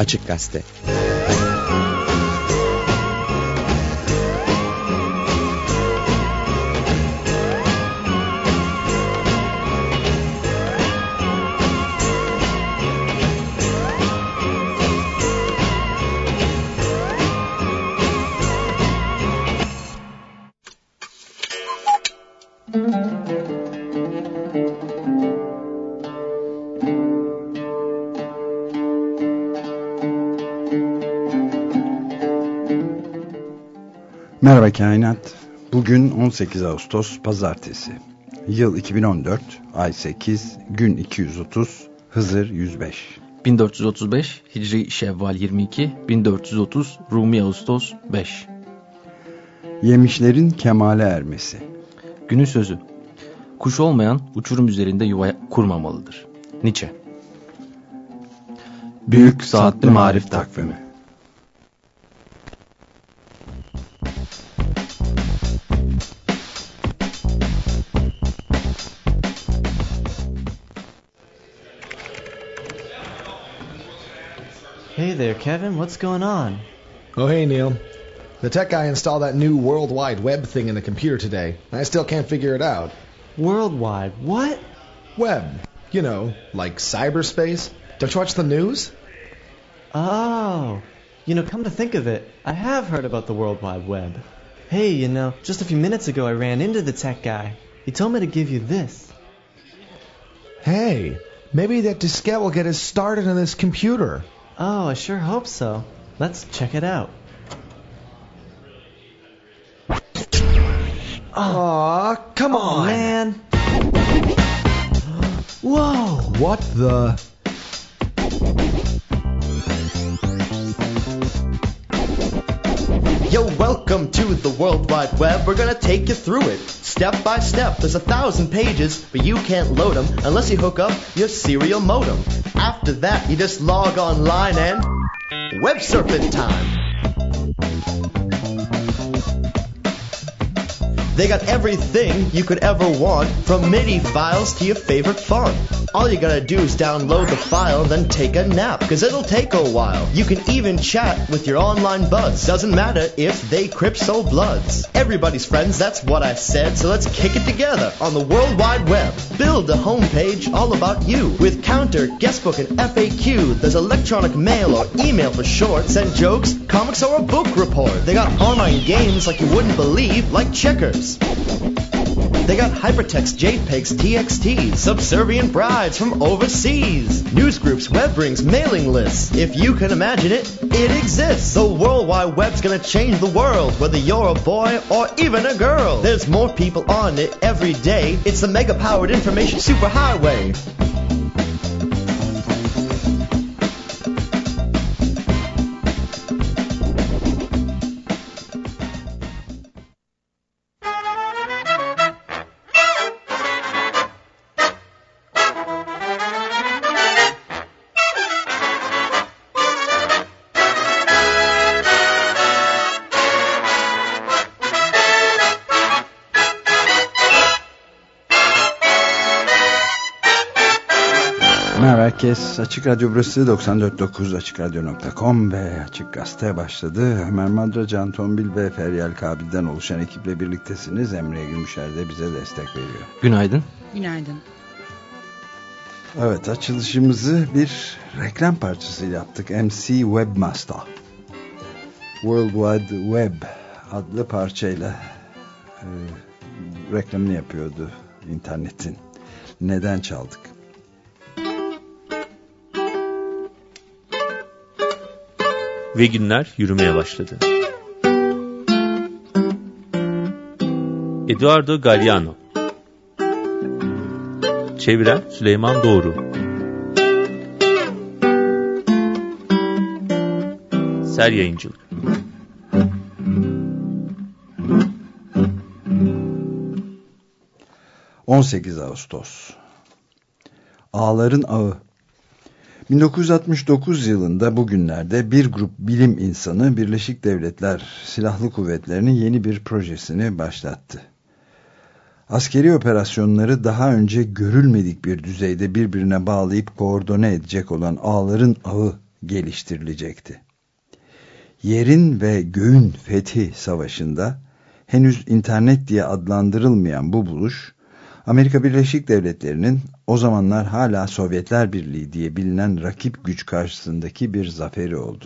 Açık Gazete Merhaba Kainat. Bugün 18 Ağustos Pazartesi. Yıl 2014, ay 8, gün 230, Hızır 105. 1435 Hicri Şevval 22, 1430 Rumi Ağustos 5. Yemişlerin kemale ermesi. Günün sözü. Kuş olmayan uçurum üzerinde yuva kurmamalıdır. Nietzsche. Büyük Saatli Marif Takvimi there, Kevin. What's going on? Oh, hey, Neil. The tech guy installed that new World Wide Web thing in the computer today. I still can't figure it out. Worldwide. What? Web. You know, like cyberspace. Don't you watch the news? Oh. You know, come to think of it, I have heard about the World Wide Web. Hey, you know, just a few minutes ago I ran into the tech guy. He told me to give you this. Hey, maybe that diskette will get us started on this computer. Oh, I sure hope so. Let's check it out. Aw, come Oh, on. man. Whoa. What the? Yo, welcome to the World Wide Web. We're gonna take you through it, step by step. There's a thousand pages, but you can't load them unless you hook up your serial modem. After that, you just log online and web surfing time. They got everything you could ever want, from MIDI files to your favorite font. All you gotta do is download the file, then take a nap, cause it'll take a while. You can even chat with your online buds. Doesn't matter if they Cripso Bloods. Everybody's friends, that's what I said, so let's kick it together on the World Wide Web. Build a homepage all about you. With counter, guestbook, and FAQ, there's electronic mail or email for short, send jokes, comics, or a book report. They got online games like you wouldn't believe, like checkers. They got hypertext, JPEGs, TXTs, subservient brides from overseas, news groups, web rings, mailing lists. If you can imagine it, it exists. The World Wide Web's gonna change the world, whether you're a boy or even a girl. There's more people on it every day. It's the mega powered information superhighway. Herkes. Açık Radyo burası 94.9 AçıkRadyo.com ve Açık Gazete başladı. Ömer Madra, Can Tombil ve Feryal Kabil'den oluşan ekiple birliktesiniz. Emre Gümüşer de bize destek veriyor. Günaydın. Günaydın. Evet açılışımızı bir reklam parçasıyla yaptık. MC Webmaster. World Wide Web adlı parçayla e, reklamını yapıyordu internetin. Neden çaldık? Ve günler yürümeye başladı. Eduardo Galliano. Çeviren Süleyman Doğru. Ser Yayıncılık. 18 Ağustos. Ağların Ağı 1969 yılında bugünlerde bir grup bilim insanı Birleşik Devletler Silahlı Kuvvetleri'nin yeni bir projesini başlattı. Askeri operasyonları daha önce görülmedik bir düzeyde birbirine bağlayıp koordine edecek olan ağların ağı geliştirilecekti. Yerin ve göğün fethi savaşında henüz internet diye adlandırılmayan bu buluş, Amerika Birleşik Devletleri'nin o zamanlar hala Sovyetler Birliği diye bilinen rakip güç karşısındaki bir zaferi oldu.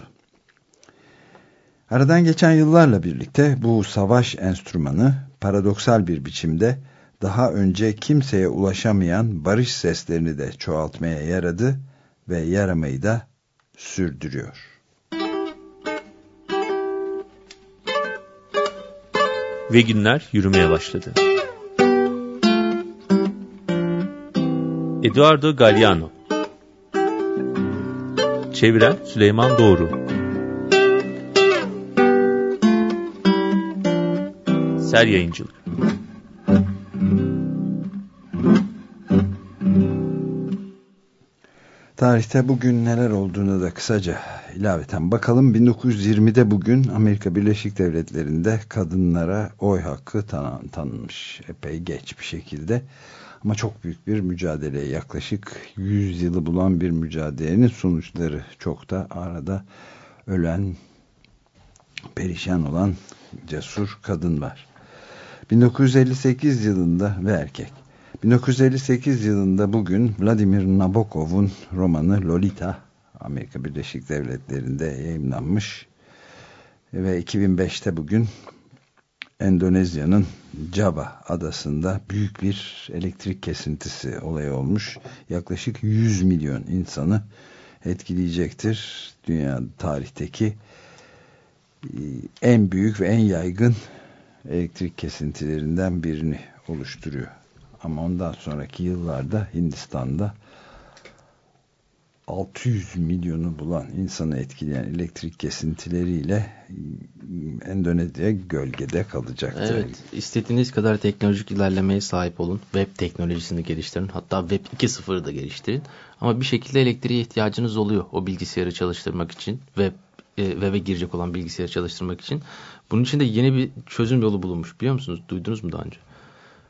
Aradan geçen yıllarla birlikte bu savaş enstrümanı paradoksal bir biçimde daha önce kimseye ulaşamayan barış seslerini de çoğaltmaya yaradı ve yaramayı da sürdürüyor. Ve günler yürümeye başladı. Eduardo Galliano Çeviren Süleyman Doğru Ser Yayıncılık Tarihte bugün neler olduğunu da kısaca ilaveten bakalım. 1920'de bugün Amerika Birleşik Devletleri'nde kadınlara oy hakkı tan tanınmış. Epey geç bir şekilde. Ama çok büyük bir mücadeleye yaklaşık 100 yılı bulan bir mücadelenin sonuçları çok da arada ölen, perişan olan cesur kadın var. 1958 yılında ve erkek. 1958 yılında bugün Vladimir Nabokov'un romanı Lolita Amerika Birleşik Devletleri'nde yayınlanmış ve 2005'te bugün Endonezya'nın Java adasında büyük bir elektrik kesintisi olayı olmuş. Yaklaşık 100 milyon insanı etkileyecektir. Dünya tarihteki e, en büyük ve en yaygın elektrik kesintilerinden birini oluşturuyor. Ama ondan sonraki yıllarda Hindistan'da 600 milyonu bulan insanı etkileyen elektrik kesintileriyle Endonezya gölgede kalacaktır. Evet, istediğiniz kadar teknolojik ilerlemeye sahip olun. Web teknolojisini geliştirin. Hatta Web 2.0'ı da geliştirin. Ama bir şekilde elektriğe ihtiyacınız oluyor o bilgisayarı çalıştırmak için. Web e, web'e girecek olan bilgisayarı çalıştırmak için. Bunun için de yeni bir çözüm yolu bulunmuş. Biliyor musunuz? Duydunuz mu daha önce?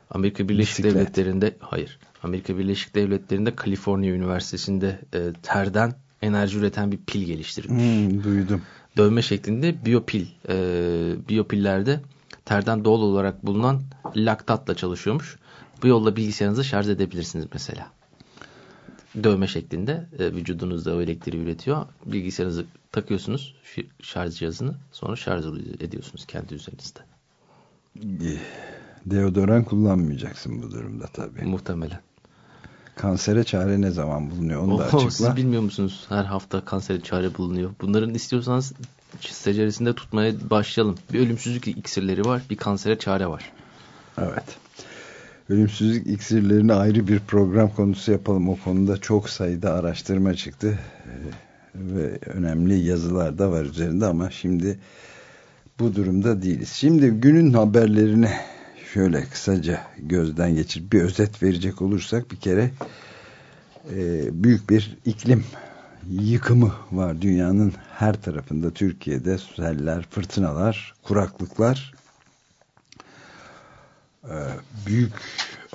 Amerika Birleşik Bisiklet. Devletleri'nde hayır. Amerika Birleşik Devletleri'nde Kaliforniya Üniversitesi'nde e, terden enerji üreten bir pil geliştirilmiş. Hmm, duydum. Dövme şeklinde biyopil. E, biyopillerde terden doğal olarak bulunan laktatla çalışıyormuş. Bu yolla bilgisayarınızı şarj edebilirsiniz mesela. Dövme şeklinde e, vücudunuzda o elektriği üretiyor. Bilgisayarınızı takıyorsunuz şarj cihazını sonra şarj ediyorsunuz kendi üzerinizde. Deodoran kullanmayacaksın bu durumda tabii. Muhtemelen. Kansere çare ne zaman bulunuyor onu Oho, da açıkla. Siz bilmiyor musunuz? Her hafta kansere çare bulunuyor. Bunların istiyorsanız seceresinde tutmaya başlayalım. Bir ölümsüzlük iksirleri var, bir kansere çare var. Evet. Ölümsüzlük iksirlerini ayrı bir program konusu yapalım. O konuda çok sayıda araştırma çıktı. Ee, ve önemli yazılar da var üzerinde ama şimdi bu durumda değiliz. Şimdi günün haberlerine şöyle kısaca gözden geçirip bir özet verecek olursak bir kere e, büyük bir iklim yıkımı var dünyanın her tarafında Türkiye'de seller, fırtınalar, kuraklıklar e, büyük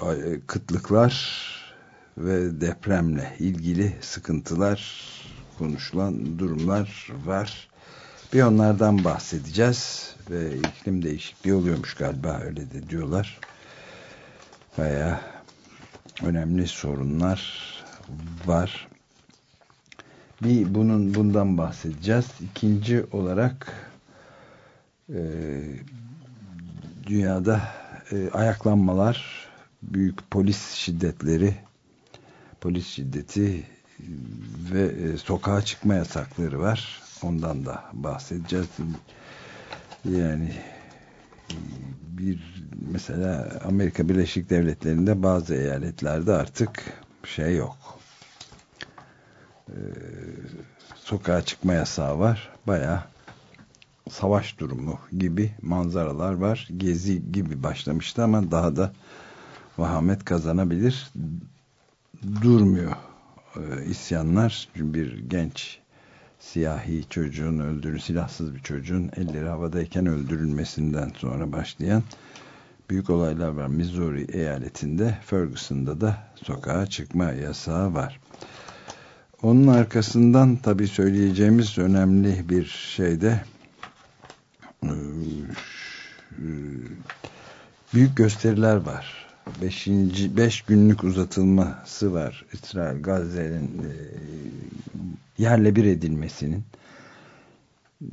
e, kıtlıklar ve depremle ilgili sıkıntılar konuşulan durumlar var. Bir onlardan bahsedeceğiz ve iklim değişikliği oluyormuş galiba öyle de diyorlar. Baya önemli sorunlar var. Bir bunun bundan bahsedeceğiz. İkinci olarak e, dünyada e, ayaklanmalar, büyük polis şiddetleri, polis şiddeti ve e, sokağa çıkma yasakları var. Ondan da bahsedeceğiz. Yani bir mesela Amerika Birleşik Devletleri'nde bazı eyaletlerde artık şey yok. Ee, sokağa çıkma yasağı var. Baya savaş durumu gibi manzaralar var. Gezi gibi başlamıştı ama daha da vahamet kazanabilir. Durmuyor e, isyanlar. Bir genç siyahi çocuğun öldürül silahsız bir çocuğun elleri havadayken öldürülmesinden sonra başlayan büyük olaylar var. Missouri eyaletinde Ferguson'da da sokağa çıkma yasağı var. onun arkasından tabii söyleyeceğimiz önemli bir şey de e, büyük gösteriler var. Beşinci, beş günlük uzatılması var. İsrail Gazze'nin e, yerle bir edilmesinin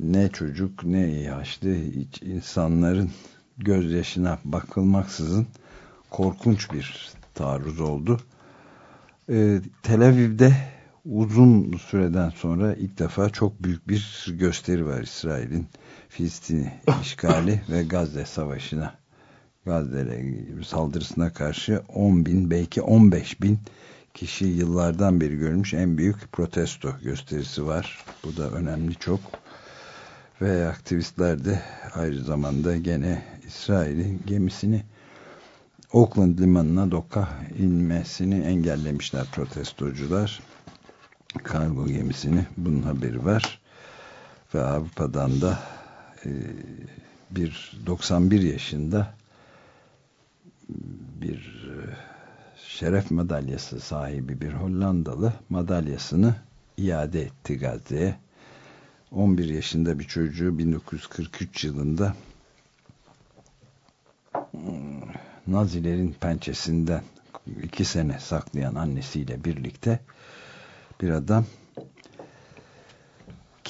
ne çocuk ne yaşlı hiç insanların gözyaşına bakılmaksızın korkunç bir taarruz oldu. Ee, Tel Aviv'de uzun süreden sonra ilk defa çok büyük bir gösteri var İsrail'in Filistin'i işgali ve Gazze savaşına Gazze saldırısına karşı 10 bin belki 15 bin kişi yıllardan beri görmüş en büyük protesto gösterisi var. Bu da önemli çok. Ve aktivistler de aynı zamanda gene İsrail'in gemisini Oakland limanına doka inmesini engellemişler protestocular. Kargo gemisini bunun haberi var. Ve Avrupa'dan da e, bir 91 yaşında bir e, şeref madalyası sahibi bir Hollandalı madalyasını iade etti Gazze'ye. 11 yaşında bir çocuğu 1943 yılında Nazilerin pençesinden iki sene saklayan annesiyle birlikte bir adam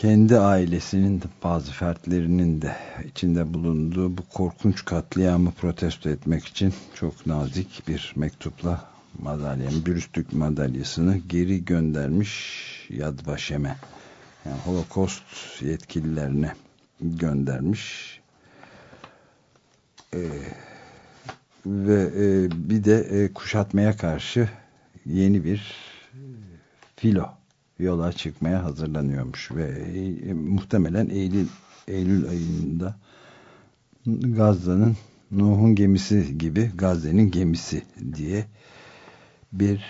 kendi ailesinin bazı fertlerinin de içinde bulunduğu bu korkunç katliamı protesto etmek için çok nazik bir mektupla madalyanın, dürüstlük madalyasını geri göndermiş Yad Vaşem'e yani Holocaust yetkililerine göndermiş. Ee, ve e, bir de e, kuşatmaya karşı yeni bir filo yola çıkmaya hazırlanıyormuş ve e, muhtemelen Eylül, Eylül ayında Gazze'nin Nuh'un gemisi gibi Gazze'nin gemisi diye bir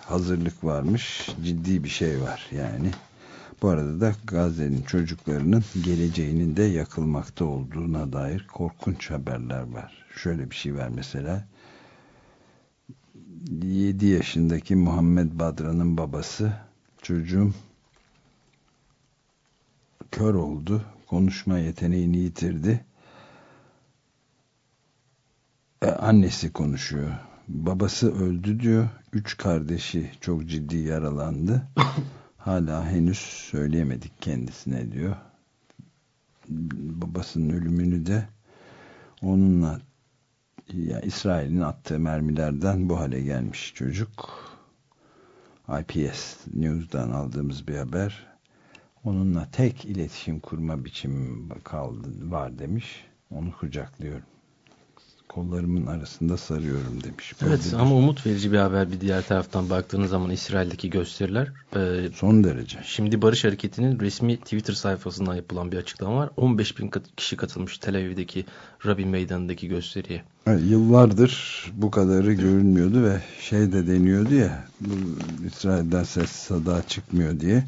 hazırlık varmış. Ciddi bir şey var yani. Bu arada da Gazze'nin çocuklarının geleceğinin de yakılmakta olduğuna dair korkunç haberler var. Şöyle bir şey var mesela. 7 yaşındaki Muhammed Badra'nın babası çocuğum kör oldu. Konuşma yeteneğini yitirdi. E, annesi konuşuyor. Babası öldü diyor. Üç kardeşi çok ciddi yaralandı. Hala henüz söyleyemedik kendisine diyor. Babasının ölümünü de onunla ya İsrail'in attığı mermilerden bu hale gelmiş çocuk. IPS News'dan aldığımız bir haber. Onunla tek iletişim kurma biçimi kaldı var demiş. Onu kucaklıyorum kollarımın arasında sarıyorum demiş. Evet Böyle ama umut verici bir haber bir diğer taraftan baktığınız zaman İsrail'deki gösteriler. E, Son derece. Şimdi Barış Hareketi'nin resmi Twitter sayfasından yapılan bir açıklama var. 15 bin kişi katılmış Tel Aviv'deki Rabin Meydanı'ndaki gösteriye. Evet, yıllardır bu kadarı görünmüyordu ve şey de deniyordu ya bu İsrail'den ses sada çıkmıyor diye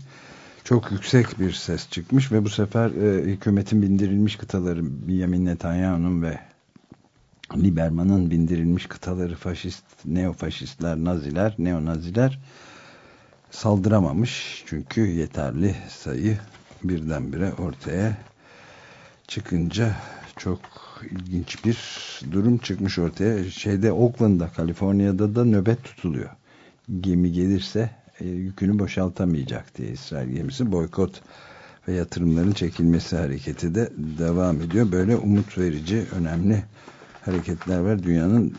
çok yüksek bir ses çıkmış ve bu sefer e, hükümetin bindirilmiş kıtaları Benjamin Netanyahu'nun ve Liberman'ın bindirilmiş kıtaları faşist, neofaşistler, naziler, neonaziler saldıramamış. Çünkü yeterli sayı birdenbire ortaya çıkınca çok ilginç bir durum çıkmış ortaya. Şeyde Oakland'da, Kaliforniya'da da nöbet tutuluyor. Gemi gelirse e, yükünü boşaltamayacak diye İsrail gemisi boykot ve yatırımların çekilmesi hareketi de devam ediyor. Böyle umut verici, önemli hareketler var dünyanın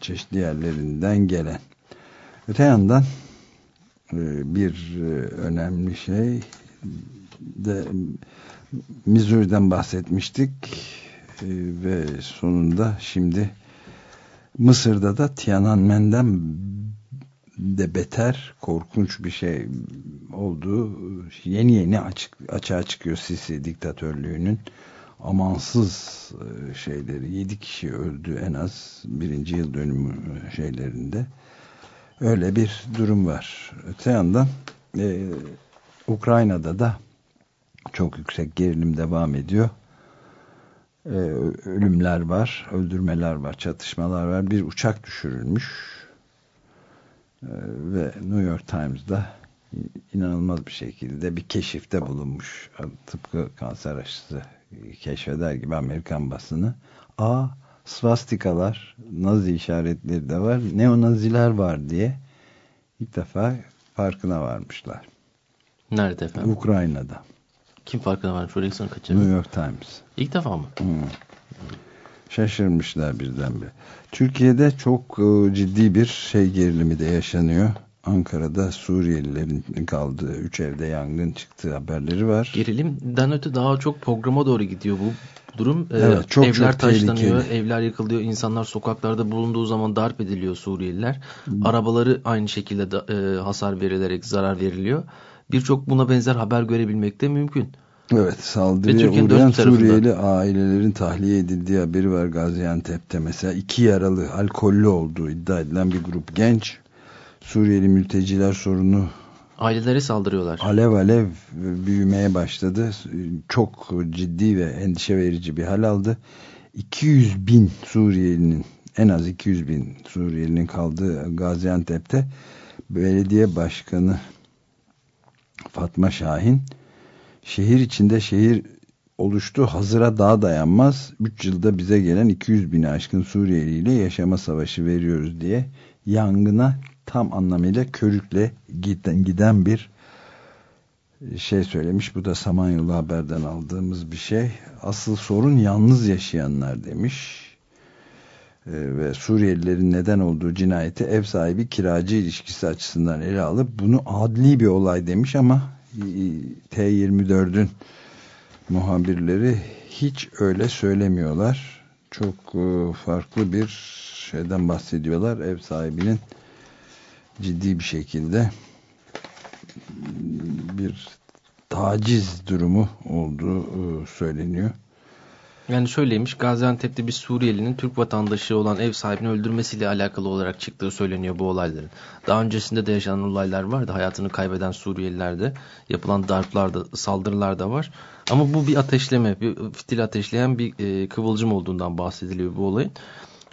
çeşitli yerlerinden gelen. Öte yandan e, bir e, önemli şey de Missouri'den bahsetmiştik e, ve sonunda şimdi Mısır'da da Tiananmen'den de beter korkunç bir şey olduğu yeni yeni açık, açığa çıkıyor Sisi diktatörlüğünün amansız e, şeyleri yedi kişi öldü en az birinci yıl dönümü şeylerinde. Öyle bir durum var. Öte yandan e, Ukrayna'da da çok yüksek gerilim devam ediyor. E, ölümler var öldürmeler var çatışmalar var. Bir uçak düşürülmüş. E, ve New York Times'da inanılmaz bir şekilde bir keşifte bulunmuş. Tıpkı kanser aşısı keşfeder gibi Amerikan basını. A svastikalar, nazi işaretleri de var, neonaziler var diye ilk defa farkına varmışlar. Nerede efendim? Ukrayna'da. Kim farkına varmış? Orayı sonra kaçırdım. New York Times. İlk defa mı? Hmm. Şaşırmışlar birdenbire. Türkiye'de çok e, ciddi bir şey gerilimi de yaşanıyor. Ankara'da Suriyelilerin kaldığı üç evde yangın çıktığı haberleri var. Gerilimden öte daha çok programa doğru gidiyor bu durum. Ee, Evet, çok, evler çok taşlanıyor, tehlikeli. evler yıkılıyor, insanlar sokaklarda bulunduğu zaman darp ediliyor Suriyeliler. Arabaları aynı şekilde da, e, hasar verilerek zarar veriliyor. Birçok buna benzer haber görebilmek de mümkün. Evet Ve saldırıya uğrayan. Suriyeli ailelerin tahliye edildiği haberi var Gaziantep'te. Mesela iki yaralı alkollü olduğu iddia edilen bir grup genç Suriyeli mülteciler sorunu Ailelere saldırıyorlar. alev alev büyümeye başladı. Çok ciddi ve endişe verici bir hal aldı. 200 bin Suriyelinin en az 200 bin Suriyelinin kaldığı Gaziantep'te belediye başkanı Fatma Şahin şehir içinde şehir oluştu hazıra daha dayanmaz 3 yılda bize gelen 200 bini aşkın Suriyeli ile yaşama savaşı veriyoruz diye yangına tam anlamıyla körükle giden, giden bir şey söylemiş. Bu da Samanyolu Haber'den aldığımız bir şey. Asıl sorun yalnız yaşayanlar demiş. Ee, ve Suriyelilerin neden olduğu cinayeti ev sahibi kiracı ilişkisi açısından ele alıp bunu adli bir olay demiş ama e, T24'ün muhabirleri hiç öyle söylemiyorlar. Çok e, farklı bir şeyden bahsediyorlar. Ev sahibinin ciddi bir şekilde bir taciz durumu olduğu e, söyleniyor. Yani şöyleymiş Gaziantep'te bir Suriyelinin Türk vatandaşı olan ev sahibini öldürmesiyle alakalı olarak çıktığı söyleniyor bu olayların. Daha öncesinde de yaşanan olaylar vardı. Hayatını kaybeden Suriyelilerde yapılan darplarda, saldırılar da var. Ama bu bir ateşleme, bir fitil ateşleyen bir e, kıvılcım olduğundan bahsediliyor bu olayın.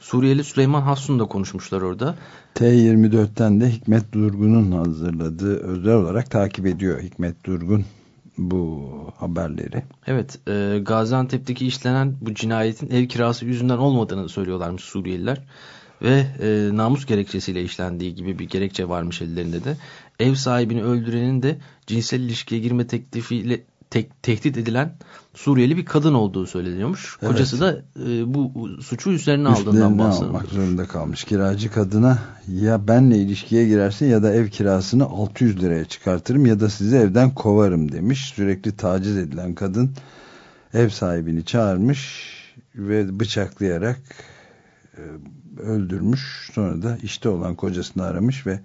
Suriyeli Süleyman Hassun da konuşmuşlar orada. T24'ten de Hikmet Durgun'un hazırladığı özel olarak takip ediyor Hikmet Durgun bu haberleri. Evet, e, Gaziantep'teki işlenen bu cinayetin ev kirası yüzünden olmadığını söylüyorlarmış Suriyeliler. Ve e, namus gerekçesiyle işlendiği gibi bir gerekçe varmış ellerinde de. Ev sahibini öldürenin de cinsel ilişkiye girme teklifiyle tek, tehdit edilen Suriyeli bir kadın olduğu söyleniyormuş. Evet. Kocası da e, bu suçu üzerine aldığından Üstlerine bahsediyor. almak zorunda kalmış. Kiracı kadına ya benle ilişkiye girersin ya da ev kirasını 600 liraya çıkartırım ya da sizi evden kovarım demiş. Sürekli taciz edilen kadın ev sahibini çağırmış ve bıçaklayarak e, öldürmüş. Sonra da işte olan kocasını aramış ve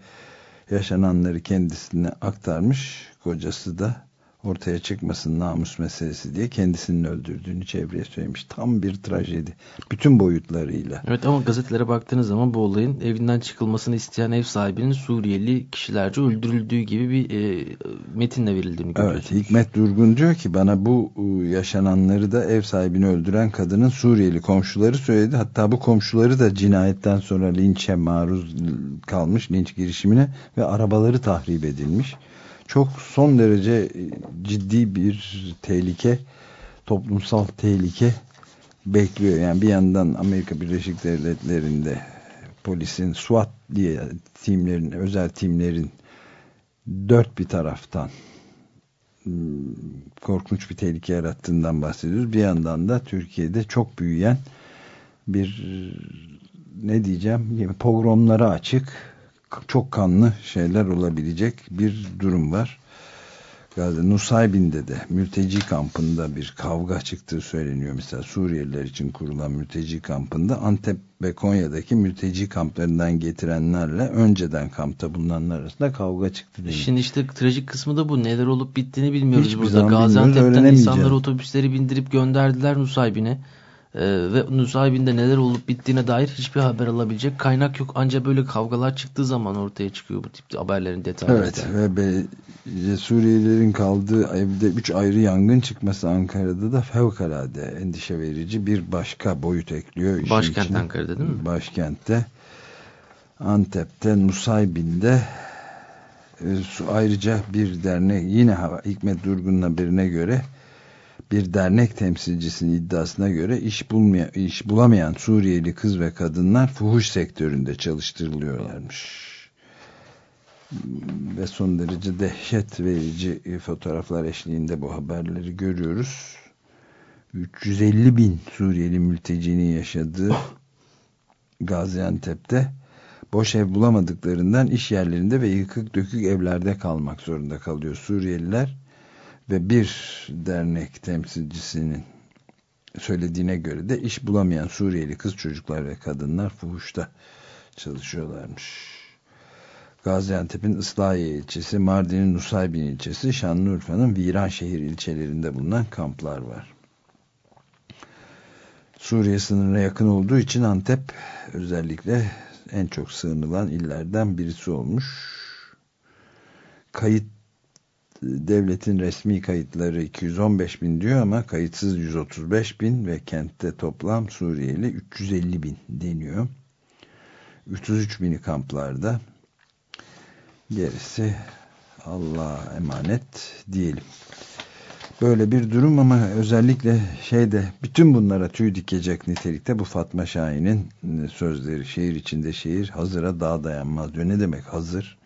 yaşananları kendisine aktarmış. Kocası da ortaya çıkmasın namus meselesi diye kendisinin öldürdüğünü çevreye söylemiş. Tam bir trajedi. Bütün boyutlarıyla. Evet ama gazetelere baktığınız zaman bu olayın evinden çıkılmasını isteyen ev sahibinin Suriyeli kişilerce öldürüldüğü gibi bir e, metinle verildiğini görüyorsunuz. Evet Hikmet Durgun diyor ki bana bu e, yaşananları da ev sahibini öldüren kadının Suriyeli komşuları söyledi. Hatta bu komşuları da cinayetten sonra linçe maruz kalmış linç girişimine ve arabaları tahrip edilmiş. Çok son derece e, ciddi bir tehlike toplumsal tehlike bekliyor. Yani bir yandan Amerika Birleşik Devletleri'nde polisin SWAT diye timlerin, özel timlerin dört bir taraftan hmm, korkunç bir tehlike yarattığından bahsediyoruz. Bir yandan da Türkiye'de çok büyüyen bir ne diyeceğim pogromlara açık çok kanlı şeyler olabilecek bir durum var. Nusaybin'de de mülteci kampında bir kavga çıktığı söyleniyor. Mesela Suriyeliler için kurulan mülteci kampında Antep ve Konya'daki mülteci kamplarından getirenlerle önceden kampta bulunanlar arasında kavga çıktı. Demiş. Şimdi işte trajik kısmı da bu. Neler olup bittiğini bilmiyoruz Hiçbir burada. bilmiyoruz, Gaziantep'ten öğrenemeyeceğiz. insanları otobüsleri bindirip gönderdiler Nusaybin'e. Ee, ve Nusaybin'de neler olup bittiğine dair hiçbir haber alabilecek kaynak yok. Ancak böyle kavgalar çıktığı zaman ortaya çıkıyor bu tip haberlerin detayları. Evet ve be, Suriyelilerin kaldığı evde 3 ayrı yangın çıkması Ankara'da da fevkalade endişe verici bir başka boyut ekliyor. Başkent içine. Ankara'da değil mi? Başkentte Antep'te Nusaybin'de e, ayrıca bir dernek yine Hikmet Durgun'un haberine göre bir dernek temsilcisinin iddiasına göre iş, bulmaya, iş bulamayan Suriyeli kız ve kadınlar fuhuş sektöründe çalıştırılıyorlarmış. Ve son derece dehşet verici fotoğraflar eşliğinde bu haberleri görüyoruz. 350 bin Suriyeli mültecinin yaşadığı Gaziantep'te boş ev bulamadıklarından iş yerlerinde ve yıkık dökük evlerde kalmak zorunda kalıyor Suriyeliler ve bir dernek temsilcisinin söylediğine göre de iş bulamayan Suriyeli kız çocuklar ve kadınlar fuhuşta çalışıyorlarmış. Gaziantep'in Islahiye ilçesi, Mardin'in Nusaybin ilçesi, Şanlıurfa'nın Viranşehir ilçelerinde bulunan kamplar var. Suriye sınırına yakın olduğu için Antep özellikle en çok sığınılan illerden birisi olmuş. Kayıt devletin resmi kayıtları 215 bin diyor ama kayıtsız 135 bin ve kentte toplam Suriyeli 350 bin deniyor. 33 bini kamplarda gerisi Allah'a emanet diyelim. Böyle bir durum ama özellikle şeyde bütün bunlara tüy dikecek nitelikte bu Fatma Şahin'in sözleri şehir içinde şehir hazıra daha dayanmaz diyor. Ne demek hazır?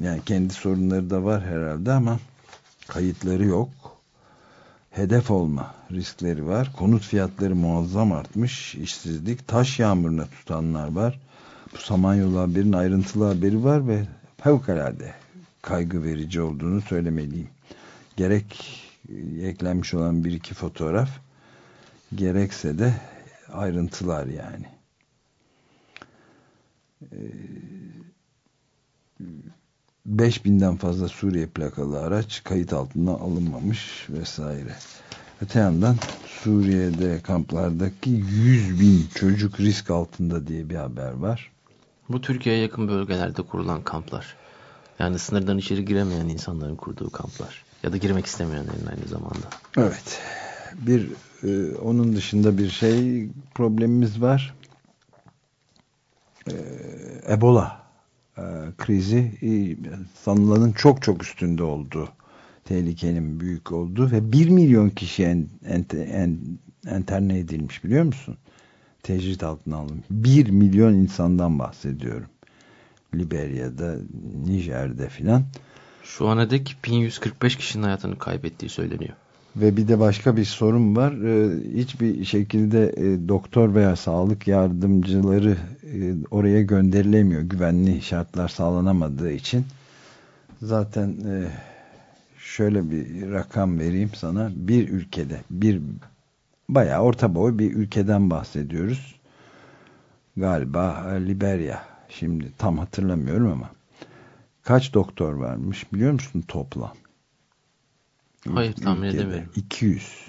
Yani kendi sorunları da var herhalde ama kayıtları yok. Hedef olma riskleri var. Konut fiyatları muazzam artmış. işsizlik, taş yağmuruna tutanlar var. Bu Samanyolu haberin ayrıntılı haberi var ve fevkalade kaygı verici olduğunu söylemeliyim. Gerek eklenmiş olan bir iki fotoğraf gerekse de ayrıntılar yani. Ee, 5000'den fazla Suriye plakalı araç kayıt altına alınmamış vesaire. Öte yandan Suriye'de kamplardaki 100 bin çocuk risk altında diye bir haber var. Bu Türkiye'ye yakın bölgelerde kurulan kamplar. Yani sınırdan içeri giremeyen insanların kurduğu kamplar. Ya da girmek istemeyenlerin aynı zamanda. Evet. Bir e, onun dışında bir şey problemimiz var. E, Ebola e, krizi e, sanılanın çok çok üstünde olduğu tehlikenin büyük olduğu ve 1 milyon kişi en, en, en, enterne edilmiş biliyor musun? Tecrit altına alınmış. 1 milyon insandan bahsediyorum. Liberya'da, Nijer'de filan. Şu ana dek 1145 kişinin hayatını kaybettiği söyleniyor. Ve bir de başka bir sorun var. Ee, hiçbir şekilde e, doktor veya sağlık yardımcıları e, oraya gönderilemiyor. Güvenli şartlar sağlanamadığı için. Zaten e, şöyle bir rakam vereyim sana. Bir ülkede, bir bayağı orta boy bir ülkeden bahsediyoruz. Galiba Liberya. Şimdi tam hatırlamıyorum ama. Kaç doktor varmış biliyor musun toplam? Hayır tahmin edemiyorum. 200.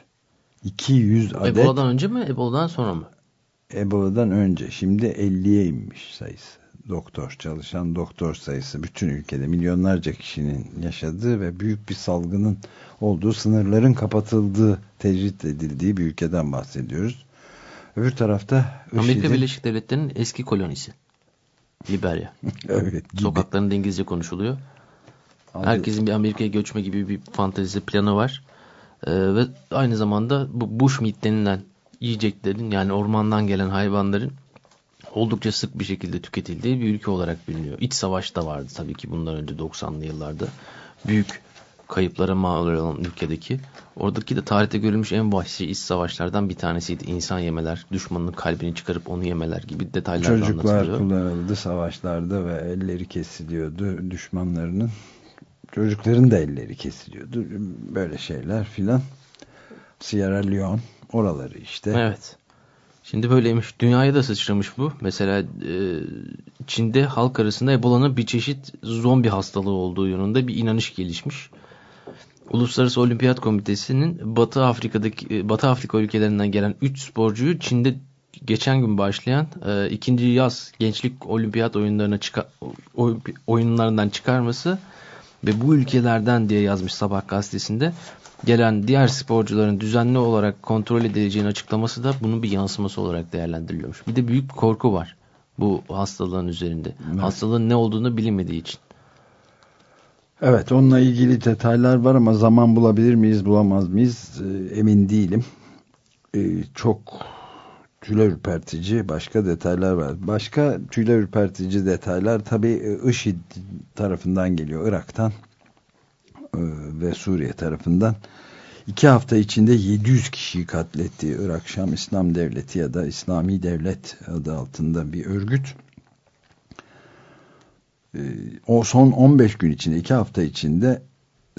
200 adet. Ebola'dan önce mi Ebola'dan sonra mı? Ebola'dan önce. Şimdi 50'ye inmiş sayısı. Doktor, çalışan doktor sayısı bütün ülkede milyonlarca kişinin yaşadığı ve büyük bir salgının olduğu, sınırların kapatıldığı, tecrit edildiği bir ülkeden bahsediyoruz. Öbür tarafta Amerika. Birleşik Devletleri'nin eski kolonisi. Liberya. evet. Gibi. Sokaklarında İngilizce konuşuluyor. Herkesin bir Amerika'ya göçme gibi bir fantezi planı var. Ee, ve aynı zamanda bu bushmeat denilen yiyeceklerin yani ormandan gelen hayvanların oldukça sık bir şekilde tüketildiği bir ülke olarak biliniyor. İç savaş da vardı tabii ki bundan önce 90'lı yıllarda. Büyük kayıplara mal olan ülkedeki. Oradaki de tarihte görülmüş en vahşi iç savaşlardan bir tanesiydi. İnsan yemeler, düşmanın kalbini çıkarıp onu yemeler gibi detaylar Çocuklar anlatılıyor. kullanıldı savaşlarda ve elleri kesiliyordu düşmanlarının. Çocukların da elleri kesiliyordu. Böyle şeyler filan. Sierra Leone oraları işte. Evet. Şimdi böyleymiş. Dünyaya da sıçramış bu. Mesela e, Çin'de halk arasında Ebola'nın bir çeşit zombi hastalığı olduğu yönünde bir inanış gelişmiş. Uluslararası Olimpiyat Komitesi'nin Batı Afrika'daki e, Batı Afrika ülkelerinden gelen 3 sporcuyu Çin'de geçen gün başlayan e, ikinci yaz gençlik olimpiyat oyunlarına çıkar, oyunlarından çıkarması ve bu ülkelerden diye yazmış Sabah gazetesinde gelen diğer sporcuların düzenli olarak kontrol edileceğini açıklaması da bunun bir yansıması olarak değerlendiriliyormuş. Bir de büyük bir korku var bu hastalığın üzerinde. Evet. Hastalığın ne olduğunu bilinmediği için. Evet onunla ilgili detaylar var ama zaman bulabilir miyiz bulamaz mıyız emin değilim. E, çok tüyler ürpertici başka detaylar var. Başka tüyler ürpertici detaylar tabi e, IŞİD tarafından geliyor Irak'tan e, ve Suriye tarafından. İki hafta içinde 700 kişiyi katletti Irak Şam İslam Devleti ya da İslami Devlet adı altında bir örgüt. E, o son 15 gün içinde, iki hafta içinde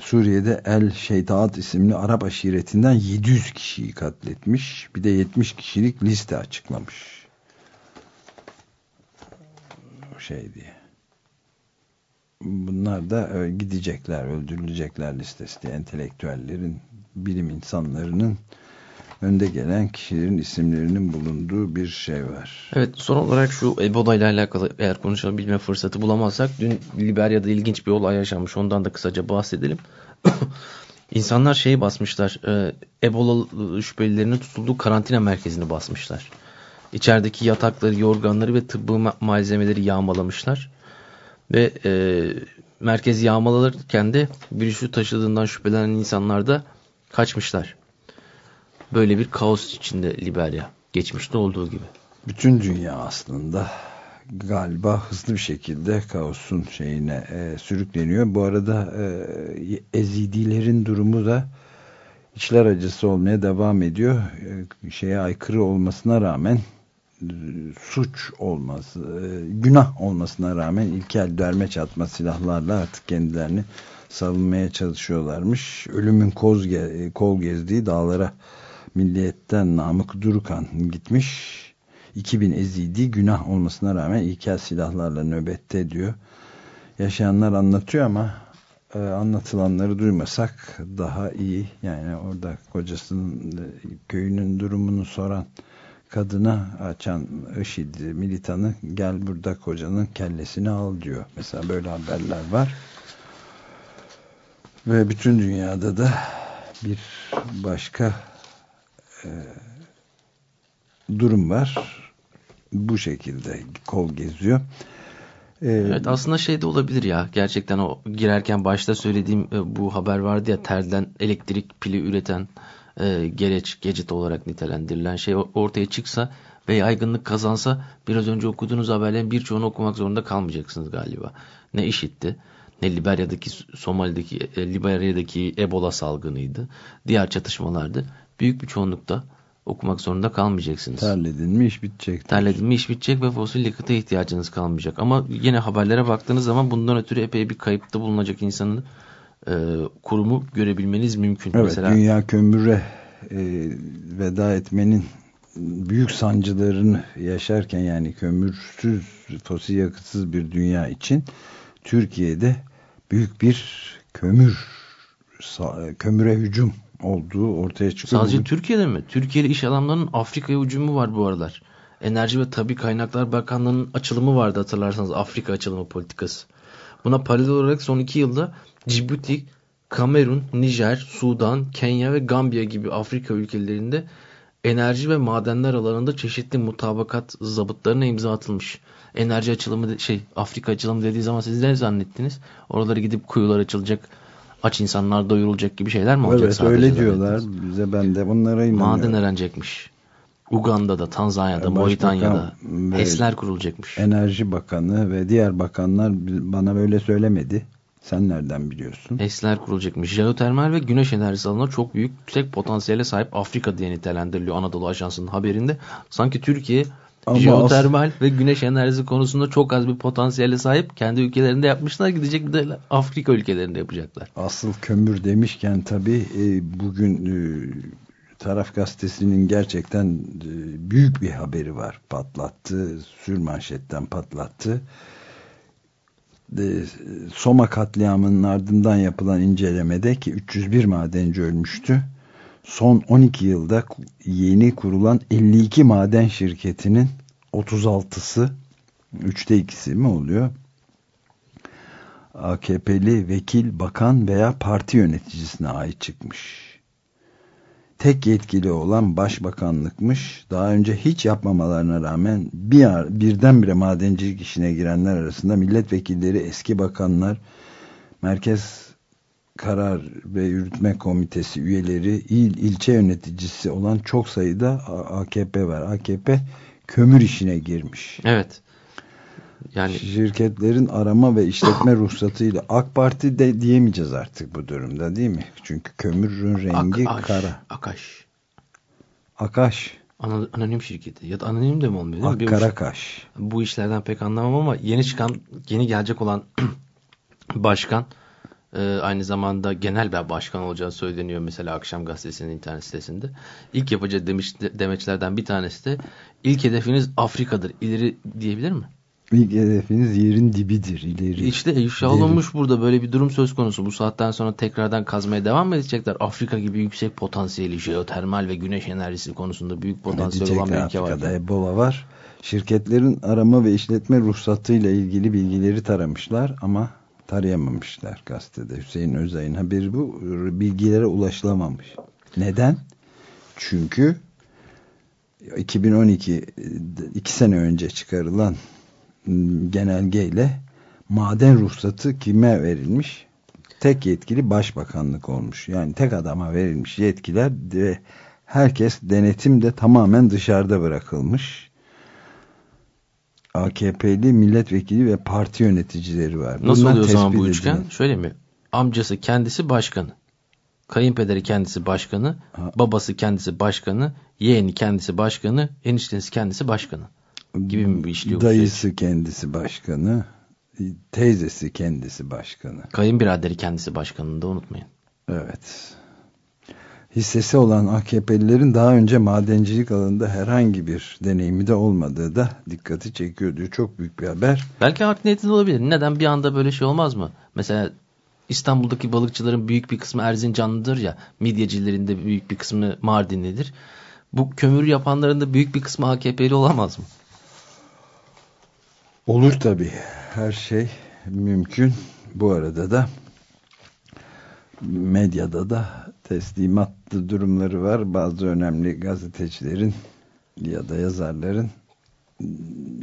Suriye'de El Şeytaat isimli Arap aşiretinden 700 kişiyi katletmiş. Bir de 70 kişilik liste açıklamış. Şey diye. Bunlar da e, gidecekler, öldürülecekler listesi diye entelektüellerin, bilim insanlarının önde gelen kişilerin isimlerinin bulunduğu bir şey var. Evet son olarak şu Ebola ile alakalı eğer konuşabilme fırsatı bulamazsak dün Liberya'da ilginç bir olay yaşanmış ondan da kısaca bahsedelim. İnsanlar şeyi basmışlar e, Ebola şüphelilerinin tutulduğu karantina merkezini basmışlar. İçerideki yatakları, yorganları ve tıbbi malzemeleri yağmalamışlar. Ve e, merkezi yağmalarken de virüsü taşıdığından şüphelenen insanlar da kaçmışlar. Böyle bir kaos içinde Liberya. Geçmişte olduğu gibi. Bütün dünya aslında galiba hızlı bir şekilde kaosun şeyine e, sürükleniyor. Bu arada e, Ezidilerin durumu da içler acısı olmaya devam ediyor. E, şeye aykırı olmasına rağmen suç olması, e, günah olmasına rağmen ilkel derme çatma silahlarla artık kendilerini savunmaya çalışıyorlarmış. Ölümün koz kol gezdiği dağlara milliyetten Namık Durukan gitmiş 2000 ezidi günah olmasına rağmen ilkel silahlarla nöbette diyor. Yaşayanlar anlatıyor ama e, anlatılanları duymasak daha iyi. Yani orada kocasının e, köyünün durumunu soran kadına açan IŞİD militanı gel burada kocanın kellesini al diyor. Mesela böyle haberler var. Ve bütün dünyada da bir başka durum var bu şekilde kol geziyor. Ee, evet aslında şey de olabilir ya gerçekten o girerken başta söylediğim e, bu haber vardı ya terden elektrik pili üreten e, gereç gadget olarak nitelendirilen şey ortaya çıksa ve yaygınlık kazansa biraz önce okuduğunuz haberlerin birçoğunu okumak zorunda kalmayacaksınız galiba. Ne işitti ne Liberya'daki Somali'deki e, Liberya'daki Ebola salgınıydı. Diğer çatışmalardı. Büyük bir çoğunlukta okumak zorunda kalmayacaksınız. Terledin mi iş bitecek. Terledin mi iş bitecek ve fosil yakıta ihtiyacınız kalmayacak. Ama yine haberlere baktığınız zaman bundan ötürü epey bir kayıpta bulunacak insanın e, kurumu görebilmeniz mümkün. Evet Mesela, dünya kömüre e, veda etmenin büyük sancılarını yaşarken yani kömürsüz fosil yakıtsız bir dünya için Türkiye'de büyük bir kömür kömüre hücum olduğu ortaya çıkıyor. Sadece Türkiye'de mi? Türkiye'li iş adamlarının Afrika'ya hücumu var bu aralar. Enerji ve Tabi Kaynaklar Bakanlığı'nın açılımı vardı hatırlarsanız Afrika açılımı politikası. Buna paralel olarak son iki yılda Cibuti, Kamerun, Nijer, Sudan, Kenya ve Gambiya gibi Afrika ülkelerinde enerji ve madenler alanında çeşitli mutabakat zabıtlarına imza atılmış. Enerji açılımı şey Afrika açılımı dediği zaman siz ne zannettiniz? Oralara gidip kuyular açılacak, aç insanlar doyurulacak gibi şeyler mi olacak? Evet öyle diyorlar. Bize ben de bunlara inanıyorum. Maden aranacakmış. Uganda'da, Tanzanya'da, Moritanya'da HES'ler kurulacakmış. Enerji Bakanı ve diğer bakanlar bana böyle söylemedi. Sen nereden biliyorsun? HES'ler kurulacakmış. Jeotermal ve güneş enerjisi alanında çok büyük yüksek potansiyele sahip Afrika diye nitelendiriliyor Anadolu Ajansı'nın haberinde. Sanki Türkiye ama jeotermal ve güneş enerjisi konusunda çok az bir potansiyele sahip. Kendi ülkelerinde yapmışlar gidecek bir de Afrika ülkelerinde yapacaklar. Asıl kömür demişken tabii e, bugün e, Taraf Gazetesi'nin gerçekten e, büyük bir haberi var. Patlattı, sürmanşetten patlattı. Soma katliamının ardından yapılan incelemede ki 301 madenci ölmüştü son 12 yılda yeni kurulan 52 maden şirketinin 36'sı üçte ikisi mi oluyor? AKP'li vekil, bakan veya parti yöneticisine ait çıkmış. Tek yetkili olan başbakanlıkmış. Daha önce hiç yapmamalarına rağmen bir birdenbire madencilik işine girenler arasında milletvekilleri, eski bakanlar, Merkez Karar ve Yürütme Komitesi üyeleri, il ilçe yöneticisi olan çok sayıda AKP var. AKP kömür işine girmiş. Evet. Yani şirketlerin arama ve işletme ruhsatıyla AK Parti de diyemeyeceğiz artık bu durumda değil mi? Çünkü kömürün rengi Akaş, kara. Akaş. Akaş. Anonim şirketi ya da anonim de mi olmuyor? Akkarakaş. Bu işlerden pek anlamam ama yeni çıkan, yeni gelecek olan başkan e, aynı zamanda genel bir başkan olacağı söyleniyor mesela Akşam Gazetesi'nin internet sitesinde. İlk yapacağı demiş, demeçlerden bir tanesi de ilk hedefiniz Afrika'dır. İleri diyebilir mi? İlk hedefiniz yerin dibidir ileri. İşte ifşa olunmuş burada böyle bir durum söz konusu. Bu saatten sonra tekrardan kazmaya devam mı edecekler? Afrika gibi yüksek potansiyeli, jeotermal ve güneş enerjisi konusunda büyük potansiyel olan bir ülke var. Afrika'da Ebola var. Şirketlerin arama ve işletme ruhsatıyla ilgili bilgileri taramışlar ama tarayamamışlar gazetede. Hüseyin Özay'ın haberi bu. Bilgilere ulaşılamamış. Neden? Çünkü 2012 iki sene önce çıkarılan genelgeyle maden ruhsatı kime verilmiş? Tek yetkili başbakanlık olmuş. Yani tek adama verilmiş yetkiler ve herkes denetim de tamamen dışarıda bırakılmış. AKP'li milletvekili ve parti yöneticileri var. Nasıl Bunlar oluyor o zaman bu üçgen? Edilen. Şöyle mi? Amcası kendisi başkanı. Kayınpederi kendisi başkanı. Ha. Babası kendisi başkanı. Yeğeni kendisi başkanı. Eniştesi kendisi başkanı gibi mi bir işliyor? Dayısı kendisi başkanı, teyzesi kendisi başkanı. Kayınbiraderi kendisi başkanını da unutmayın. Evet. Hissesi olan AKP'lilerin daha önce madencilik alanında herhangi bir deneyimi de olmadığı da dikkati çekiyor diyor. Çok büyük bir haber. Belki art olabilir. Neden bir anda böyle şey olmaz mı? Mesela İstanbul'daki balıkçıların büyük bir kısmı Erzincanlıdır ya. Midyecilerin de büyük bir kısmı Mardinlidir. Bu kömür yapanların da büyük bir kısmı AKP'li olamaz mı? Olur tabii. Her şey mümkün. Bu arada da medyada da teslimat durumları var. Bazı önemli gazetecilerin ya da yazarların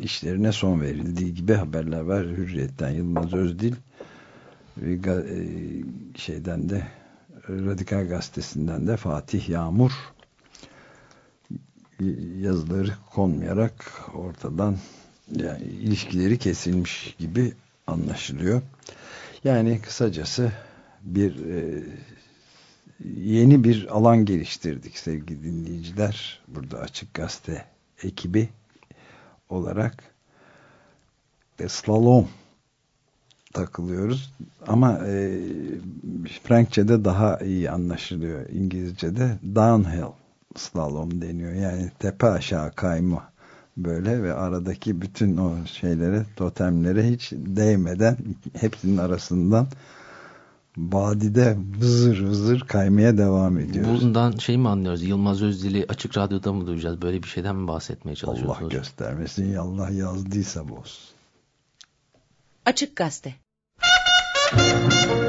işlerine son verildiği gibi haberler var. Hürriyet'ten Yılmaz Özdil e, şeyden de Radikal Gazetesi'nden de Fatih Yağmur yazıları konmayarak ortadan yani ilişkileri kesilmiş gibi anlaşılıyor. Yani kısacası bir e, yeni bir alan geliştirdik sevgili dinleyiciler. Burada Açık Gazete ekibi olarak e, slalom takılıyoruz. Ama e, Frankçe'de daha iyi anlaşılıyor. İngilizce'de downhill slalom deniyor. Yani tepe aşağı kayma böyle ve aradaki bütün o şeylere totemlere hiç değmeden hepsinin arasından badide vızır vızır kaymaya devam ediyoruz. Bundan şey mi anlıyoruz? Yılmaz Özdil'i açık radyoda mı duyacağız? Böyle bir şeyden mi bahsetmeye çalışıyorsunuz? Allah göstermesin. Allah yazdıysa boz. Açık Gazete hate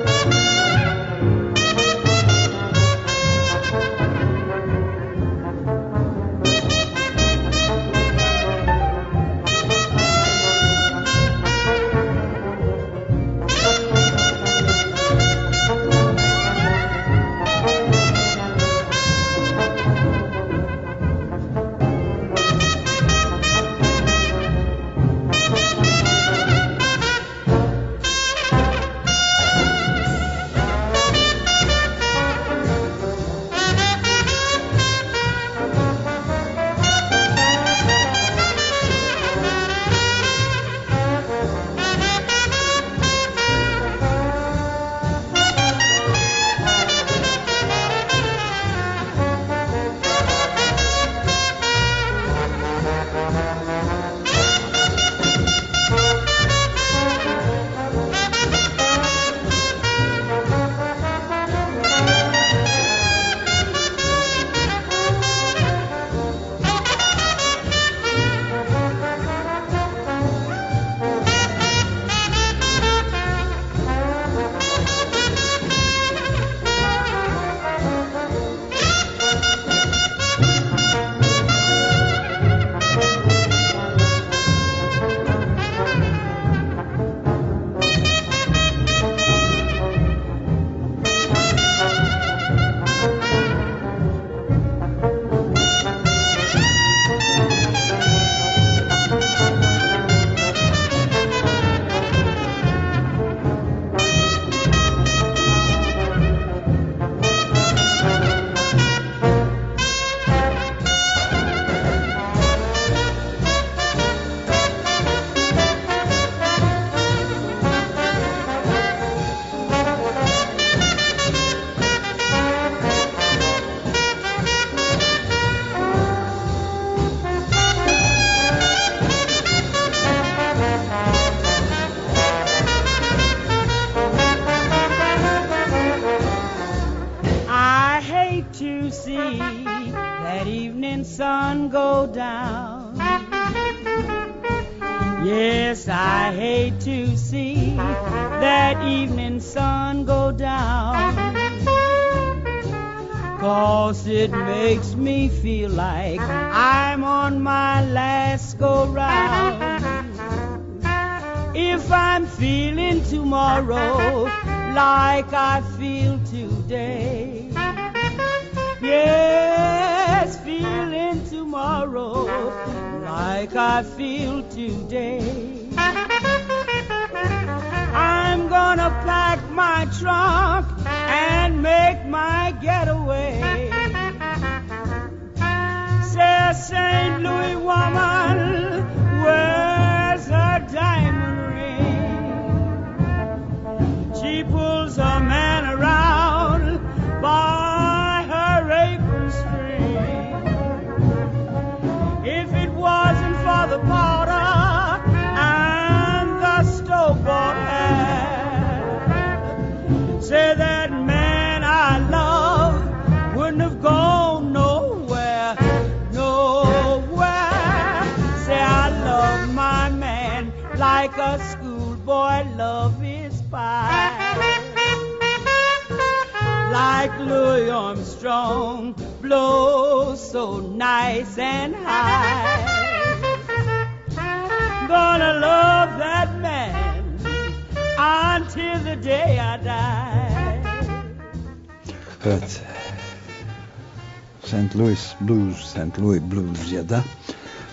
Louis Blues ya da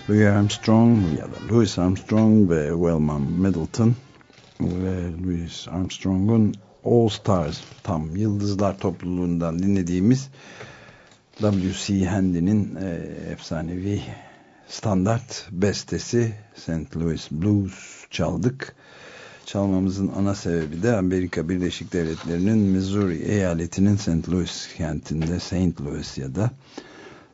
Louis Armstrong ya da Louis Armstrong ve Wilma Middleton ve Louis Armstrong'un All Stars tam yıldızlar topluluğundan dinlediğimiz W.C. Handy'nin e, efsanevi standart bestesi St. Louis Blues çaldık. Çalmamızın ana sebebi de Amerika Birleşik Devletleri'nin Missouri eyaletinin St. Louis kentinde St. Louis ya da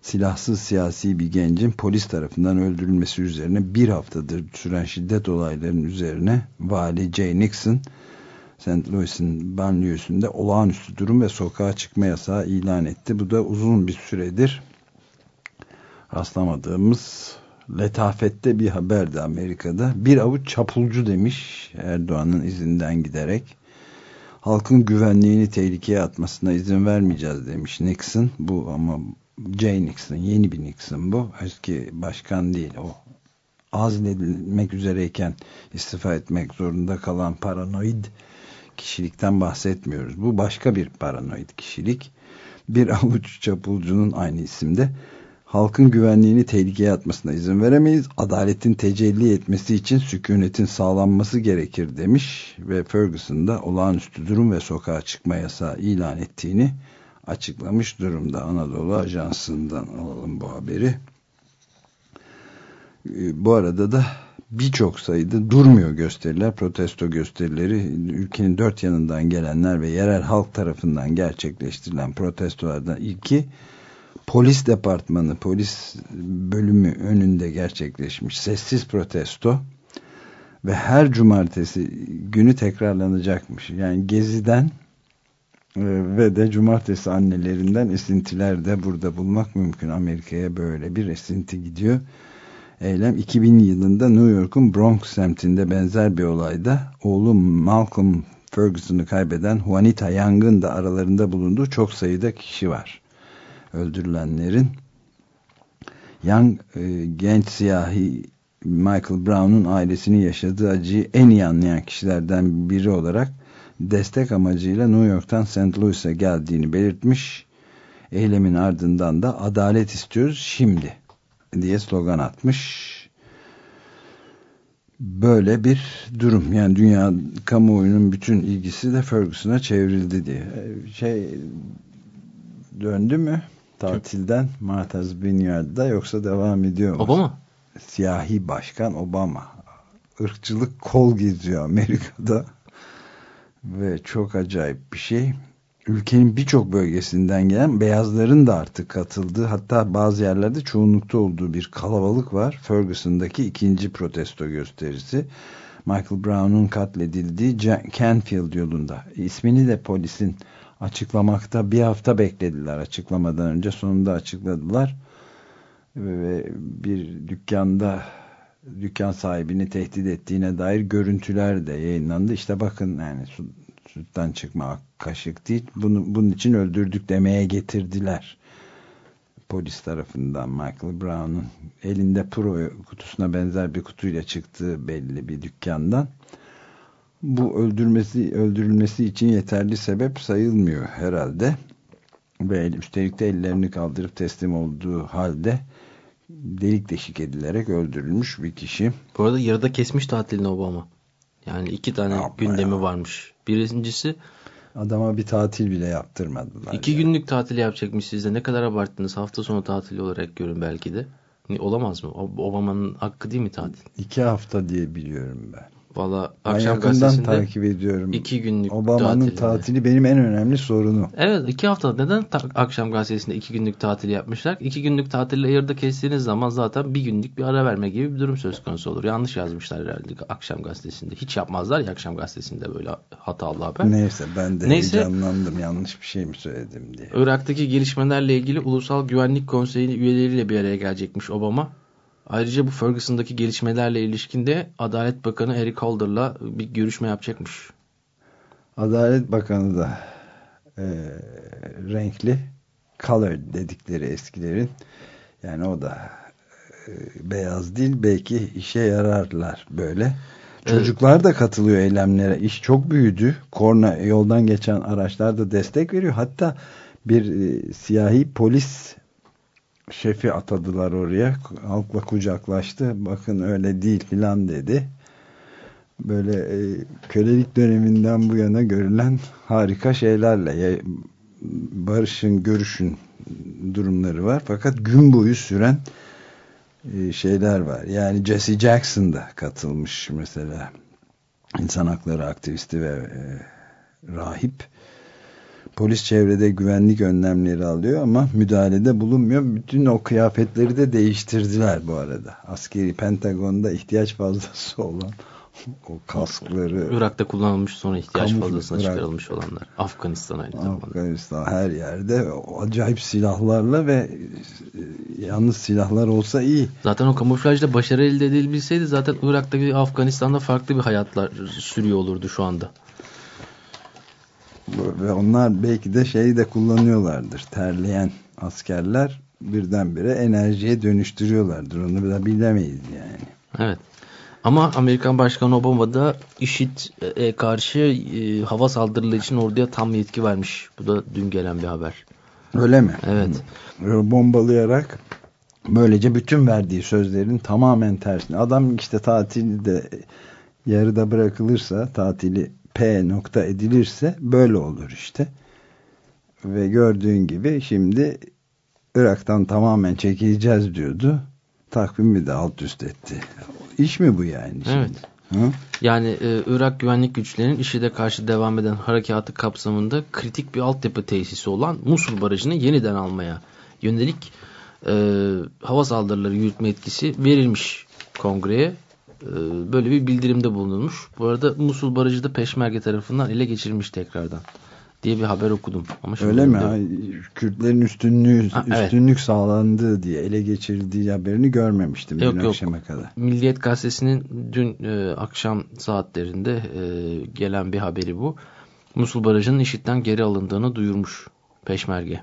silahsız siyasi bir gencin polis tarafından öldürülmesi üzerine bir haftadır süren şiddet olaylarının üzerine Vali J. Nixon St. Louis'in banliyösünde olağanüstü durum ve sokağa çıkma yasağı ilan etti. Bu da uzun bir süredir rastlamadığımız letafette bir haberdi Amerika'da. Bir avuç çapulcu demiş Erdoğan'ın izinden giderek. Halkın güvenliğini tehlikeye atmasına izin vermeyeceğiz demiş Nixon. Bu ama J. Nixon, yeni bir Nixon bu. Eski başkan değil o. Azledilmek üzereyken istifa etmek zorunda kalan paranoid kişilikten bahsetmiyoruz. Bu başka bir paranoid kişilik. Bir avuç çapulcunun aynı isimde halkın güvenliğini tehlikeye atmasına izin veremeyiz. Adaletin tecelli etmesi için sükunetin sağlanması gerekir demiş ve Ferguson'da olağanüstü durum ve sokağa çıkma yasağı ilan ettiğini açıklamış durumda. Anadolu Ajansı'ndan alalım bu haberi. Bu arada da birçok sayıda durmuyor gösteriler, protesto gösterileri. Ülkenin dört yanından gelenler ve yerel halk tarafından gerçekleştirilen protestolardan ilki polis departmanı, polis bölümü önünde gerçekleşmiş sessiz protesto ve her cumartesi günü tekrarlanacakmış. Yani Gezi'den ve de cumartesi annelerinden esintiler de burada bulmak mümkün. Amerika'ya böyle bir esinti gidiyor. Eylem 2000 yılında New York'un Bronx semtinde benzer bir olayda oğlu Malcolm Ferguson'ı kaybeden Juanita Young'ın da aralarında bulunduğu çok sayıda kişi var. Öldürülenlerin Young e, genç siyahi Michael Brown'un ailesinin yaşadığı acıyı en iyi anlayan kişilerden biri olarak destek amacıyla New York'tan St. Louis'e geldiğini belirtmiş. Eylemin ardından da adalet istiyoruz şimdi diye slogan atmış. Böyle bir durum. Yani dünya kamuoyunun bütün ilgisi de Ferguson'a çevrildi diye. Şey döndü mü tatilden Martha's Vineyard'da yoksa devam ediyor mu? Obama? Siyahi başkan Obama. Irkçılık kol geziyor Amerika'da. Ve çok acayip bir şey ülkenin birçok bölgesinden gelen beyazların da artık katıldığı hatta bazı yerlerde çoğunlukta olduğu bir kalabalık var. Ferguson'daki ikinci protesto gösterisi. Michael Brown'un katledildiği Canfield yolunda. İsmini de polisin açıklamakta bir hafta beklediler açıklamadan önce sonunda açıkladılar ve bir dükkanda dükkan sahibini tehdit ettiğine dair görüntüler de yayınlandı. İşte bakın yani sütten çıkma kaşık değil. Bunu, bunun için öldürdük demeye getirdiler. Polis tarafından Michael Brown'un elinde pro kutusuna benzer bir kutuyla çıktığı belli bir dükkandan. Bu öldürmesi öldürülmesi için yeterli sebep sayılmıyor herhalde. Ve üstelik de ellerini kaldırıp teslim olduğu halde delik deşik edilerek öldürülmüş bir kişi. Bu arada yarıda kesmiş tatilini Obama. Yani iki tane Yapma gündemi ya. varmış. Birincisi Adama bir tatil bile yaptırmadılar. iki yani. günlük tatil yapacakmış sizde. Ne kadar abarttınız. Hafta sonu tatili olarak görün belki de. Olamaz mı? Obama'nın hakkı değil mi tatil? İki hafta diye biliyorum ben. Valla Ben akşam yakından gazetesinde takip ediyorum. iki günlük Obama'nın tatil. tatili benim en önemli sorunu. Evet iki hafta neden akşam gazetesinde iki günlük tatil yapmışlar? İki günlük tatille yarıda kestiğiniz zaman zaten bir günlük bir ara verme gibi bir durum söz konusu olur. Yanlış yazmışlar herhalde akşam gazetesinde. Hiç yapmazlar ya akşam gazetesinde böyle hatalı haber. Neyse ben de Neyse. heyecanlandım yanlış bir şey mi söyledim diye. Irak'taki gelişmelerle ilgili Ulusal Güvenlik Konseyi üyeleriyle bir araya gelecekmiş Obama. Ayrıca bu Ferguson'daki gelişmelerle ilişkin de Adalet Bakanı Eric Holder'la bir görüşme yapacakmış. Adalet Bakanı da e, renkli color dedikleri eskilerin yani o da e, beyaz değil belki işe yararlar böyle. Çocuklar da katılıyor eylemlere. İş çok büyüdü. Korna yoldan geçen araçlar da destek veriyor. Hatta bir e, siyahi polis şefi atadılar oraya. Halkla kucaklaştı. Bakın öyle değil filan dedi. Böyle e, kölelik döneminden bu yana görülen harika şeylerle barışın, görüşün durumları var. Fakat gün boyu süren e, şeyler var. Yani Jesse Jackson da katılmış mesela. İnsan hakları aktivisti ve e, rahip. Polis çevrede güvenlik önlemleri alıyor ama müdahalede bulunmuyor. Bütün o kıyafetleri de değiştirdiler bu arada. Askeri Pentagon'da ihtiyaç fazlası olan o kaskları Irak'ta kullanılmış sonra ihtiyaç Kamufle- fazlasına Irak. çıkarılmış olanlar. Afganistan aynı zamanda. Afganistan her yerde acayip silahlarla ve e, yalnız silahlar olsa iyi. Zaten o kamuflajla başarı elde edilebilseydi zaten Irak'taki Afganistan'da farklı bir hayatlar sürüyor olurdu şu anda. Ve onlar belki de şeyi de kullanıyorlardır. Terleyen askerler birdenbire enerjiye dönüştürüyorlardır. Onu da bilemeyiz yani. Evet. Ama Amerikan Başkanı Obama da IŞİD'e karşı e, hava saldırıları için orduya tam yetki vermiş. Bu da dün gelen bir haber. Öyle mi? Evet. Böyle Bombalayarak böylece bütün verdiği sözlerin tamamen tersine. Adam işte tatilde yarıda bırakılırsa tatili P nokta edilirse böyle olur işte. Ve gördüğün gibi şimdi Irak'tan tamamen çekileceğiz diyordu. Takvimi de alt üst etti. İş mi bu yani? Şimdi? Evet. Hı? Yani e, Irak güvenlik güçlerinin IŞİD'e karşı devam eden harekatı kapsamında kritik bir altyapı tesisi olan Musul Barajı'nı yeniden almaya yönelik e, hava saldırıları yürütme etkisi verilmiş kongreye. E, böyle bir bildirimde bulunulmuş. Bu arada Musul Barajı da Peşmerge tarafından ele geçirilmiş tekrardan diye bir haber okudum. Ama şimdi Öyle mi? de- Kürtlerin üstünlüğü, Ha, evet. üstünlük sağlandığı diye ele geçirildiği haberini görmemiştim Yok, dün yok. akşama kadar. Milliyet Gazetesi'nin dün e, akşam saatlerinde e, gelen bir haberi bu. Musul Barajı'nın IŞİD'den geri alındığını duyurmuş Peşmerge.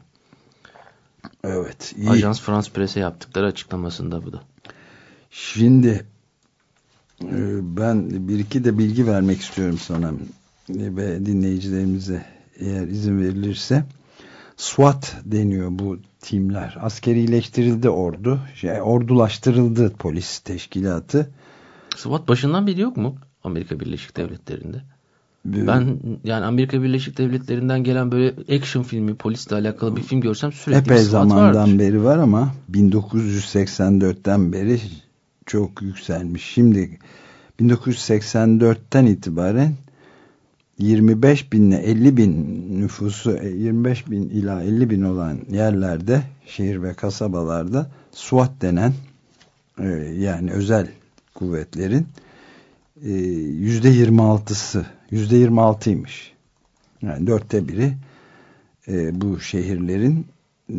Evet. iyi. Ajans France Presse yaptıkları açıklamasında bu da. Şimdi ben bir iki de bilgi vermek istiyorum sana e, ve dinleyicilerimize eğer izin verilirse. SWAT deniyor bu timler. Askerileştirildi ordu. Şey, ordulaştırıldı polis teşkilatı. SWAT başından beri yok mu Amerika Birleşik Devletleri'nde? Bir- Ben yani Amerika Birleşik Devletleri'nden gelen böyle action filmi, polisle alakalı bir film görsem sürekli Epey bir zamandan vardır. beri var ama 1984'ten beri çok yükselmiş. Şimdi 1984'ten itibaren 25 binle 50 bin nüfusu e, 25 bin ila 50 bin olan yerlerde şehir ve kasabalarda SWAT denen e, yani özel kuvvetlerin e, yüzde 26'sı yüzde 26'ymış. Yani dörtte biri e, bu şehirlerin m,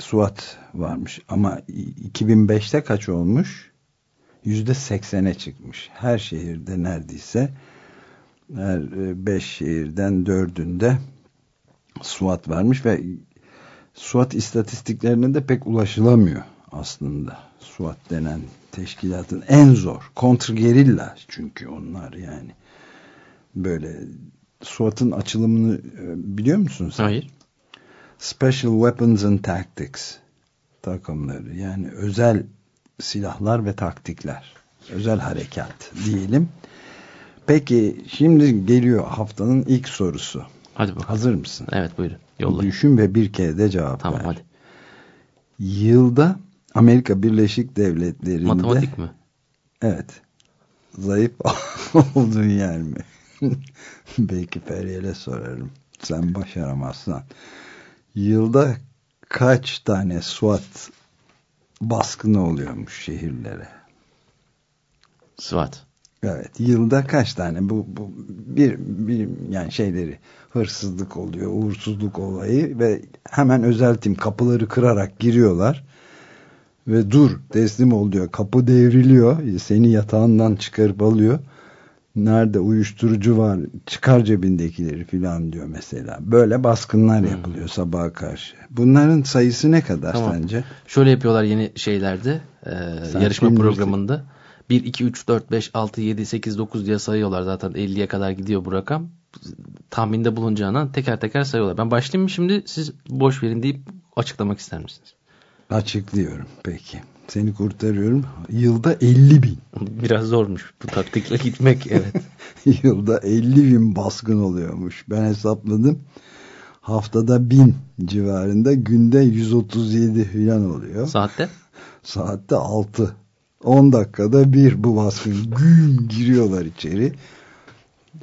SWAT varmış. Ama 2005'te kaç olmuş? Yüzde seksene çıkmış. Her şehirde neredeyse her e, beş şehirden dördünde SWAT varmış ve SWAT istatistiklerine de pek ulaşılamıyor aslında. SWAT denen teşkilatın en zor kontrgerilla çünkü onlar yani böyle SWAT'ın açılımını e, biliyor musun sen? Hayır. Special Weapons and Tactics takımları yani özel silahlar ve taktikler özel harekat diyelim peki şimdi geliyor haftanın ilk sorusu Hadi bakalım. hazır mısın? Evet buyurun. Yolla. Düşün ve bir kere de cevap Tamam ver. hadi. Yılda Amerika Birleşik Devletleri'nde Matematik mi? Evet. Zayıf olduğun yer mi? Belki Feryal'e sorarım. Sen başaramazsan. Yılda kaç tane SWAT baskını oluyormuş şehirlere? SWAT. Evet. Yılda kaç tane bu, bu bir, bir yani şeyleri hırsızlık oluyor, uğursuzluk olayı ve hemen özel tim kapıları kırarak giriyorlar ve dur teslim ol diyor. Kapı devriliyor. Seni yatağından çıkarıp alıyor. Nerede uyuşturucu var çıkar cebindekileri filan diyor mesela. Böyle baskınlar yapılıyor sabaha karşı. Bunların sayısı ne kadar Tamam. sence? Şöyle yapıyorlar yeni şeylerde. e, Sen yarışma bilirsin. programında. 1, 2, 3, 4, 5, 6, 7, 8, 9 diye sayıyorlar. Zaten 50'ye kadar gidiyor bu rakam. Tahminde bulunacağına teker teker sayıyorlar. Ben başlayayım mı şimdi? Siz boş verin deyip açıklamak ister misiniz? Açıklıyorum peki. Seni kurtarıyorum. Yılda 50 bin. Biraz zormuş bu taktikle gitmek. Evet. Yılda 50 bin baskın oluyormuş. Ben hesapladım. Haftada bin civarında günde 137 filan oluyor. Saatte? Saatte 6. 10 dakikada bir bu baskın. Güm giriyorlar içeri.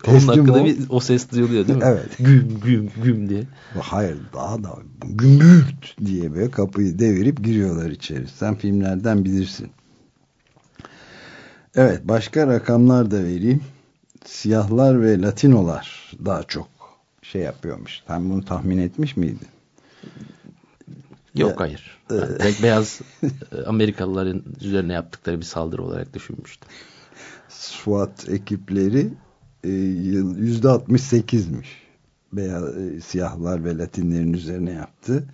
10 Teslim dakikada ol. bir o ses duyuluyor değil mi? Evet. Güm güm güm diye. Hayır daha da gümbürt diye böyle kapıyı devirip giriyorlar içeri. Sen filmlerden bilirsin. Evet başka rakamlar da vereyim. Siyahlar ve Latinolar daha çok şey yapıyormuş. Sen bunu tahmin etmiş miydin? Yok Ya, hayır. Ben e, direkt beyaz Amerikalıların üzerine yaptıkları bir saldırı olarak düşünmüştüm. SWAT ekipleri yüzde 68'miş. Beyaz, e, siyahlar ve Latinlerin üzerine yaptı.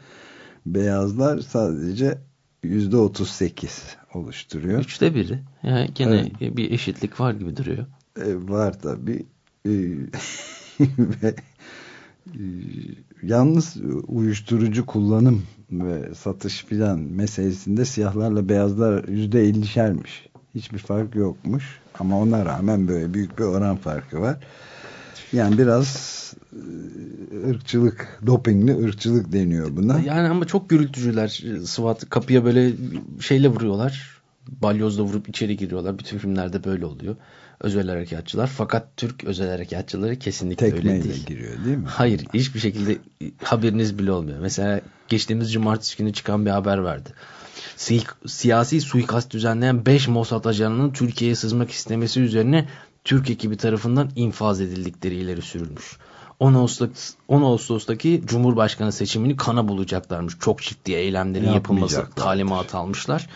Beyazlar sadece yüzde 38 oluşturuyor. Üçte biri. Yani gene bir eşitlik var gibi duruyor. E, var tabi. E, ve e, yalnız uyuşturucu kullanım ve satış filan meselesinde siyahlarla beyazlar yüzde ellişermiş. Hiçbir fark yokmuş. Ama ona rağmen böyle büyük bir oran farkı var. Yani biraz e, ırkçılık, dopingli ırkçılık deniyor buna. Yani ama çok gürültücüler. SWAT kapıya böyle şeyle vuruyorlar. Balyozla vurup içeri giriyorlar. Bütün filmlerde böyle oluyor. Özel harekatçılar. Fakat Türk özel harekatçıları kesinlikle öyle Tekmeyle değil. giriyor değil mi? Hayır hiçbir şekilde haberiniz bile olmuyor. Mesela geçtiğimiz cumartesi günü çıkan bir haber vardı. Si siyasi suikast düzenleyen 5 Mossad ajanının Türkiye'ye sızmak istemesi üzerine Türk ekibi tarafından infaz edildikleri ileri sürülmüş. 10, Ağustos, 10 Ağustos'taki Cumhurbaşkanı seçimini kana bulacaklarmış. Çok ciddi eylemlerin yapılması talimatı almışlar.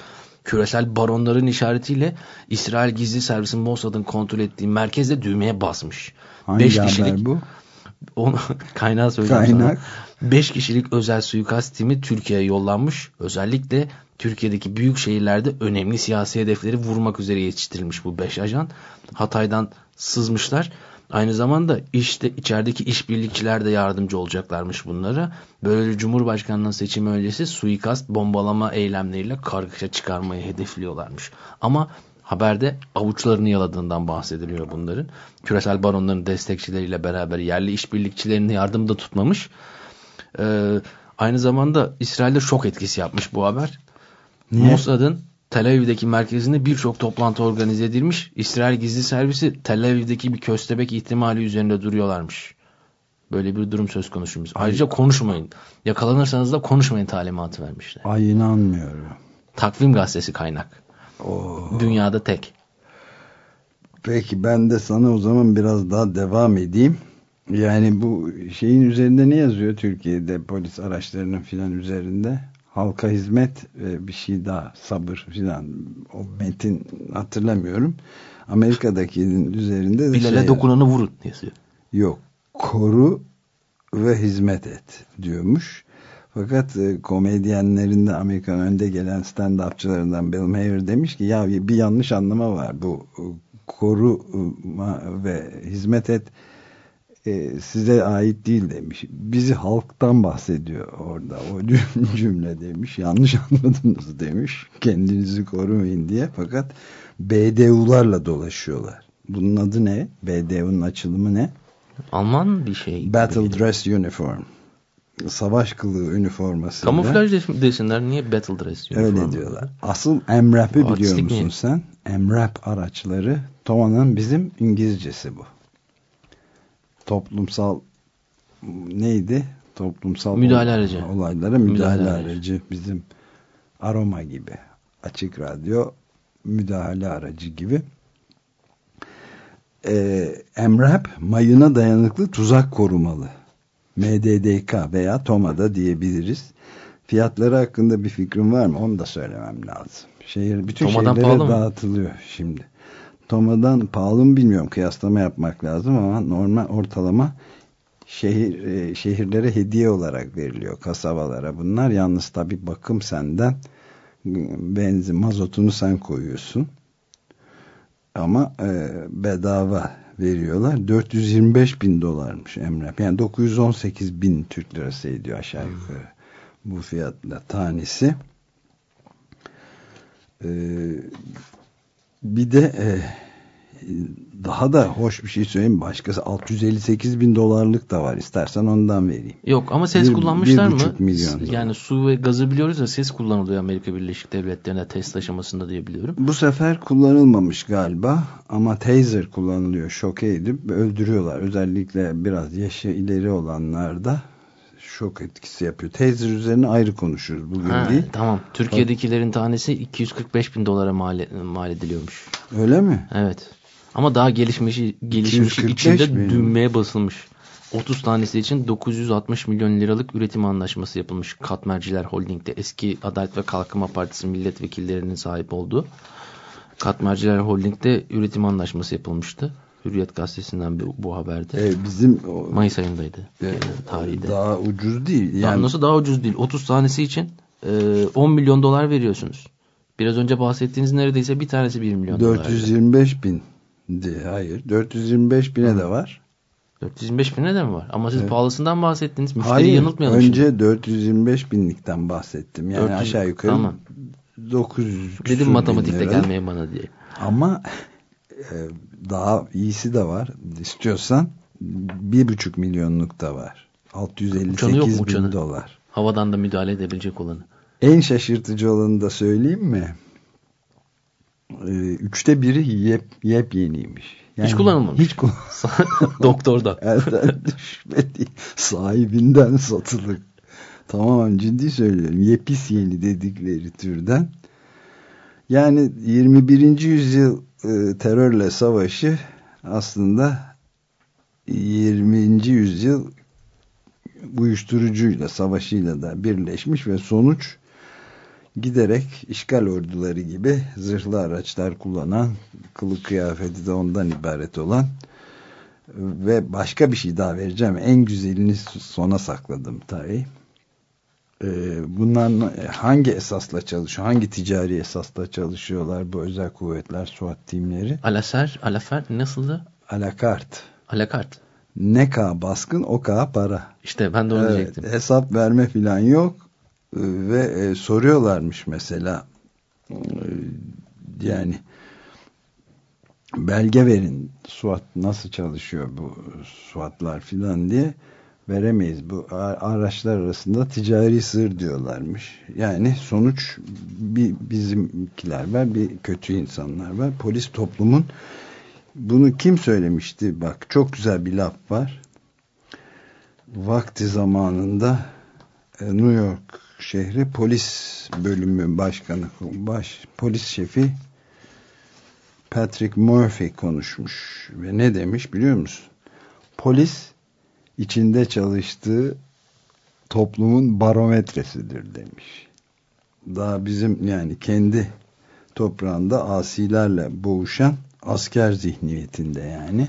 Küresel baronların işaretiyle İsrail Gizli Servisi Mossad'ın kontrol ettiği merkezde düğmeye basmış. Hangi 5 haber kişilik bu? onu kaynağı söyleyeyim Kaynak. sana. 5 kişilik özel suikast timi Türkiye'ye yollanmış. Özellikle Türkiye'deki büyük şehirlerde önemli siyasi hedefleri vurmak üzere yetiştirilmiş bu 5 ajan. Hatay'dan sızmışlar. Aynı zamanda işte içerideki işbirlikçiler de yardımcı olacaklarmış bunlara. Böylece Cumhurbaşkanlığı seçimi öncesi suikast bombalama eylemleriyle kargaşa çıkarmayı hedefliyorlarmış. Ama haberde avuçlarını yaladığından bahsediliyor bunların. Küresel baronların destekçileriyle beraber yerli işbirlikçilerini yardımda tutmamış. Ee, aynı zamanda İsrail'de şok etkisi yapmış bu haber. Niye? Mossad'ın Tel Aviv'deki merkezinde birçok toplantı organize edilmiş. İsrail gizli servisi Tel Aviv'deki bir köstebek ihtimali üzerinde duruyorlarmış. Böyle bir durum söz konusumuz. Ayrıca konuşmayın. Yakalanırsanız da konuşmayın talimatı vermişler. Ay inanmıyorum. Takvim gazetesi kaynak. Oo. Dünyada tek. Peki ben de sana o zaman biraz daha devam edeyim. Yani bu şeyin üzerinde ne yazıyor Türkiye'de polis araçlarının filan üzerinde? Halka hizmet ve bir şey daha sabır filan o metin hatırlamıyorum. Amerika'dakinin üzerinde de Bilal'e şey dokunanı vurun yazıyor. Yok. Koru ve hizmet et diyormuş. Fakat e, komedyenlerin de Amerika'nın önde gelen stand-upçılarından Bill Maher demiş ki ya bir yanlış anlama var. Bu e, koru e, ve hizmet et e, size ait değil demiş. Bizi halktan bahsediyor orada. O cümle demiş. Yanlış anladınız demiş. Kendinizi korumayın diye. Fakat BDU'larla dolaşıyorlar. Bunun adı ne? BDU'nun açılımı ne? Alman bir şey. Battle Dress Uniform. Savaş kılığı üniforması. Kamuflaj desinler niye Battle Dress Öyle uniform? diyorlar. Asıl MRAP'i biliyor musun mi? sen? MRAP araçları Toma'nın bizim İngilizcesi bu. Toplumsal neydi? Toplumsal Müdahale aracı. olaylara müdahale, Müdahale aracı. Bizim aroma gibi. Açık radyo müdahale aracı gibi. Ee, MRAP mayına dayanıklı tuzak korumalı. MDDK veya TOMA'da diyebiliriz. Fiyatları hakkında bir fikrim var mı? Onu da söylemem lazım. Şehir bütün Toma'dan şehirlere dağıtılıyor şimdi. Toma'dan pahalı mı bilmiyorum. Kıyaslama yapmak lazım ama normal ortalama şehir e, şehirlere hediye olarak veriliyor kasabalara. Bunlar yalnız tabi bakım senden benzin mazotunu sen koyuyorsun. Ama e, bedava veriyorlar. 425 bin dolarmış Emre. Yani 918 bin Türk lirası ediyor aşağı yukarı. Bu fiyatla tanesi. Ee, bir de e, daha da hoş bir şey söyleyeyim. Başkası 658 bin dolarlık da var. İstersen ondan vereyim. Yok ama ses Bir- kullanmışlar bir mı? milyon dolar. Yani su ve gazı biliyoruz ya ses kullanılıyor Amerika Birleşik Devletleri'nde test aşamasında diye biliyorum. Bu sefer kullanılmamış galiba ama taser kullanılıyor. Şoke edip öldürüyorlar. Özellikle biraz yaşı ileri olanlarda şok etkisi yapıyor. Taser üzerine ayrı konuşuruz bugün Ha, değil. tamam. Türkiye'dekilerin tanesi 245 bin dolara mal, mal ediliyormuş. Öyle mi? Evet. Ama daha gelişmişi 245 içinde bin. düğmeye basılmış. 30 tanesi için 960 milyon liralık üretim anlaşması yapılmış. Katmerciler Holding'de eski Adalet ve Kalkınma Partisi milletvekillerinin sahip olduğu. Katmerciler Holding'de üretim anlaşması yapılmıştı. Hürriyet gazetesinden bu, bu haberde. Ee, bizim o, Mayıs ayındaydı. e, Yani tarihte. daha ucuz değil. Yani Yani nasıl daha ucuz değil. 30 tanesi için e, 10 milyon dolar veriyorsunuz. Biraz önce bahsettiğiniz neredeyse bir tanesi 1 milyon dolar. 425 bin de, hayır 425 bine de var. 425 bin de mi var? Ama siz Evet. pahalısından bahsettiniz. Müşteri Hayır yanıltmayalım önce şimdi. 425 binlikten bahsettim. Yani 400 aşağı yukarı tamam. 900 küsur Dedim bin matematikte lira. gelmeyin bana diye. Ama e, daha iyisi de var. İstiyorsan bir buçuk milyonluk da var. Uçanı yok 658 mu bin uçanı? dolar. Havadan da müdahale edebilecek olanı. En şaşırtıcı olanı da söyleyeyim mi? Ee, üçte biri yep, yepyeniymiş. Hiç kullanılmamış. Hiç kullanılmamış. Doktorda. Elden düşmedi. Sahibinden satılık. Tamamen ciddi söylüyorum. Yepis yeni dedikleri türden. Yani 21. yüzyıl e, terörle savaşı aslında 20. yüzyıl uyuşturucuyla savaşıyla da birleşmiş ve sonuç giderek işgal orduları gibi zırhlı araçlar kullanan kılık kıyafeti de ondan ibaret olan ve başka bir şey daha vereceğim. En güzelini sona sakladım tabii. Ee, bunlar hangi esasla çalışıyor? Hangi ticari esasla çalışıyorlar bu özel kuvvetler, SWAT timleri? Alaser, alafer nasıldı? Alakart. Alakart. Ne kadar baskın o kadar para. İşte ben de onu Evet, diyecektim. hesap verme filan yok Ee, ve e, soruyorlarmış mesela Ee, yani belge verin SWAT nasıl çalışıyor bu SWAT'lar filan diye veremeyiz. Bu araçlar arasında ticari sır diyorlarmış. Yani sonuç bir bizimkiler var, bir kötü insanlar var. Polis toplumun bunu kim söylemişti? Bak çok güzel bir laf var. Vakti zamanında e, New York şehri polis bölümü başkanı, baş polis şefi Patrick Murphy konuşmuş ve ne demiş biliyor musun? Polis içinde çalıştığı toplumun barometresidir demiş. Daha bizim yani kendi toprağında asilerle boğuşan asker zihniyetinde yani.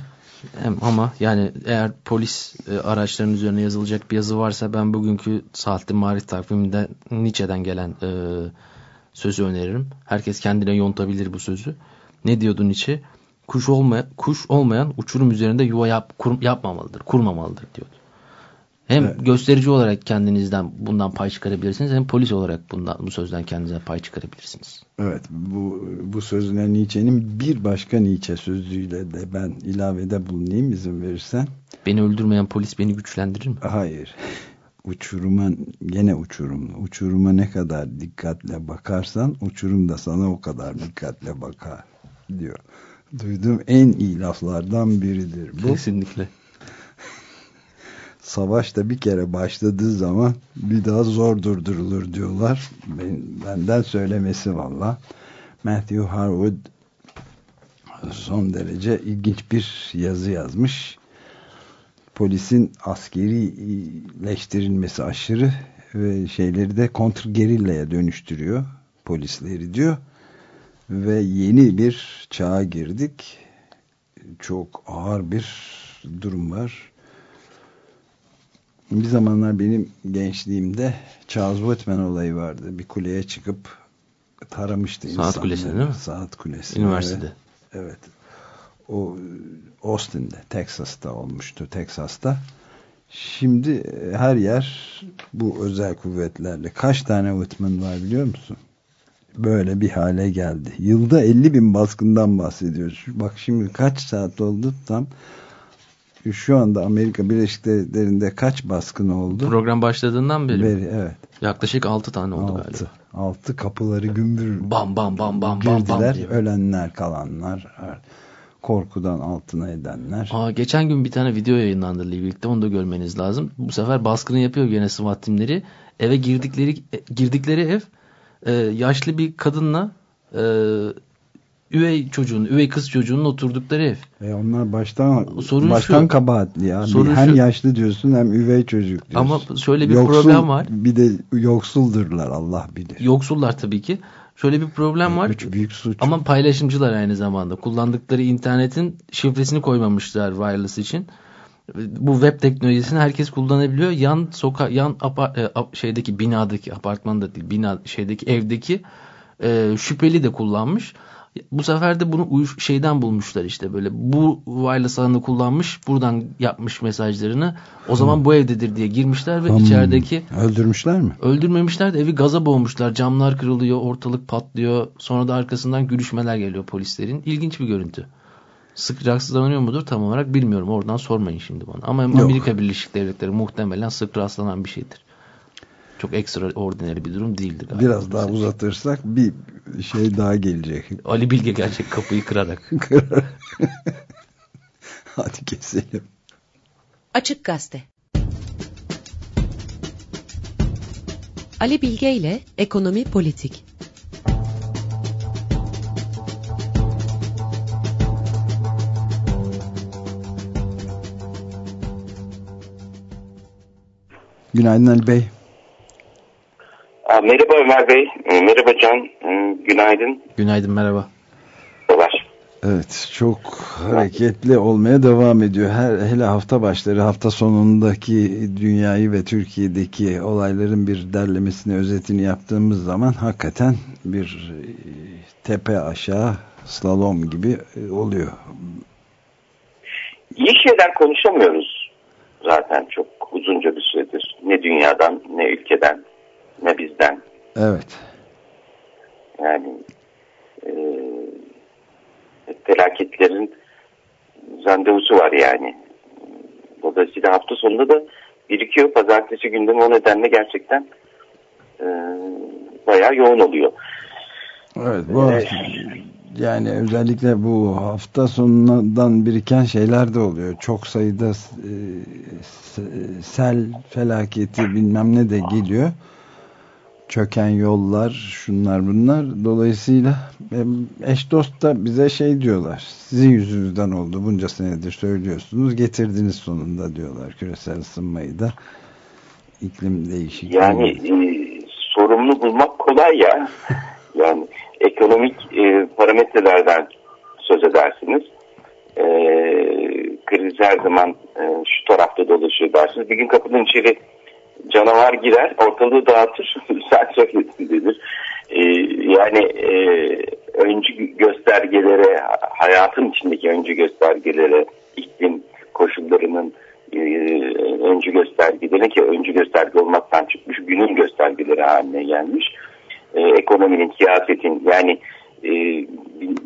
Ama yani eğer polis e, araçlarının üzerine yazılacak bir yazı varsa ben bugünkü Saatli Marif takviminde Nietzsche'den gelen e, sözü öneririm. Herkes kendine yontabilir bu sözü. Ne diyordu Nietzsche? Kuş, olmaya, kuş olmayan uçurum üzerinde yuva yap, kur, yapmamalıdır, kurmamalıdır diyordu. Hem evet. gösterici olarak kendinizden bundan pay çıkarabilirsiniz hem polis olarak bundan bu sözden kendinize pay çıkarabilirsiniz. Evet bu bu sözüne Nietzsche'nin bir başka Nietzsche sözüyle de ben ilavede bulunayım izin verirsen. Beni öldürmeyen polis beni güçlendirir mi? Hayır. Uçuruma gene uçurum. Uçuruma ne kadar dikkatle bakarsan uçurum da sana o kadar dikkatle bakar diyor. Duyduğum en iyi laflardan biridir bu. Kesinlikle savaş da bir kere başladığı zaman bir daha zor durdurulur diyorlar. Ben, benden söylemesi valla. Matthew Harwood son derece ilginç bir yazı yazmış. Polisin askerileştirilmesi aşırı ve şeyleri de kontrgerillaya dönüştürüyor polisleri diyor. Ve yeni bir çağa girdik. Çok ağır bir durum var bir zamanlar benim gençliğimde Charles Whitman olayı vardı. Bir kuleye çıkıp taramıştı Saat insanları. kulesi değil mi? Saat kulesi. Üniversitede. Evet. evet. O Austin'de, Texas'ta olmuştu. Texas'ta. Şimdi e, her yer bu özel kuvvetlerle. Kaç tane Whitman var biliyor musun? Böyle bir hale geldi. Yılda 50 bin baskından bahsediyoruz. Bak şimdi kaç saat oldu tam şu anda Amerika Birleşik Devletleri'nde kaç baskın oldu? Program başladığından beri. beri evet. Yaklaşık 6 tane oldu 6, galiba. 6 kapıları gümbür bam bam bam bam girdiler. bam bam diye. Ölenler, kalanlar, korkudan altına edenler. Aa, geçen gün bir tane video yayınlandı birlikte onu da görmeniz lazım. Bu sefer baskını yapıyor gene SWAT timleri. Eve girdikleri girdikleri ev e, yaşlı bir kadınla e, üvey çocuğun, üvey kız çocuğunun oturdukları ev. E onlar baştan Sorun baştan şu, kabahatli ya. Sorun hem şu, yaşlı diyorsun hem üvey çocuk diyorsun. Ama şöyle bir Yoksul, problem var. Bir de yoksuldurlar Allah bilir. Yoksullar tabii ki. Şöyle bir problem var. Üç büyük suç. Ama paylaşımcılar aynı zamanda. Kullandıkları internetin şifresini koymamışlar wireless için. Bu web teknolojisini herkes kullanabiliyor. Yan soka yan e, şeydeki binadaki apartmanda değil, bina şeydeki evdeki e, şüpheli de kullanmış. Bu sefer de bunu uyuş, şeyden bulmuşlar işte böyle bu wireless ağını kullanmış buradan yapmış mesajlarını o zaman hmm. bu evdedir diye girmişler ve hmm. içerideki öldürmüşler mi? Öldürmemişler de evi gaza boğmuşlar camlar kırılıyor ortalık patlıyor sonra da arkasından gülüşmeler geliyor polislerin ilginç bir görüntü. Sık rastlanıyor mudur tam olarak bilmiyorum oradan sormayın şimdi bana ama Yok. Amerika Birleşik Devletleri muhtemelen sık rastlanan bir şeydir çok ekstraordinary bir durum değildi. Galiba. Biraz daha uzatırsak bir şey daha gelecek. Ali Bilge gelecek kapıyı kırarak. Hadi keselim. Açık Gazete Ali Bilge ile Ekonomi Politik Günaydın Ali Bey. Merhaba Ömer Bey, e, merhaba Can, e, günaydın. Günaydın, merhaba. Merhabalar. Evet, çok hareketli olmaya devam ediyor. Her, hele hafta başları, hafta sonundaki dünyayı ve Türkiye'deki olayların bir derlemesini, özetini yaptığımız zaman hakikaten bir e, tepe aşağı slalom gibi oluyor. İyi şeyler konuşamıyoruz zaten çok uzunca bir süredir. Ne dünyadan, ne ülkeden, ne bizden. Evet. Yani e, felaketlerin randevusu var yani. Dolayısıyla hafta sonunda da birikiyor. Pazartesi gündemi o nedenle gerçekten e, bayağı yoğun oluyor. Evet bu ee, yani özellikle bu hafta sonundan biriken şeyler de oluyor. Çok sayıda e, sel felaketi bilmem ne de geliyor çöken yollar, şunlar bunlar. Dolayısıyla eş dost da bize şey diyorlar. Sizin yüzünüzden oldu. Bunca senedir söylüyorsunuz. Getirdiniz sonunda diyorlar küresel ısınmayı da. iklim değişikliği. Yani e, sorumlu bulmak kolay ya. yani ekonomik e, parametrelerden söz edersiniz. E, kriz her zaman e, şu tarafta dolaşıyor dersiniz. Bir gün kapının içeri canavar girer, ortalığı dağıtır, sen söylesin denir. E, yani e, öncü göstergelere, hayatın içindeki öncü göstergelere, iklim koşullarının e, öncü göstergeleri ki öncü gösterge olmaktan çıkmış günün göstergeleri haline gelmiş. E, ekonominin, siyasetin yani e,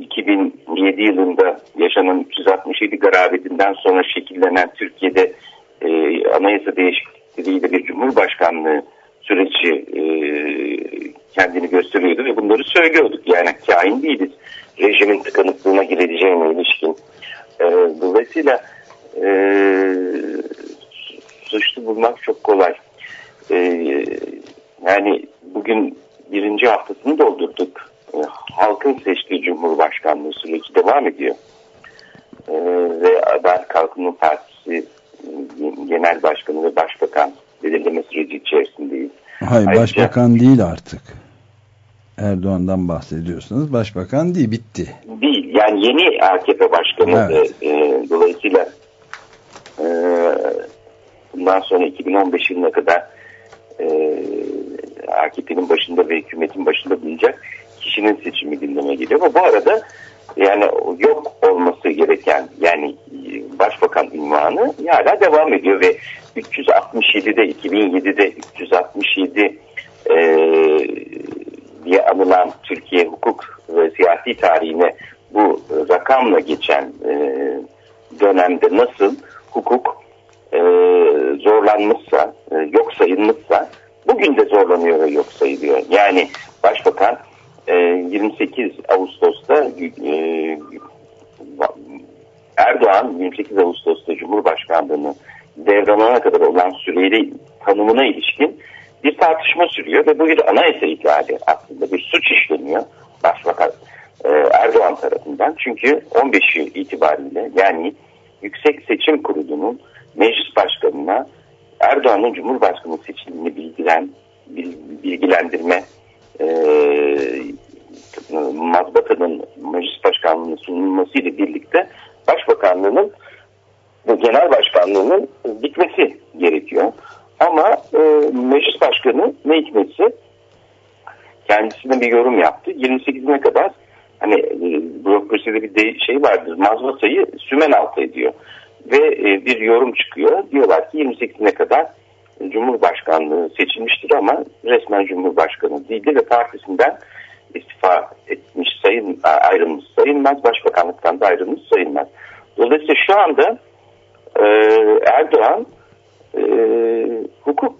2007 yılında yaşanan 367 garabetinden sonra şekillenen Türkiye'de e, anayasa değişikliğiyle bir cumhurbaşkanlığı süreci e, kendini gösteriyordu ve bunları söylüyorduk. Yani kain değiliz. Rejimin tıkanıklığına girileceğine ilişkin. E, dolayısıyla e, suçlu bulmak çok kolay. E, yani bugün birinci haftasını doldurduk. E, halkın seçtiği Cumhurbaşkanlığı süreci devam ediyor. E, ve Adalet Kalkınma Partisi e, Genel Başkanı ve Başbakan belirleme süreci içerisindeyiz. Hayır Ayrıca, başbakan değil artık. Erdoğan'dan bahsediyorsunuz. Başbakan değil bitti. Değil yani yeni AKP başkanı evet. e, dolayısıyla e, bundan sonra 2015 yılına kadar e, AKP'nin başında ve hükümetin başında bulunacak kişinin seçimi gündeme geliyor. Ama bu arada yani yok olması gereken yani başbakan ünvanı hala devam ediyor ve 367'de 2007'de 367 e, diye anılan Türkiye hukuk ve siyasi tarihine bu rakamla geçen e, dönemde nasıl hukuk e, zorlanmışsa, e, yok sayılmışsa bugün de zorlanıyor ve yok sayılıyor. Yani başbakan e, 28 Ağustos'ta e, Erdoğan 28 Ağustos'ta Cumhurbaşkanlığını devralana kadar olan süreli tanımına ilişkin bir tartışma sürüyor ve bu bir anayasa ihlali aslında bir suç işleniyor Başbakan e, Erdoğan tarafından. Çünkü 15'i itibariyle yani Yüksek Seçim Kurulu'nun meclis başkanına Erdoğan'ın Cumhurbaşkanı seçildiğini bilgilen, bilgilendirme e, mazbatanın meclis başkanlığına sunulmasıyla birlikte başbakanlığının bu genel başkanlığının bitmesi gerekiyor. Ama e, meclis başkanı ne hikmetse kendisine bir yorum yaptı. 28'ine kadar hani e, bürokraside bir şey vardır mazbatayı sümen altı ediyor. Ve e, bir yorum çıkıyor. Diyorlar ki 28'ine kadar Cumhurbaşkanlığı seçilmiştir ama resmen Cumhurbaşkanı değildi ve partisinden istifa etmiş sayın ayrılmış sayılmaz. Başbakanlıktan da ayrılmış sayılmaz. Dolayısıyla şu anda e, Erdoğan e, hukuk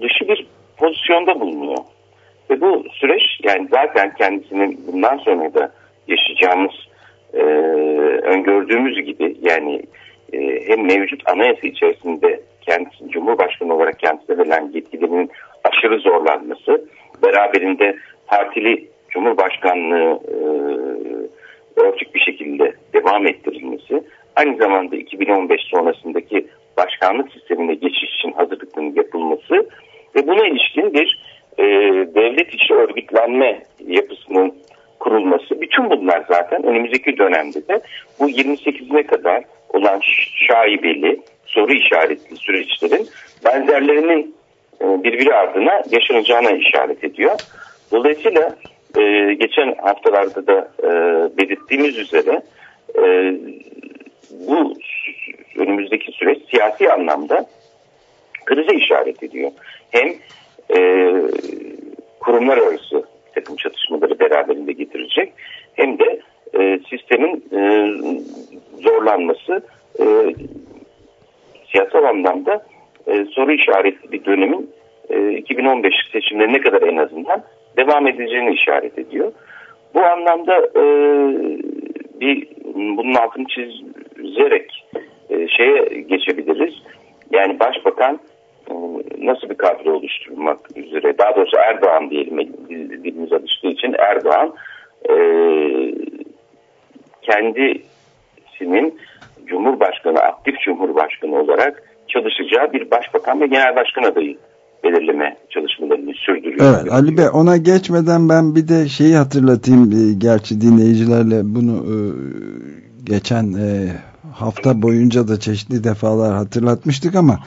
dışı bir pozisyonda bulunuyor. Ve bu süreç yani zaten kendisinin bundan sonra da yaşayacağımız e, öngördüğümüz gibi yani e, hem mevcut anayasa içerisinde kendisi Cumhurbaşkanı olarak kendisine verilen yetkilerinin aşırı zorlanması, beraberinde partili Cumhurbaşkanlığı e, örtük bir şekilde devam ettirilmesi, aynı zamanda 2015 sonrasındaki başkanlık sistemine geçiş için hazırlıkların yapılması ve buna ilişkin bir e, devlet içi örgütlenme yapısının kurulması. Bütün bunlar zaten önümüzdeki dönemde de bu 28'ine kadar olan şaibeli, soru işaretli süreçlerin benzerlerinin e, birbiri ardına yaşanacağına işaret ediyor. Dolayısıyla e, geçen haftalarda da e, belirttiğimiz üzere bu önümüzdeki süreç siyasi anlamda krize işaret ediyor. Hem kurumlar arası takım çatışmaları beraberinde getirecek hem de e, sistemin e, zorlanması e, siyasal anlamda e, soru işaretli bir dönemin e, 2015 seçimlerine kadar en azından devam edeceğini işaret ediyor. Bu anlamda e, bir bunun altını çizerek e, şeye geçebiliriz. Yani başbakan e, nasıl bir kadro oluşturmak üzere daha doğrusu Erdoğan diyelim dil- dilimiz alıştığı için Erdoğan e, kendisinin Cumhurbaşkanı aktif Cumhurbaşkanı olarak çalışacağı bir başbakan ve genel başkan adayı belirleme çalışmalarını sürdürüyor. Evet Ali Bey ona geçmeden ben bir de şeyi hatırlatayım. Gerçi dinleyicilerle bunu e, geçen e, hafta boyunca da çeşitli defalar hatırlatmıştık ama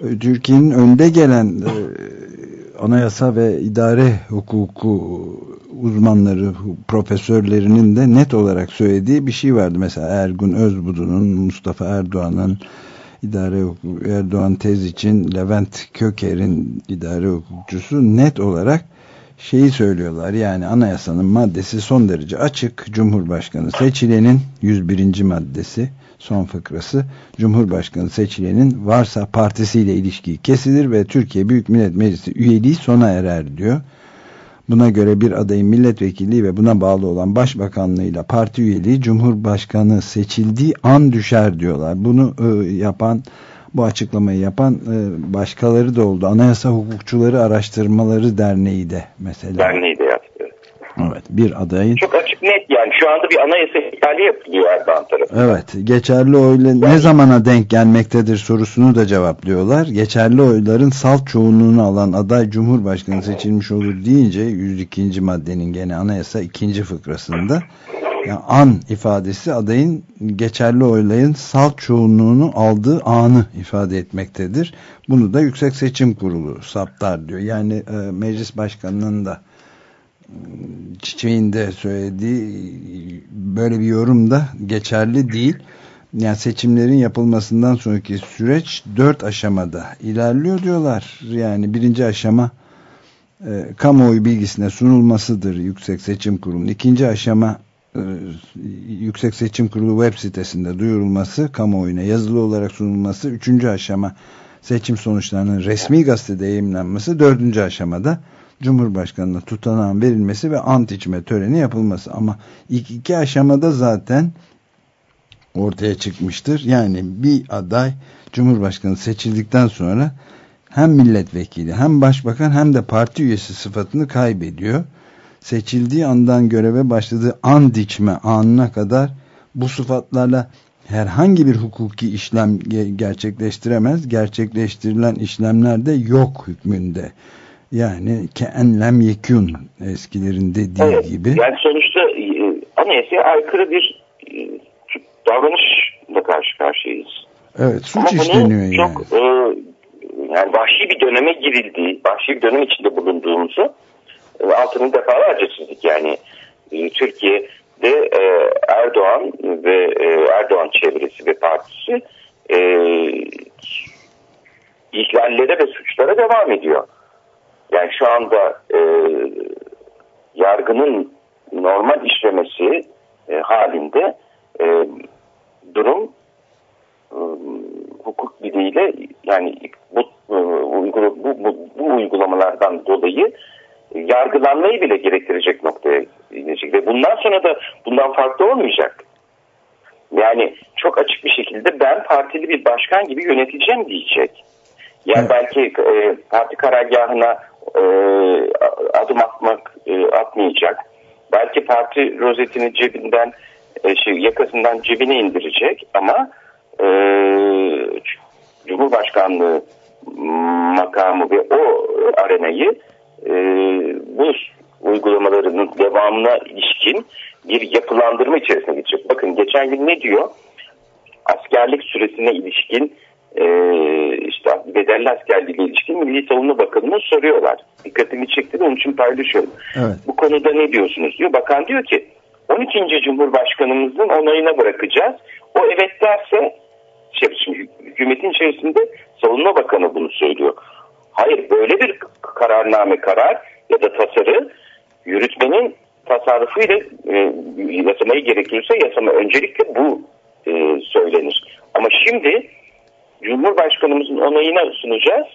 Türkiye'nin önde gelen e, anayasa ve idare hukuku uzmanları, profesörlerinin de net olarak söylediği bir şey vardı. Mesela Ergun Özbudu'nun, Mustafa Erdoğan'ın idare hukuku, Erdoğan tez için Levent Köker'in idare hukukçusu net olarak şeyi söylüyorlar. Yani anayasanın maddesi son derece açık. Cumhurbaşkanı seçilenin 101. maddesi son fıkrası Cumhurbaşkanı seçilenin varsa partisiyle ilişkiyi kesilir ve Türkiye Büyük Millet Meclisi üyeliği sona erer diyor. Buna göre bir adayın milletvekilliği ve buna bağlı olan başbakanlığıyla parti üyeliği Cumhurbaşkanı seçildiği an düşer diyorlar. Bunu e, yapan bu açıklamayı yapan e, başkaları da oldu. Anayasa Hukukçuları Araştırmaları Derneği de mesela. Derneği de yaptı. Evet bir adayın. Çok açık net yani şu anda bir anayasa ihlali yapılıyor Erdoğan tarafından. Evet geçerli oyla ne zamana denk gelmektedir sorusunu da cevaplıyorlar. Geçerli oyların salt çoğunluğunu alan aday Cumhurbaşkanı seçilmiş olur deyince 102. maddenin gene anayasa ikinci fıkrasında yani an ifadesi adayın geçerli oylayın salt çoğunluğunu aldığı anı ifade etmektedir. Bunu da Yüksek Seçim Kurulu saptar diyor. Yani e, meclis başkanının da Çiçeğin de söylediği böyle bir yorum da geçerli değil. Yani seçimlerin yapılmasından sonraki süreç dört aşamada ilerliyor diyorlar. Yani birinci aşama e, kamuoyu bilgisine sunulmasıdır Yüksek Seçim Kurulu'nun. İkinci aşama e, Yüksek Seçim Kurulu web sitesinde duyurulması, kamuoyuna yazılı olarak sunulması. Üçüncü aşama seçim sonuçlarının resmi gazetede yayınlanması. Dördüncü aşamada Cumhurbaşkanı'na tutanağın verilmesi ve ant içme töreni yapılması. Ama ilk iki aşamada zaten ortaya çıkmıştır. Yani bir aday Cumhurbaşkanı seçildikten sonra hem milletvekili hem başbakan hem de parti üyesi sıfatını kaybediyor. Seçildiği andan göreve başladığı and içme anına kadar bu sıfatlarla herhangi bir hukuki işlem gerçekleştiremez. Gerçekleştirilen işlemler de yok hükmünde. Yani keenlem yekun eskilerin dediği evet, gibi. Yani sonuçta e, anayasaya aykırı bir e, davranışla karşı karşıyayız. Evet suç Ama işleniyor yani. Çok, e, yani vahşi bir döneme girildiği, vahşi bir dönem içinde bulunduğumuzu e, altını defalarca çizdik. Yani e, Türkiye'de e, Erdoğan ve e, Erdoğan çevresi ve partisi e, ihlallere ve suçlara devam ediyor. Yani şu anda e, yargının normal işlemesi e, halinde e, durum e, hukuk bidiğiyle yani bu, e, uygula, bu, bu, bu uygulamalardan dolayı yargılanmayı bile gerektirecek noktaya gelecek. Ve bundan sonra da bundan farklı olmayacak. Yani çok açık bir şekilde ben partili bir başkan gibi yöneteceğim diyecek. Yani evet. belki e, parti karargahına e, adım atmak e, atmayacak. Belki parti rozetini cebinden e, şey yakasından cebine indirecek ama e, Cumhurbaşkanlığı makamı ve o arenayı e, bu uygulamalarının devamına ilişkin bir yapılandırma içerisine gidecek. Bakın geçen gün ne diyor? Askerlik süresine ilişkin e, işte bedelli askerliğe ilişkin Milli Savunma Bakanı'na soruyorlar. Dikkatimi çekti de onun için paylaşıyorum. Evet. Bu konuda ne diyorsunuz diyor. Bakan diyor ki 12. Cumhurbaşkanımızın onayına bırakacağız. O evet derse şey, hükümetin içerisinde Savunma Bakanı bunu söylüyor. Hayır böyle bir kararname karar ya da tasarı yürütmenin tasarrufuyla e, yasamayı gerektirirse yasama öncelikle bu e, söylenir. Ama şimdi Cumhurbaşkanımızın onayına sunacağız.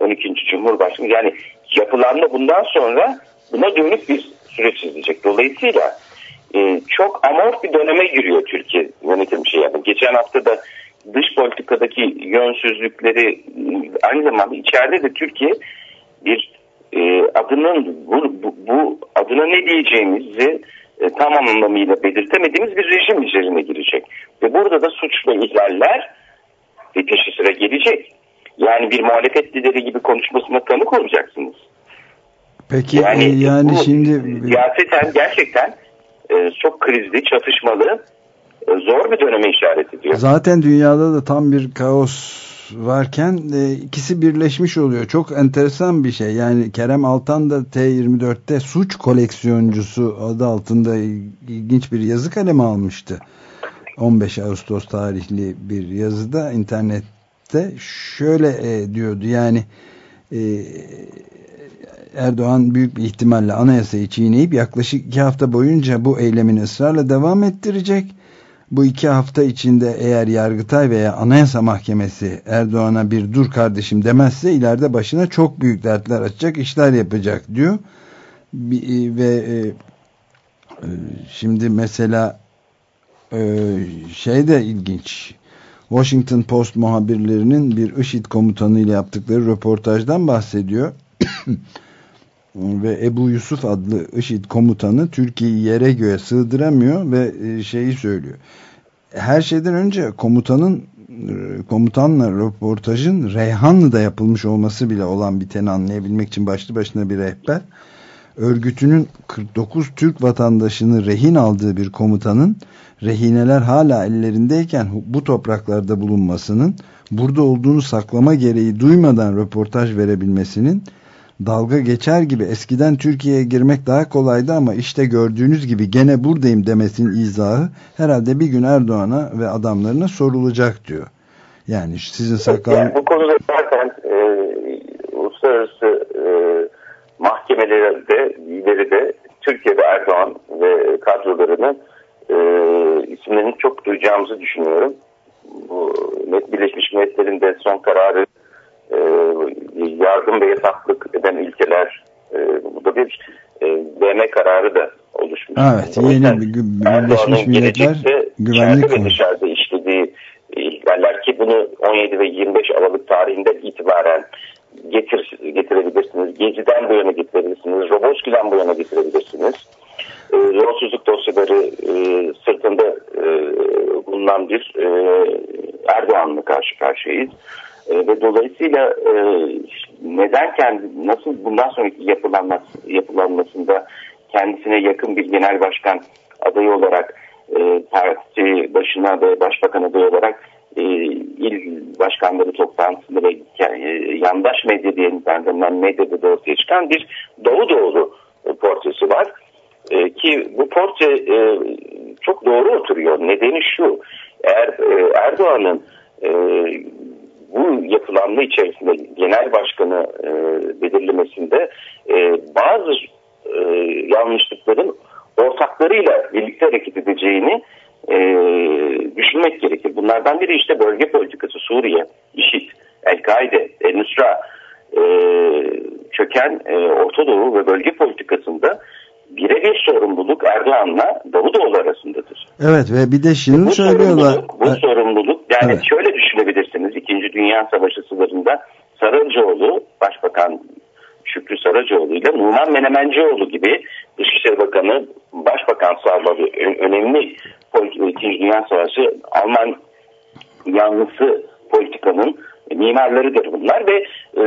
12. Cumhurbaşkanı yani yapılanma bundan sonra buna dönük bir süreç izleyecek. Dolayısıyla e, çok amorf bir döneme giriyor Türkiye yönetim şey yani. Geçen hafta da dış politikadaki yönsüzlükleri aynı zamanda içeride de Türkiye bir e, adının bu, bu, bu adına ne diyeceğimizi e, tam anlamıyla belirtemediğimiz bir rejim üzerine girecek. Ve burada da suç ve ihlaller bir peşi sıra gelecek. Yani bir muhalefet lideri gibi konuşmasına tanık olacaksınız. Peki yani, e, yani bu, şimdi siyaseten gerçekten e, çok krizli, çatışmalı, e, zor bir döneme işaret ediyor. Zaten dünyada da tam bir kaos varken e, ikisi birleşmiş oluyor. Çok enteresan bir şey. Yani Kerem Altan da T24'te suç koleksiyoncusu adı altında ilginç bir yazı kalemi almıştı. 15 Ağustos tarihli bir yazıda internette şöyle e, diyordu yani e, Erdoğan büyük bir ihtimalle anayasayı çiğneyip yaklaşık iki hafta boyunca bu eylemini ısrarla devam ettirecek bu iki hafta içinde eğer Yargıtay veya Anayasa Mahkemesi Erdoğan'a bir dur kardeşim demezse ileride başına çok büyük dertler açacak işler yapacak diyor. E, ve e, e, şimdi mesela şey de ilginç. Washington Post muhabirlerinin bir IŞİD komutanı ile yaptıkları röportajdan bahsediyor. ve Ebu Yusuf adlı IŞİD komutanı Türkiye'yi yere göğe sığdıramıyor ve e, şeyi söylüyor. Her şeyden önce komutanın e, komutanla röportajın Reyhanlı'da yapılmış olması bile olan biteni anlayabilmek için başlı başına bir rehber. Örgütünün 49 Türk vatandaşını rehin aldığı bir komutanın rehineler hala ellerindeyken bu topraklarda bulunmasının burada olduğunu saklama gereği duymadan röportaj verebilmesinin dalga geçer gibi eskiden Türkiye'ye girmek daha kolaydı ama işte gördüğünüz gibi gene buradayım demesinin izahı herhalde bir gün Erdoğan'a ve adamlarına sorulacak diyor. Yani sizin sakal... Yani bu konuda zaten e, uluslararası e, mahkemelerde, lideri de Türkiye'de Erdoğan ve kadrolarını e, isimlerini çok duyacağımızı düşünüyorum. Bu Birleşmiş Milletler'in de son kararı e, yardım ve yasaklık eden ülkeler e, bu da bir e, BM kararı da oluşmuş. Evet yeni bir Birleşmiş Milletler güvenlik ve dışarıda işlediği ihlaller ki bunu 17 ve 25 Aralık tarihinden itibaren getir, getirebilirsiniz. Gezi'den bu yana getirebilirsiniz. Roboski'den bu yana getirebilirsiniz. E, yolsuzluk dosyaları e, sırtında e, bulunan bir e, Erdoğan'la karşı karşıyayız. E, ve dolayısıyla e, neden kendi nasıl bundan sonraki yapılanması, yapılanmasında kendisine yakın bir genel başkan adayı olarak e, parti başına ve başbakan adayı olarak e, il başkanları toplantısında ve yandaş medya diye nitelendirilen medyada da ortaya çıkan bir Davutoğlu portresi var. E, ki bu portre e, çok doğru oturuyor. Nedeni şu, eğer e, Erdoğan'ın e, bu yapılanma içerisinde genel başkanı e, belirlemesinde e, bazı e, yanlışlıkların ortaklarıyla birlikte hareket edeceğini e, düşünmek gerekir. Bunlardan biri işte bölge politikası Suriye, IŞİD, El-Kaide, El-Nusra e, çöken e, Orta Doğu ve bölge politikasında birebir sorumluluk Erdoğan'la Davutoğlu arasındadır. Evet ve bir de şunu bu söylüyorlar. Sorumluluk, bu sorumluluk yani evet. şöyle düşünebilirsiniz İkinci Dünya Savaşı sınırında Sarıcıoğlu Başbakan Şükrü Saracoğlu ile Numan Menemencioğlu gibi Dışişleri Bakanı Başbakan sağladığı önemli İkinci Dünya Savaşı Alman yanlısı politikanın mimarlarıdır bunlar ve e,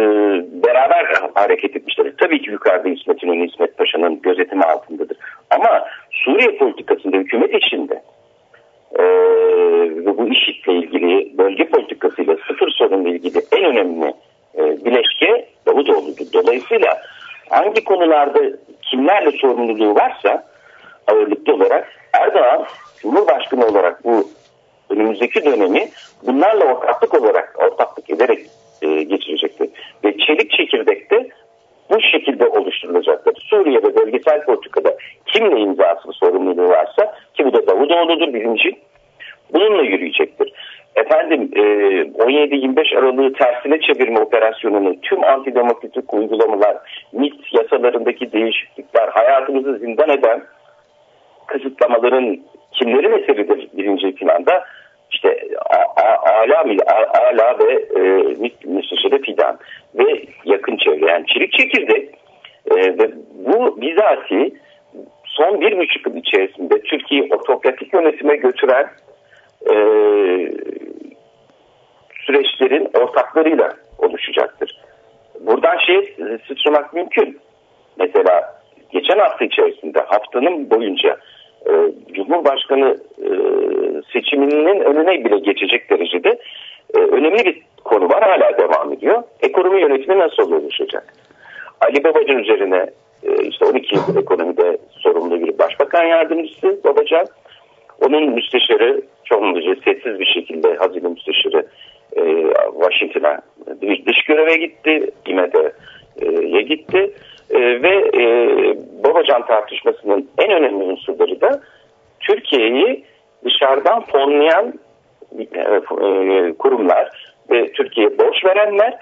beraber hareket etmişler. Tabii ki yukarıda İsmet İnönü, İsmet Paşa'nın gözetimi altındadır. Ama Suriye politikasında hükümet içinde e, ve bu işitle ilgili bölge politikasıyla sıfır sorunla ilgili en önemli e, bileşke Davutoğlu'dur. Dolayısıyla hangi konularda kimlerle sorumluluğu varsa ağırlıklı olarak Erdoğan Cumhurbaşkanı olarak bu önümüzdeki dönemi bunlarla ortaklık olarak ortaklık ederek e, geçirecektir. Ve çelik çekirdekte bu şekilde oluşturulacaktır. Suriye'de bölgesel politikada kimle imzası sorumluluğu varsa ki bu da Davutoğlu'dur birinci bununla yürüyecektir. Efendim 17-25 e, Aralık'ı tersine çevirme operasyonunu tüm antidemokratik uygulamalar, MİT yasalarındaki değişiklikler, hayatımızı zindan eden kısıtlamaların kimlerin eseridir birinci planda? işte Ala, Ala ve e, Müsteşarı Fidan ve yakın çevre yani çelik çekirdek e, ve bu bizatihi son bir buçuk yıl içerisinde Türkiye'yi otokratik yönetime götüren e, süreçlerin ortaklarıyla oluşacaktır. Buradan şey sıçramak mümkün. Mesela geçen hafta içerisinde haftanın boyunca e, Cumhurbaşkanı e, seçiminin önüne bile geçecek derecede e, önemli bir konu var hala devam ediyor. Ekonomi yönetimi nasıl oluşacak? Ali Babacan üzerine e, işte 12 yıl ekonomide sorumlu bir başbakan yardımcısı Babacan. Onun müsteşarı çok sessiz bir şekilde hazine müsteşarı e, Washington'a dış göreve gitti. İME'ye gitti. E, ve e, Babacan tartışmasının en önemli unsurları da Türkiye'yi dışarıdan fonlayan e, e, kurumlar ve Türkiye'ye borç verenler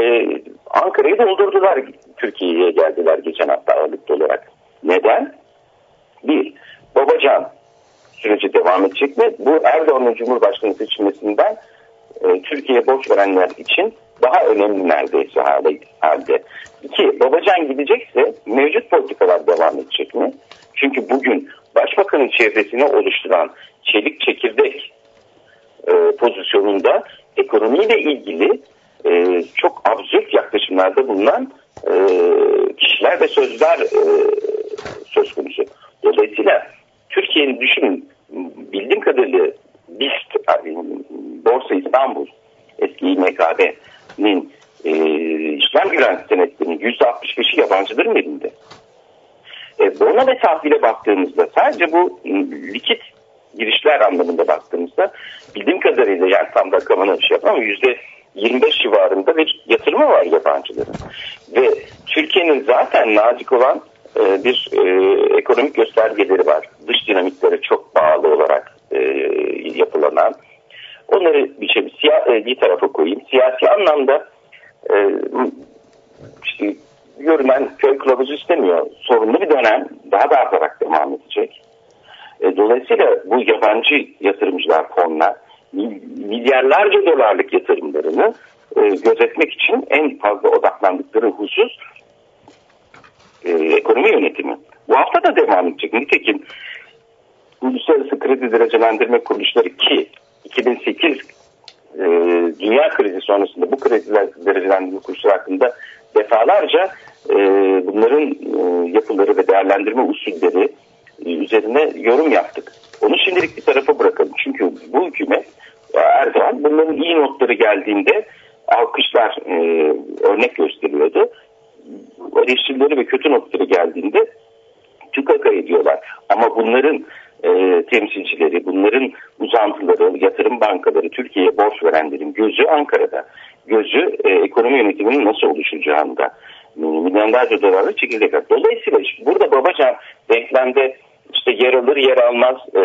e, Ankara'yı doldurdular. Türkiye'ye geldiler geçen hafta ağırlıklı olarak. Neden? Bir, Babacan süreci devam edecek mi? Bu Erdoğan'ın Cumhurbaşkanı seçilmesinden e, Türkiye'ye borç verenler için daha önemli neredeyse halde. İki, Babacan gidecekse mevcut politikalar devam edecek mi? Çünkü bugün Başbakanın çevresini oluşturan çelik çekirdek e, pozisyonunda ekonomiyle ilgili e, çok absürt yaklaşımlarda bulunan e, kişiler ve sözler e, söz konusu. Dolayısıyla Türkiye'nin düşünün bildiğim kadarıyla BIST, Borsa İstanbul, eski MKB'nin e, işlem güven senetlerinin %65'i yabancıların elinde. E, bona ve tahvile baktığımızda sadece bu likit girişler anlamında baktığımızda bildiğim kadarıyla yani tam rakamını şey yapamam yüzde 25 civarında bir yatırımı var yabancıların. Ve Türkiye'nin zaten nazik olan e, bir e, ekonomik göstergeleri var. Dış dinamiklere çok bağlı olarak e, yapılanan. Onları bir, şey, siya, e, bir tarafa koyayım. Siyasi anlamda e, işte görünen köy kılavuzu istemiyor. Sorunlu bir dönem daha da artarak devam edecek. E, dolayısıyla bu yabancı yatırımcılar fonlar milyarlarca dolarlık yatırımlarını e, gözetmek için en fazla odaklandıkları husus e, ekonomi yönetimi. Bu hafta da devam edecek. Nitekim Uluslararası Kredi Derecelendirme Kuruluşları ki 2008 e, dünya krizi sonrasında bu kredi derecelendirme kuruluşları hakkında defalarca e, bunların e, yapıları ve değerlendirme usulleri e, üzerine yorum yaptık. Onu şimdilik bir tarafa bırakalım. Çünkü bu hükümet Erdoğan bunların iyi notları geldiğinde alkışlar e, örnek gösteriyordu. Eleştirileri ve kötü notları geldiğinde tükaka ediyorlar. Ama bunların e, temsilcileri, bunların uzantıları, yatırım bankaları, Türkiye'ye borç verenlerin gözü Ankara'da. Gözü e, ekonomi yönetiminin nasıl oluşacağında. Milyonlarca dolarla çekilecek. Dolayısıyla burada Babacan denklemde işte yer alır yer almaz e,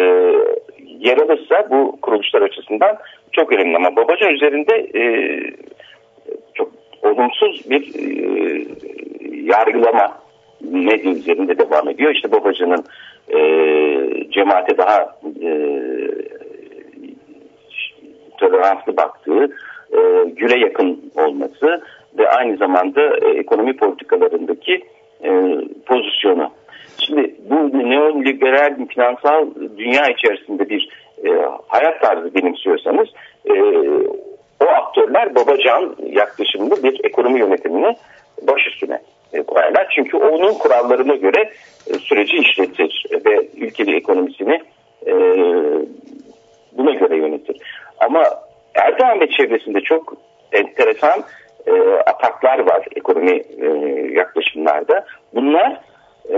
yer alırsa bu kuruluşlar açısından çok önemli ama Babacan üzerinde e, çok olumsuz bir e, yargılama medya üzerinde devam ediyor. İşte Babacan'ın e, cemaate daha e, toleranslı baktığı, e, güre yakın olması ve aynı zamanda e, ekonomi politikalarındaki e, pozisyonu. Şimdi bu neoliberal finansal dünya içerisinde bir e, hayat tarzı benimsiyorsanız e, o aktörler babacan yaklaşımlı bir ekonomi yönetimini baş üstüne koyarlar. Çünkü onun kurallarına göre e, süreci işletir ve ülkenin ekonomisini e, buna göre yönetir. Ama Erdoğan ve çevresinde çok enteresan e, ataklar var ekonomi e, yaklaşımlarda. Bunlar e,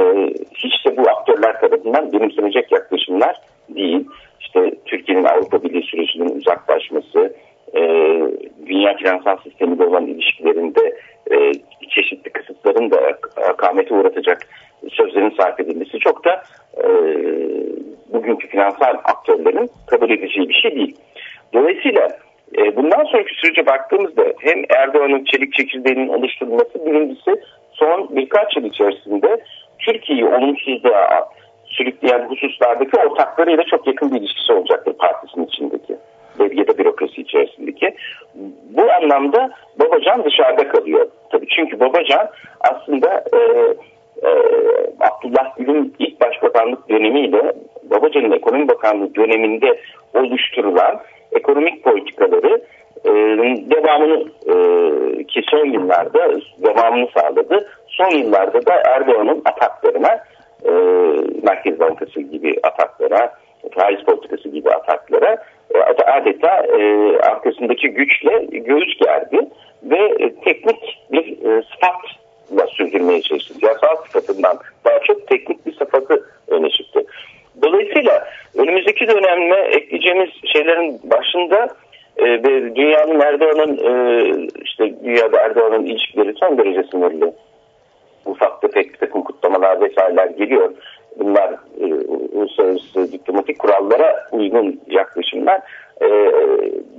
hiç de bu aktörler tarafından benimsenecek yaklaşımlar değil. İşte Türkiye'nin Avrupa Birliği sürecinin uzaklaşması, e, dünya finansal sistemiyle olan ilişkilerinde e, çeşitli kısıtların da akamete uğratacak sözlerin sarf edilmesi çok da e, bugünkü finansal aktörlerin kabul edeceği bir şey değil. Dolayısıyla e, bundan sonraki sürece baktığımızda hem Erdoğan'ın çelik çekirdeğinin oluşturulması birincisi son birkaç yıl içerisinde Türkiye'yi olumsuzluğa sürükleyen hususlardaki ortaklarıyla çok yakın bir ilişkisi olacaktır partisinin içindeki. Da bürokrasi içerisindeki. Bu anlamda Babacan dışarıda kalıyor. Tabii çünkü Babacan aslında e, e, Abdullah Gül'ün ilk başbakanlık dönemiyle Babacan'ın ekonomi bakanlığı döneminde oluşturulan ekonomik politikaları e, devamını e, ki son yıllarda devamını sağladı. Son yıllarda da Erdoğan'ın ataklarına e, Merkez Bankası gibi ataklara, faiz politikası gibi ataklara adeta e, arkasındaki güçle göğüs gerdi ve e, teknik bir e, sıfatla sürdürmeye çalıştı. Siyasal sıfatından daha çok teknik bir sıfatı öne çıktı. Dolayısıyla önümüzdeki dönemde ekleyeceğimiz şeylerin başında e, ve dünyanın Erdoğan'ın e, işte dünyada Erdoğan'ın ilişkileri son derece sınırlı. Ufak tefek bir takım kutlamalar vesaireler geliyor. Bunlar e, uluslararası diplomatik kurallara uygun yaklaşımlar. E,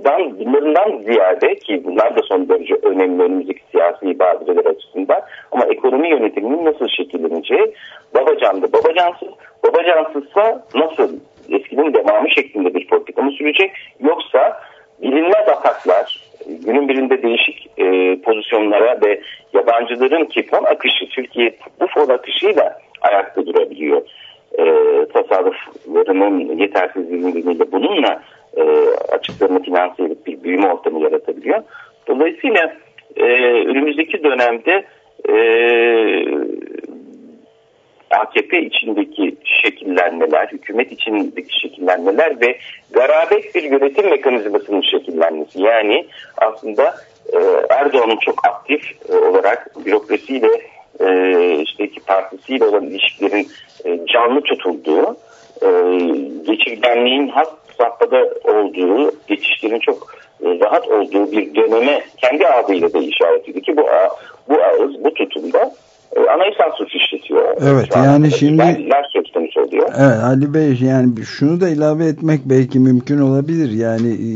dan, bunlarından ziyade ki bunlar da son derece önemli önümüzdeki siyasi badireler açısından. Ama ekonomi yönetiminin nasıl şekilleneceği Babacan'da Babacansız Babacansızsa nasıl? Eskinin devamı şeklinde bir politika mı sürecek? Yoksa bilinmez ataklar günün birinde değişik e, pozisyonlara ve yabancıların ki fon akışı Türkiye bu fon akışıyla ayakta durabiliyor. E, tasarruflarının yetersizliği nedeniyle bununla e, açıklarını finanse edip bir büyüme ortamı yaratabiliyor. Dolayısıyla e, önümüzdeki dönemde e, AKP içindeki şekillenmeler, hükümet içindeki şekillenmeler ve garabet bir yönetim mekanizmasının şekillenmesi. Yani aslında e, Erdoğan'ın çok aktif e, olarak bürokrasiyle e, işte ki partisiyle olan ilişkilerin e, canlı tutulduğu, e, geçirgenliğin hat safhada olduğu, geçişlerin çok e, rahat olduğu bir döneme kendi adıyla da işaret ediyor ki bu, bu ağız, bu tutumda e, anayasal suç işletiyor. Evet yani şimdi söz konusu oluyor. Evet Ali Bey yani şunu da ilave etmek belki mümkün olabilir. Yani e,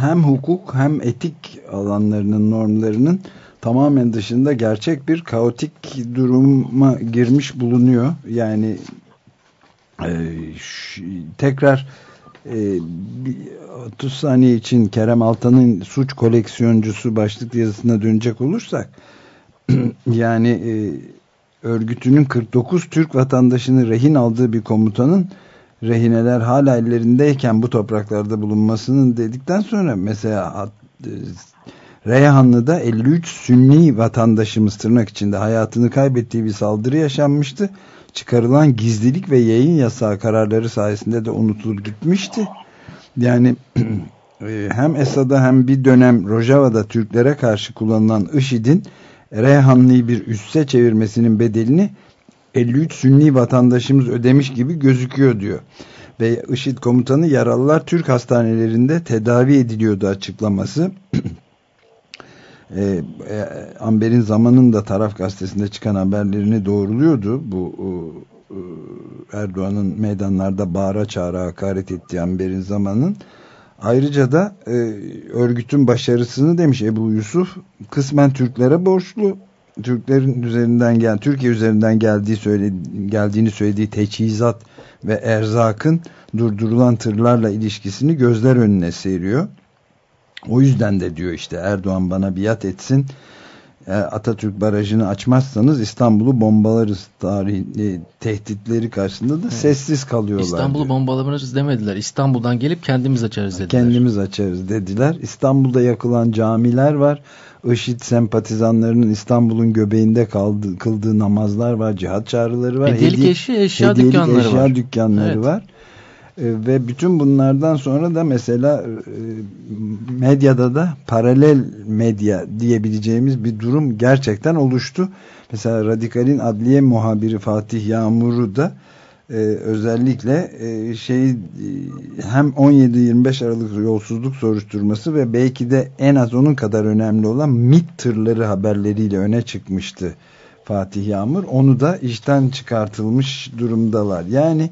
hem hukuk hem etik alanlarının normlarının tamamen dışında gerçek bir kaotik duruma girmiş bulunuyor. Yani e, tekrar e, 30 saniye için Kerem Altan'ın suç koleksiyoncusu başlık yazısına dönecek olursak yani e, örgütünün 49 Türk vatandaşını rehin aldığı bir komutanın rehineler hala ellerindeyken bu topraklarda bulunmasının dedikten sonra mesela e, Reyhanlı'da 53 Sünni vatandaşımız tırnak içinde hayatını kaybettiği bir saldırı yaşanmıştı. Çıkarılan gizlilik ve yayın yasağı kararları sayesinde de unutulup gitmişti. Yani e, hem Esad'a hem bir dönem Rojava'da Türklere karşı kullanılan IŞİD'in Reyhanlı'yı bir üsse çevirmesinin bedelini 53 Sünni vatandaşımız ödemiş gibi gözüküyor diyor. Ve IŞİD komutanı yaralılar Türk hastanelerinde tedavi ediliyordu açıklaması. e, e, Amber'in zamanında taraf gazetesinde çıkan haberlerini doğruluyordu. Bu e, Erdoğan'ın meydanlarda bağıra çağıra hakaret ettiği Amber'in zamanın Ayrıca da e, örgütün başarısını demiş Ebu Yusuf kısmen Türklere borçlu. Türklerin üzerinden gel Türkiye üzerinden geldiği söyle, geldiğini söylediği teçhizat ve erzakın durdurulan tırlarla ilişkisini gözler önüne seriyor. O yüzden de diyor işte Erdoğan bana biat etsin e, Atatürk Barajı'nı açmazsanız İstanbul'u bombalarız tarihi e, tehditleri karşısında da sessiz kalıyorlar. İstanbul'u bombalarız demediler. İstanbul'dan gelip kendimiz açarız dediler. Kendimiz açarız dediler. İstanbul'da yakılan camiler var. IŞİD sempatizanlarının İstanbul'un göbeğinde kaldı, kıldığı namazlar var. Cihat çağrıları var. Hediyelik Hediye, eşya, eşya dükkanları eşya var. dükkanları evet. var. E, ve bütün bunlardan sonra da mesela e, medyada da paralel medya diyebileceğimiz bir durum gerçekten oluştu. Mesela Radikal'in adliye muhabiri Fatih Yağmur'u da e, özellikle şey hem 17-25 Aralık yolsuzluk soruşturması ve belki de en az onun kadar önemli olan MIT tırları haberleriyle öne çıkmıştı Fatih Yağmur. Onu da işten çıkartılmış durumdalar. Yani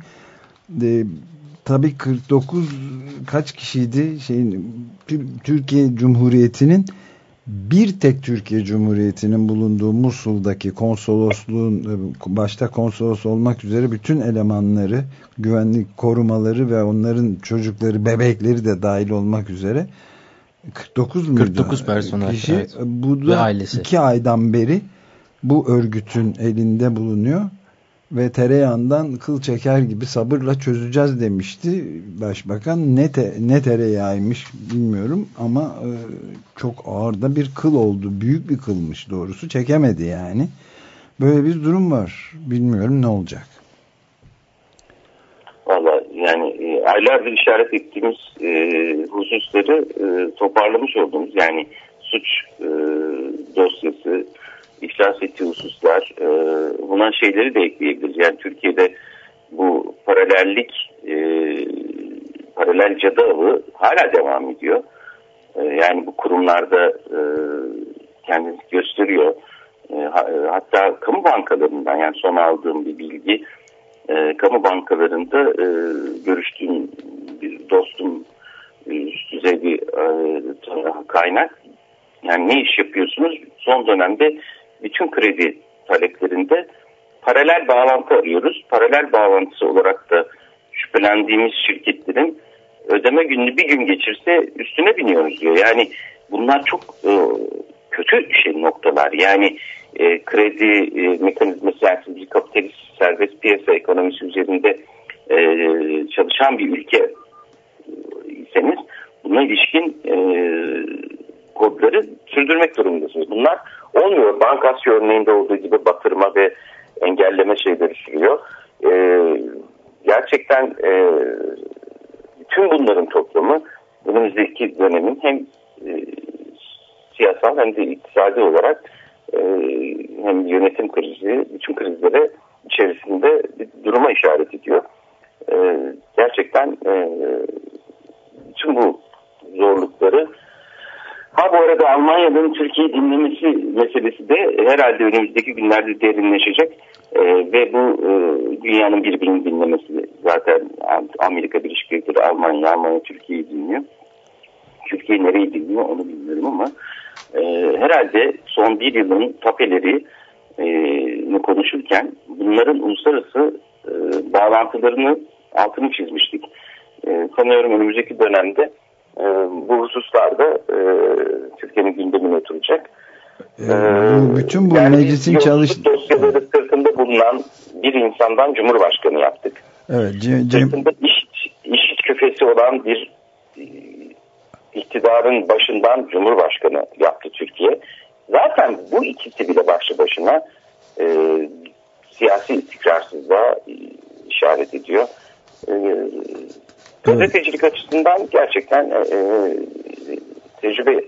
tabii 49 kaç kişiydi şeyin Türkiye Cumhuriyeti'nin bir tek Türkiye Cumhuriyeti'nin bulunduğu Musul'daki konsolosluğun e, başta konsolos olmak üzere bütün elemanları, güvenlik korumaları ve onların çocukları, bebekleri de dahil olmak üzere 49 muydu? 49 personel. Kişi, evet. Bu Ve da ailesi. iki aydan beri bu örgütün elinde bulunuyor ve tereyağından kıl çeker gibi sabırla çözeceğiz demişti başbakan. Ne, te, ne tereyağıymış bilmiyorum ama e, çok ağır da bir kıl oldu. Büyük bir kılmış doğrusu. Çekemedi yani. Böyle bir durum var. Bilmiyorum ne olacak. Valla yani e, aylardır işaret ettiğimiz e, hususları e, toparlamış olduğumuz yani suç e, dosyası, iflas ettiği hususlar e, buna şeyleri de ekleyebiliriz. Yani Türkiye'de bu paralellik e, paralel cadı hala devam ediyor. E, yani bu kurumlarda e, kendini gösteriyor. E, e, hatta kamu bankalarından yani son aldığım bir bilgi e, kamu bankalarında e, görüştüğüm bir dostum e, üst düzey bir e, kaynak yani ne iş yapıyorsunuz son dönemde bütün kredi taleplerinde paralel bağlantı arıyoruz. Paralel bağlantısı olarak da şüphelendiğimiz şirketlerin ödeme gününü bir gün geçirse üstüne biniyoruz diyor. Yani bunlar çok e, kötü şey noktalar. Yani e, kredi e, mekanizması yani bir kapitalist serbest piyasa ekonomisi üzerinde e, çalışan bir ülke e, iseniz buna ilişkin e, kodları sürdürmek durumundasınız. Bunlar olmuyor. Bankasya örneğinde olduğu gibi batırma ve engelleme şeyleri sürüyor. E, gerçekten e, bütün bunların toplamı önümüzdeki dönemin hem e, siyasal hem de iktisadi olarak e, hem yönetim krizi, bütün krizlere içerisinde bir duruma işaret ediyor. E, gerçekten e, bütün bu zorlukları Ha bu arada Almanya'nın Türkiye'yi dinlemesi meselesi de herhalde önümüzdeki günlerde derinleşecek. Ee, ve bu e, dünyanın birbirini dinlemesi zaten Amerika Birleşik Devletleri, Almanya, Almanya Türkiye'yi dinliyor. Türkiye nereyi dinliyor onu bilmiyorum ama e, herhalde son bir yılın tapeleri e, konuşurken bunların uluslararası e, bağlantılarını altını çizmiştik. E, sanıyorum önümüzdeki dönemde e, bu hususlarda e, Türkiye'nin gündemine oturacak. Ee, bu, bütün bu yani meclisin çalış... dosyaları sırtında bulunan bir insandan Cumhurbaşkanı yaptık. Evet, Cem. Sırtında işit, işit küfesi olan bir e, iktidarın başından Cumhurbaşkanı yaptı Türkiye. Zaten bu ikisi bile başlı başına e, siyasi istikrarsızlığa e, işaret ediyor. E, gazetecilik açısından gerçekten e, e, tecrübe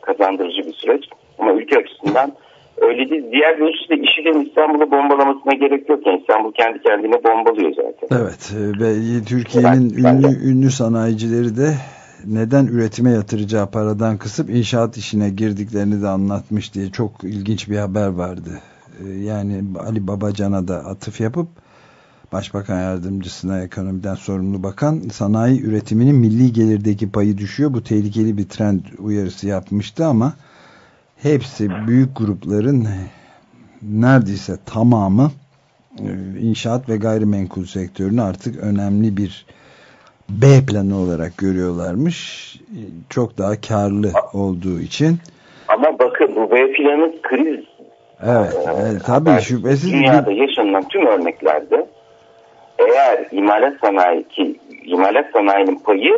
kazandırıcı bir süreç. Ama ülke açısından öyle değil. Diğer bir da IŞİD'in İstanbul'u bombalamasına gerek yok. Yani İstanbul kendi kendine bombalıyor zaten. Evet e, ve Türkiye'nin ünlü, ünlü sanayicileri de neden üretime yatıracağı paradan kısıp inşaat işine girdiklerini de anlatmış diye çok ilginç bir haber vardı. E, Yani Ali Babacan'a da atıf yapıp Başbakan Yardımcısına ekonomiden sorumlu bakan sanayi üretiminin milli gelirdeki payı düşüyor. Bu tehlikeli bir trend uyarısı yapmıştı ama hepsi büyük grupların neredeyse tamamı e, inşaat ve gayrimenkul sektörünü artık önemli bir B planı olarak görüyorlarmış. Çok daha karlı olduğu için. Ama bakın bu B planı kriz. Evet, evet tabii şüphesiz. Dünyada yaşanılan tüm örneklerde eğer imalat sanayi ki imalat sanayinin payı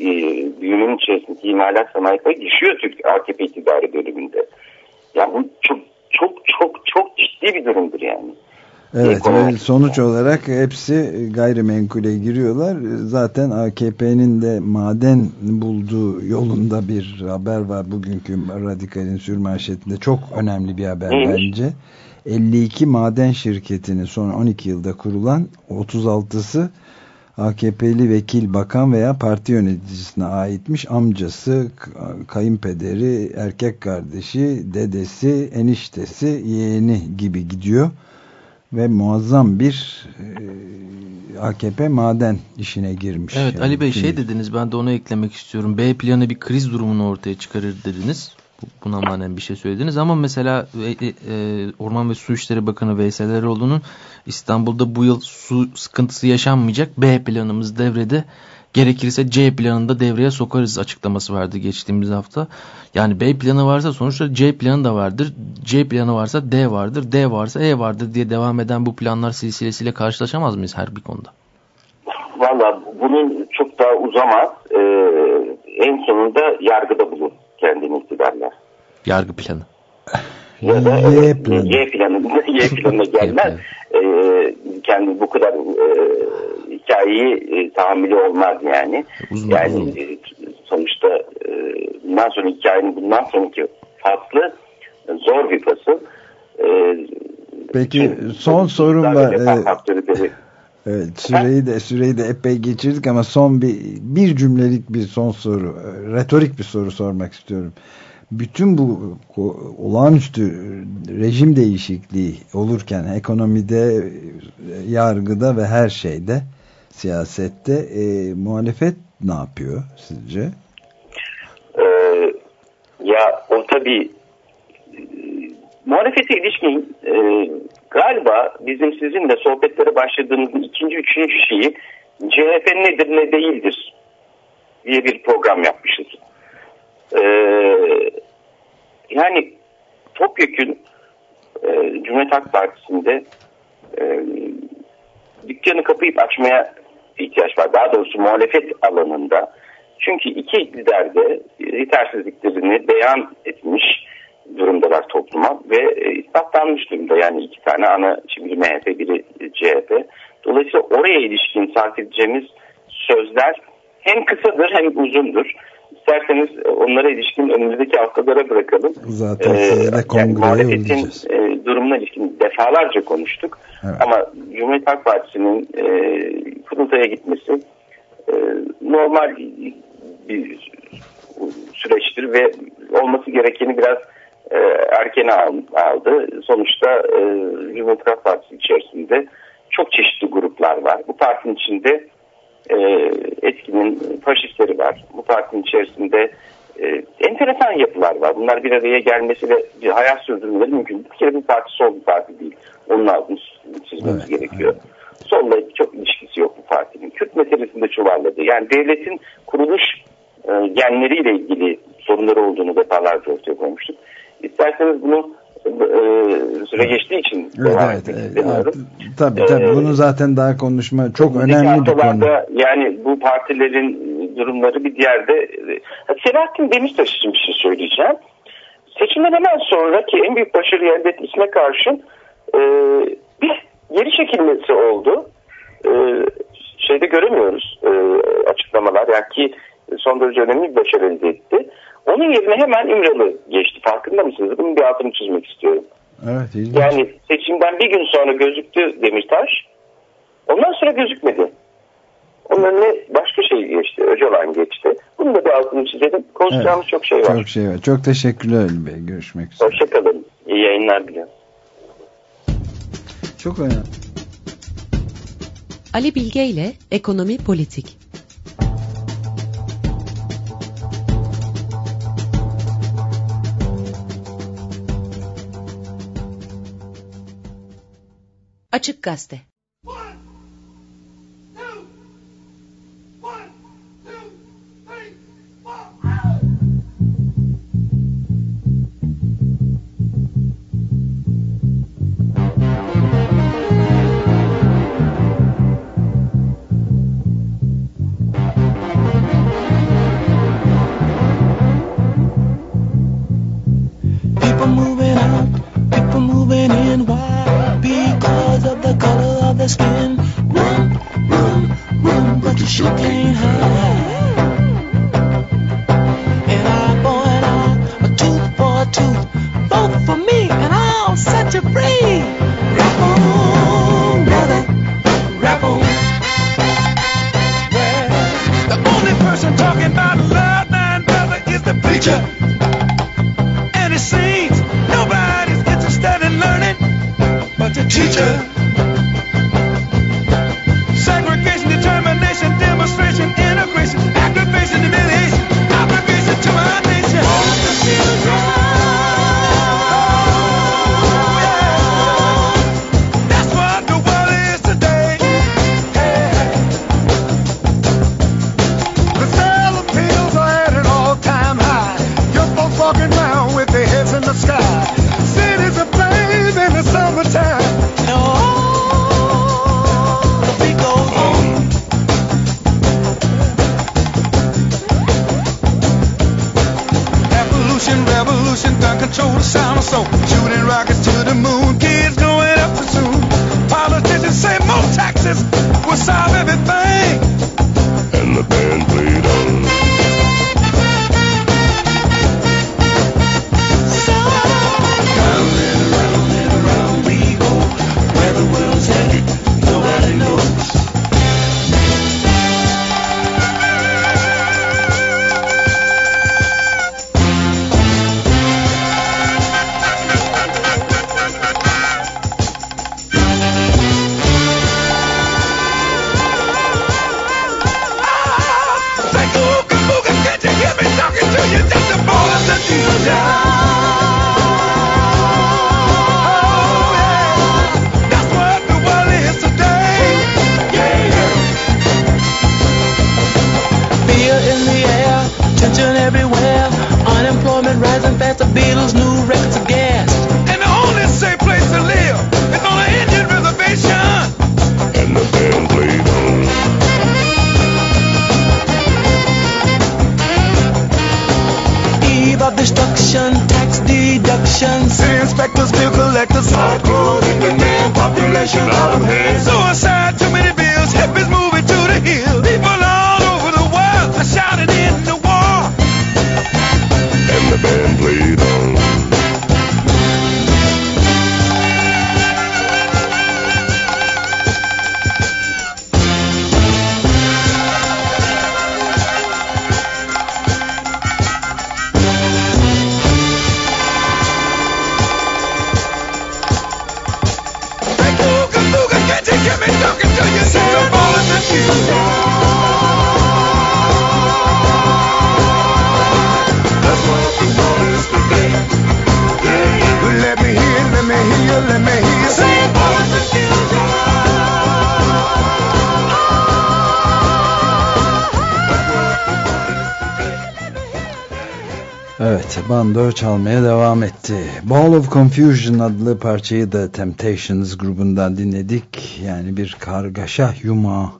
e, büyümenin içerisindeki imalat sanayi payı düşüyor Türk AKP iktidarı bölümünde. Ya bu çok çok çok çok ciddi bir durumdur yani. Evet ve sonuç olarak hepsi gayrimenkule giriyorlar. Zaten AKP'nin de maden bulduğu yolunda bir haber var bugünkü Radikal'in sürmanşetinde. Çok önemli bir haber Neymiş? bence. 52 maden şirketinin son 12 yılda kurulan 36'sı AKP'li vekil bakan veya parti yöneticisine aitmiş amcası, kayınpederi, erkek kardeşi, dedesi, eniştesi, yeğeni gibi gidiyor ve muazzam bir e, AKP maden işine girmiş. Evet yani Ali Bey şey dediniz ben de onu eklemek istiyorum. B planı bir kriz durumunu ortaya çıkarır dediniz. Bu- buna manen bir şey söylediniz ama mesela e, e, Orman ve Su İşleri Bakanı Veysel Eroğlu'nun İstanbul'da bu yıl su sıkıntısı yaşanmayacak B planımız devrede gerekirse C planını da devreye sokarız açıklaması vardı geçtiğimiz hafta. Yani B planı varsa sonuçta C planı da vardır. C planı varsa D vardır. D varsa E vardır diye devam eden bu planlar silsilesiyle karşılaşamaz mıyız her bir konuda? Valla bunun çok daha uzamaz. Ee, en sonunda yargıda bulur kendini iktidarlar. Yargı planı. Ya da Y planı. Y planı, Y planına gelmez. Ee, kendi bu kadar e, hikayeyi e, tahammülü olmaz yani. Uzun yani uzun. e, sonuçta e, bundan sonra hikayenin bundan sonraki faslı e, zor bir fasıl. E, Peki son sorum var. De- Evet, süreyi de süreyi de epey geçirdik ama son bir bir cümlelik bir son soru, e, retorik bir soru sormak istiyorum. Bütün bu olağanüstü rejim değişikliği olurken ekonomide, yargıda ve her şeyde, siyasette e, muhalefet ne yapıyor sizce? Ee, ya o tabii e, muhalefete ilişkin e, galiba bizim sizinle sohbetlere başladığımızın ikinci, üçüncü şeyi CHP nedir ne değildir diye bir program yapmışız. Ee, yani topyekün e, Cumhuriyet Halk Partisi'nde e, dükkanı kapayıp açmaya ihtiyaç var. Daha doğrusu muhalefet alanında. Çünkü iki iktidar da yetersizliklerini beyan etmiş durumdalar topluma ve e, ispatlanmış durumda. Yani iki tane ana, şimdi MHP biri CHP. Dolayısıyla oraya ilişkin sarf edeceğimiz sözler hem kısadır hem uzundur. İsterseniz onlara ilişkin önümüzdeki haftalara bırakalım. Zaten Ee, yani muhalefetin e, durumuna ilişkin defalarca konuştuk. Evet. Ama Cumhuriyet Halk Partisi'nin e, kurultaya gitmesi e, normal bir süreçtir ve olması gerekeni biraz e, erkene al- aldı. Sonuçta e, Cumhuriyet Partisi içerisinde çok çeşitli gruplar var. Bu partinin içinde e, etkinin faşistleri var. Bu partinin içerisinde e, enteresan yapılar var. Bunlar bir araya gelmesi ve bir hayat sürdürmeleri mümkün. Bir kere bu parti sol bir parti değil. Onun altını çizmemiz Evet, gerekiyor. Solla çok ilişkisi yok bu partinin. Kürt meselesinde çuvalladı. Yani devletin kuruluş e, genleriyle ilgili sorunları olduğunu defalarca ortaya koymuştuk. İsterseniz bunu e, süre geçtiği için Evet, evet, evet. istemiyorum. Tabii tabii Ee, bunu zaten daha konuşma çok önemli bir konu. Yani bu partilerin durumları bir diğerde Ha, Selahattin Demirtaş için bir şey söyleyeceğim. Seçimden hemen sonraki en büyük başarıyı elde etmesine karşın e, bir geri çekilmesi oldu. E, şeyde göremiyoruz e, açıklamalar. Yani ki son derece önemli bir başarı elde etti. Onun yerine hemen İmralı geçti. Farkında mısınız? Bunun bir altını çizmek istiyorum. Evet, ilginç. Yani seçimden bir gün sonra gözüktü Demirtaş. Ondan sonra gözükmedi. Onun önüne başka şey geçti. Öcalan geçti. Bunu da bir altını çizelim. Konuşacağımız çok şey var. Çok şey var. Çok teşekkürler Ali Bey. Görüşmek üzere. Hoşçakalın. İyi yayınlar diliyorum. Çok önemli. Ali Bilge ile Ekonomi Politik. Açık Gazete. Ball of Confusion adlı parçayı da Temptations grubundan dinledik. Yani bir kargaşa yumağı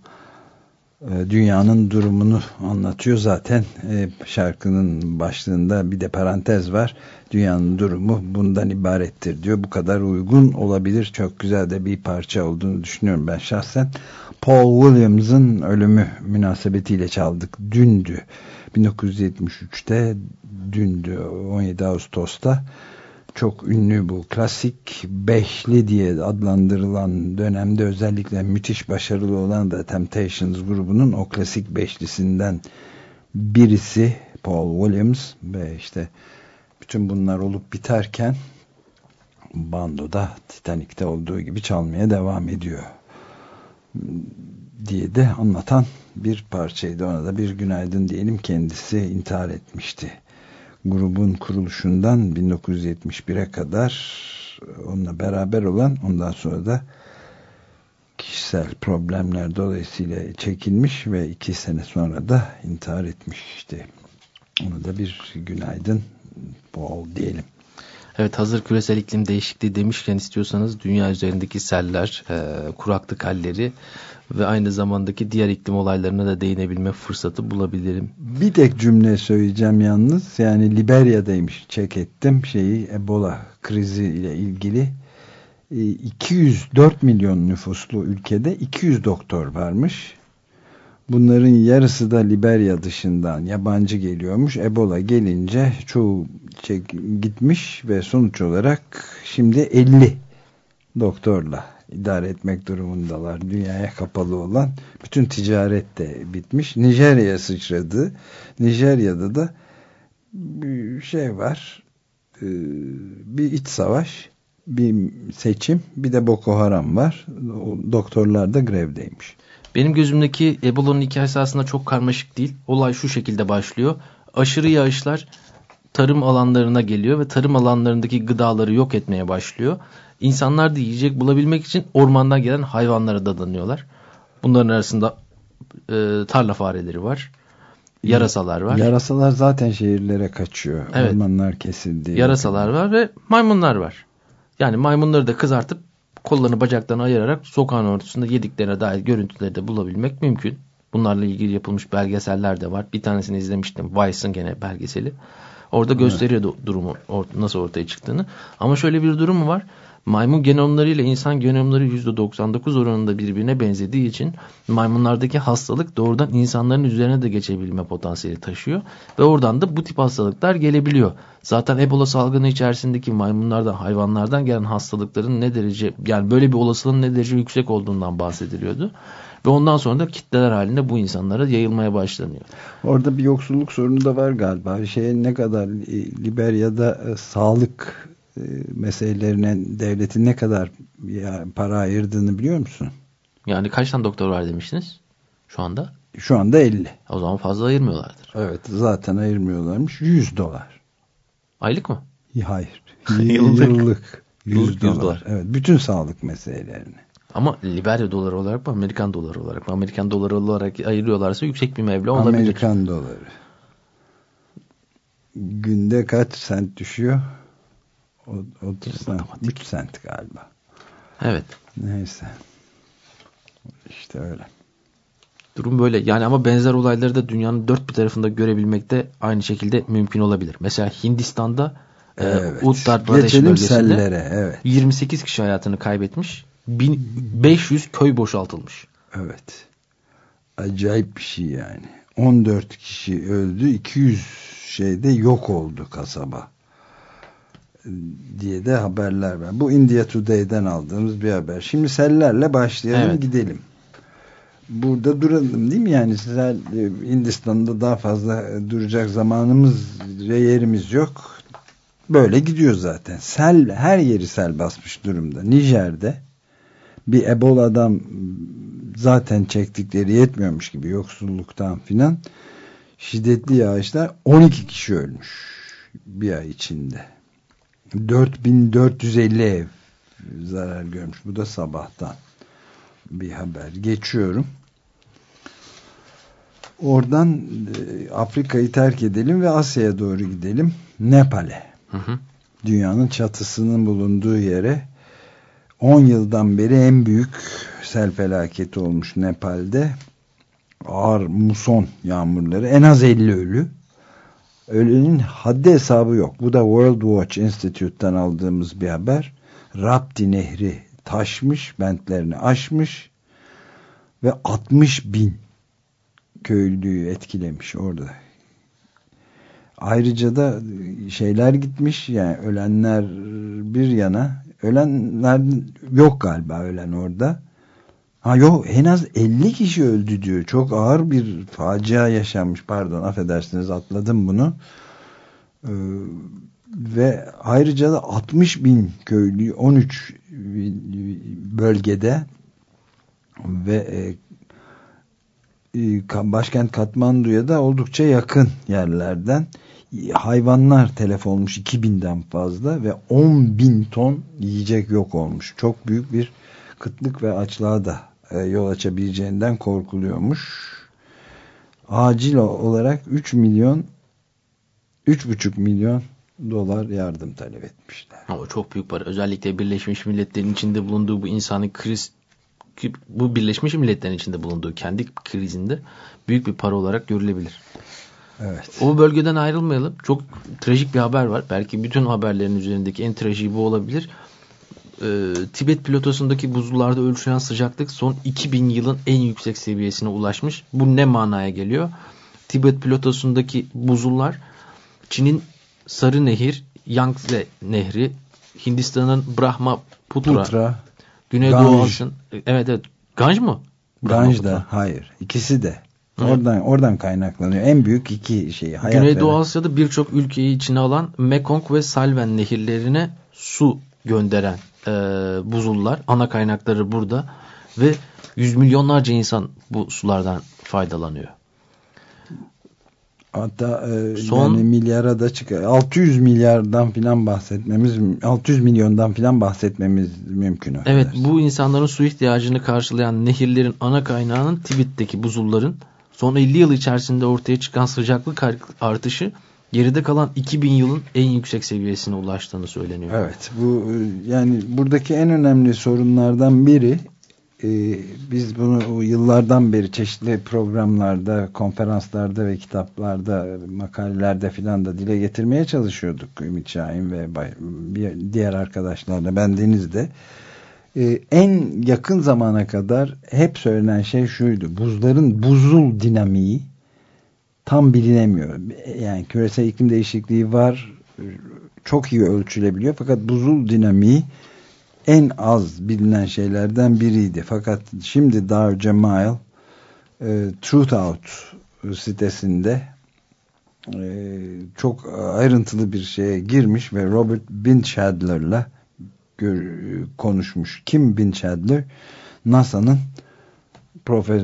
e, dünyanın durumunu anlatıyor zaten. E, şarkının başlığında bir de parantez var. Dünyanın durumu bundan ibarettir diyor. Bu kadar uygun olabilir. Çok güzel de bir parça olduğunu düşünüyorum ben şahsen. Paul Williams'ın ölümü münasebetiyle çaldık. Dündü. 1973'te dündü 17 Ağustos'ta çok ünlü bu klasik beşli diye adlandırılan dönemde özellikle müthiş başarılı olan da Temptations grubunun o klasik beşlisinden birisi Paul Williams ve işte bütün bunlar olup biterken bandoda Titanic'te olduğu gibi çalmaya devam ediyor diye de anlatan bir parçaydı. Ona da bir günaydın diyelim. Kendisi intihar etmişti. Grubun kuruluşundan 1971'e kadar onunla beraber olan ondan sonra da kişisel problemler dolayısıyla çekilmiş ve iki sene sonra da intihar etmişti. Ona da bir günaydın bol diyelim. Evet hazır küresel iklim değişikliği demişken istiyorsanız dünya üzerindeki seller, e, kuraklık halleri ve aynı zamandaki diğer iklim olaylarına da değinebilme fırsatı bulabilirim. Bir tek cümle söyleyeceğim yalnız. Yani Liberya'daymış çek ettim şeyi Ebola krizi ile ilgili. E, 204 milyon nüfuslu ülkede 200 doktor varmış. Bunların yarısı da Liberya dışından yabancı geliyormuş. Ebola gelince çoğu gitmiş ve sonuç olarak şimdi 50 doktorla idare etmek durumundalar. Dünyaya kapalı olan bütün ticaret de bitmiş. Nijerya'ya sıçradı. Nijerya'da da bir şey var. Ee, Bir iç savaş, bir seçim, bir de Boko Haram var. Doktorlar da grevdeymiş. Benim gözümdeki Ebola'nın hikayesi aslında çok karmaşık değil. Olay şu şekilde başlıyor. Aşırı yağışlar tarım alanlarına geliyor ve tarım alanlarındaki gıdaları yok etmeye başlıyor. İnsanlar da yiyecek bulabilmek için ormandan gelen hayvanlara dadanıyorlar. Bunların arasında e, tarla fareleri var. Yarasalar var. Yarasalar zaten şehirlere kaçıyor. Evet. Ormanlar kesildi. Yarasalar var ve maymunlar var. Yani maymunları da kızartıp kollarını bacaklarını ayırarak sokağın ortasında yediklerine dair görüntüleri de bulabilmek mümkün. Bunlarla ilgili yapılmış belgeseller de var. Bir tanesini izlemiştim. Vice'ın gene belgeseli. Orada gösteriyor du- durumu nasıl ortaya çıktığını. Ama şöyle bir durum var. Maymun genomları ile insan genomları %99 oranında birbirine benzediği için maymunlardaki hastalık doğrudan insanların üzerine de geçebilme potansiyeli taşıyor. Ve oradan da bu tip hastalıklar gelebiliyor. Zaten Ebola salgını içerisindeki maymunlardan, hayvanlardan gelen hastalıkların ne derece, yani böyle bir olasılığın ne derece yüksek olduğundan bahsediliyordu. Ve ondan sonra da kitleler halinde bu insanlara yayılmaya başlanıyor. Orada bir yoksulluk sorunu da var galiba. Şey ne kadar e, Liberya'da e, sağlık e, meselelerine devletin ne kadar ya, para ayırdığını biliyor musun? Yani kaç tane doktor var demiştiniz şu anda? Şu anda 50. O zaman fazla ayırmıyorlardır. Evet zaten ayırmıyorlarmış. 100 dolar. Aylık mı? Hayır. Yıllık. Yıllık. 100 Yıllık 100 dolar. dolar. Evet bütün sağlık meselelerini. Ama Liberya doları olarak mı Amerikan doları olarak mı? Amerikan doları olarak ayırıyorlarsa yüksek bir meblağ olabilir. Amerikan doları. Günde kaç sent düşüyor? O- 30 sent. 3 sent galiba. Evet. Neyse. İşte öyle. Durum böyle. Yani ama benzer olayları da dünyanın dört bir tarafında görebilmek de aynı şekilde mümkün olabilir. Mesela Hindistan'da e, Evet. Uttar Pradesh Geçelim bölgesinde sellere, evet. 28 kişi hayatını kaybetmiş. 1500 köy boşaltılmış. Evet. Acayip bir şey yani. 14 kişi öldü. 200 şeyde yok oldu kasaba. Diye de haberler var. Bu India Today'den aldığımız bir haber. Şimdi sellerle başlayalım Evet. gidelim. Burada duralım değil mi? Yani sel, e, Hindistan'da daha fazla e, duracak zamanımız ve yerimiz yok. Böyle gidiyor zaten. Sel her yeri sel basmış durumda. Nijer'de bir Ebola'dan zaten çektikleri yetmiyormuş gibi yoksulluktan filan şiddetli yağışlar 12 kişi ölmüş bir ay içinde. 4450 ev zarar görmüş. Bu da sabahtan bir haber. Geçiyorum. Oradan e, Afrika'yı terk edelim ve Asya'ya doğru gidelim. Nepal'e. Dünyanın çatısının bulunduğu yere 10 yıldan beri en büyük sel felaketi olmuş Nepal'de. Ağır muson yağmurları. En az 50 ölü. Ölünün haddi hesabı yok. Bu da World Watch Institute'tan aldığımız bir haber. Rapti Nehri taşmış, bentlerini aşmış ve 60 bin köylüyü etkilemiş orada. Ayrıca da şeyler gitmiş yani ölenler bir yana ölenler yok galiba ölen orada. Ha yok en az 50 kişi öldü diyor. Çok ağır bir facia yaşanmış. Pardon affedersiniz atladım bunu. Ee, ve ayrıca da 60 bin köylü 13 bölgede ve e, e, başkent Katmandu'ya da oldukça yakın yerlerden hayvanlar telef olmuş 2000'den fazla ve 10 bin ton yiyecek yok olmuş. Çok büyük bir kıtlık ve açlığa da yol açabileceğinden korkuluyormuş. Acil olarak 3 milyon 3,5 milyon dolar yardım talep etmişler. Ama çok büyük para. Özellikle Birleşmiş Milletler'in içinde bulunduğu bu insani kriz bu Birleşmiş Milletler'in içinde bulunduğu kendi krizinde büyük bir para olarak görülebilir. Evet. O bölgeden ayrılmayalım. Çok trajik bir haber var. Belki bütün haberlerin üzerindeki en trajiği bu olabilir. Ee, Tibet pilotosundaki buzullarda ölçülen sıcaklık son 2000 yılın en yüksek seviyesine ulaşmış. Bu ne manaya geliyor? Tibet pilotosundaki buzullar Çin'in Sarı Nehir, Yangtze Nehri, Hindistan'ın Brahmaputra, Putra, Güneydoğu Asya. Evet evet. Ganj mı? Ganj da hayır. İkisi de. Oradan oradan kaynaklanıyor. En büyük iki şeyi. Güneydoğu Asya'da birçok ülkeyi içine alan Mekong ve Salven nehirlerine su gönderen e, buzullar. Ana kaynakları burada ve yüz milyonlarca insan bu sulardan faydalanıyor. Hatta e, Son, yani milyara da çıkar. 600 milyardan filan bahsetmemiz 600 milyondan filan bahsetmemiz mümkün. Evet bu insanların su ihtiyacını karşılayan nehirlerin ana kaynağının Tibet'teki buzulların son 50 yıl içerisinde ortaya çıkan sıcaklık artışı geride kalan 2000 yılın en yüksek seviyesine ulaştığını söyleniyor. Evet bu yani buradaki en önemli sorunlardan biri e, biz bunu yıllardan beri çeşitli programlarda, konferanslarda ve kitaplarda, makalelerde filan da dile getirmeye çalışıyorduk Ümit Şahin ve diğer arkadaşlarla, ben Deniz'de. E, en yakın zamana kadar hep söylenen şey şuydu. Buzların buzul dinamiği tam bilinemiyor. Yani küresel iklim değişikliği var. Çok iyi ölçülebiliyor. Fakat buzul dinamiği en az bilinen şeylerden biriydi. Fakat şimdi Dar Cemal e, Truth sitesinde e, çok ayrıntılı bir şeye girmiş ve Robert Binchadler'la konuşmuş. Kim Binchadler? NASA'nın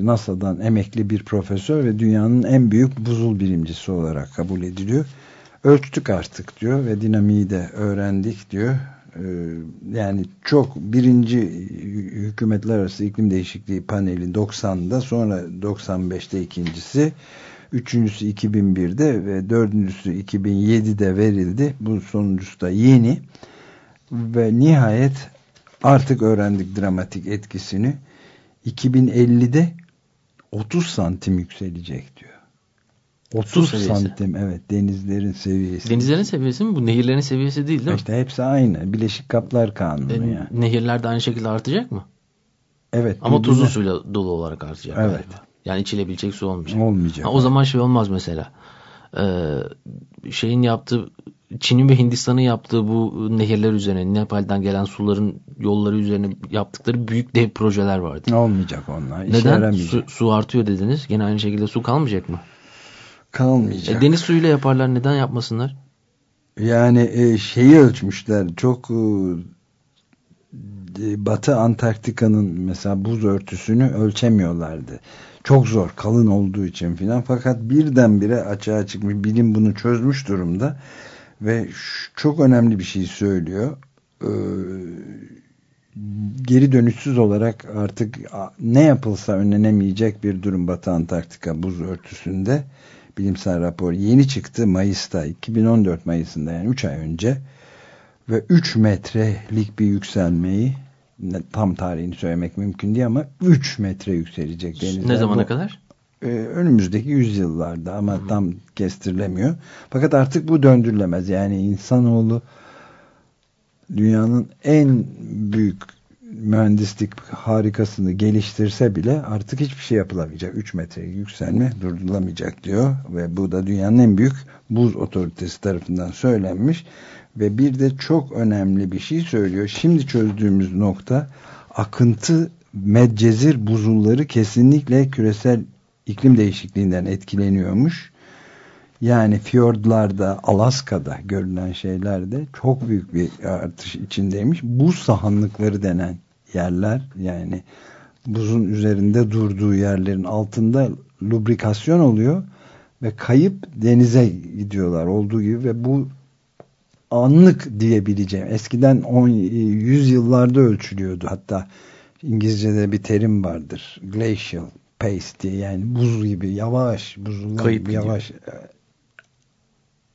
NASA'dan emekli bir profesör ve dünyanın en büyük buzul bilimcisi olarak kabul ediliyor. Ölçtük artık diyor ve dinamiği de öğrendik diyor. Ee, yani çok birinci hükümetler arası iklim değişikliği paneli 90'da sonra 95'te ikincisi üçüncüsü 2001'de ve dördüncüsü 2007'de verildi. Bu sonuncusu da yeni. Ve nihayet artık öğrendik dramatik etkisini 2050'de 30 santim yükselecek diyor 30 santim evet denizlerin seviyesi. Denizlerin seviyesi mi? Bu nehirlerin seviyesi değil değil mi? İşte hepsi aynı. Bileşik Kaplar Kanunu e, yani. Nehirler de aynı şekilde artacak mı? Evet. Ama tuzlu ne? suyla dolu olarak artacak. Evet. Galiba. Yani içilebilecek su olmayacak. Olmayacak. Ha, o zaman şey olmaz mesela. Ee, şeyin yaptığı Çin'in ve Hindistan'ın yaptığı bu nehirler üzerine Nepal'den gelen suların yolları üzerine yaptıkları büyük dev projeler vardı. Olmayacak onlar. Neden? Su, su artıyor dediniz. Gene aynı şekilde su kalmayacak mı? kalmayacak. E, deniz suyuyla yaparlar neden yapmasınlar? Yani e, şeyi ölçmüşler çok e, e, Batı Antarktika'nın mesela buz örtüsünü ölçemiyorlardı. Çok zor kalın olduğu için filan fakat birdenbire açığa çıkmış bilim bunu çözmüş durumda ve çok önemli bir şey söylüyor. Ee, geri dönüşsüz olarak artık ne yapılsa önlenemeyecek bir durum Batı Antarktika buz örtüsünde bilimsel rapor yeni çıktı Mayıs'ta 2014 Mayıs'ında yani 3 ay önce ve 3 metrelik bir yükselmeyi tam tarihini söylemek mümkün değil ama 3 metre yükselecek denizler. Ne zamana bu, kadar? E, önümüzdeki yüzyıllarda ama Hı -hı. tam kestirilemiyor. Fakat artık bu döndürülemez. Yani insanoğlu dünyanın en büyük mühendislik harikasını geliştirse bile artık hiçbir şey yapılamayacak. 3 metre yükselme durdurulamayacak diyor ve bu da dünyanın en büyük buz otoritesi tarafından söylenmiş ve bir de çok önemli bir şey söylüyor. Şimdi çözdüğümüz nokta akıntı medcezir buzulları kesinlikle küresel iklim değişikliğinden etkileniyormuş. Yani fiyordlarda, Alaska'da görülen şeylerde çok büyük bir artış içindeymiş. Buz sahanlıkları denen yerler yani buzun üzerinde durduğu yerlerin altında lubrikasyon oluyor ve kayıp denize gidiyorlar olduğu gibi ve bu anlık diyebileceğim. Eskiden 10 100 yıllarda ölçülüyordu. Hatta İngilizce'de bir terim vardır. Glacial diye yani buz gibi yavaş buzullar Kayıp yavaş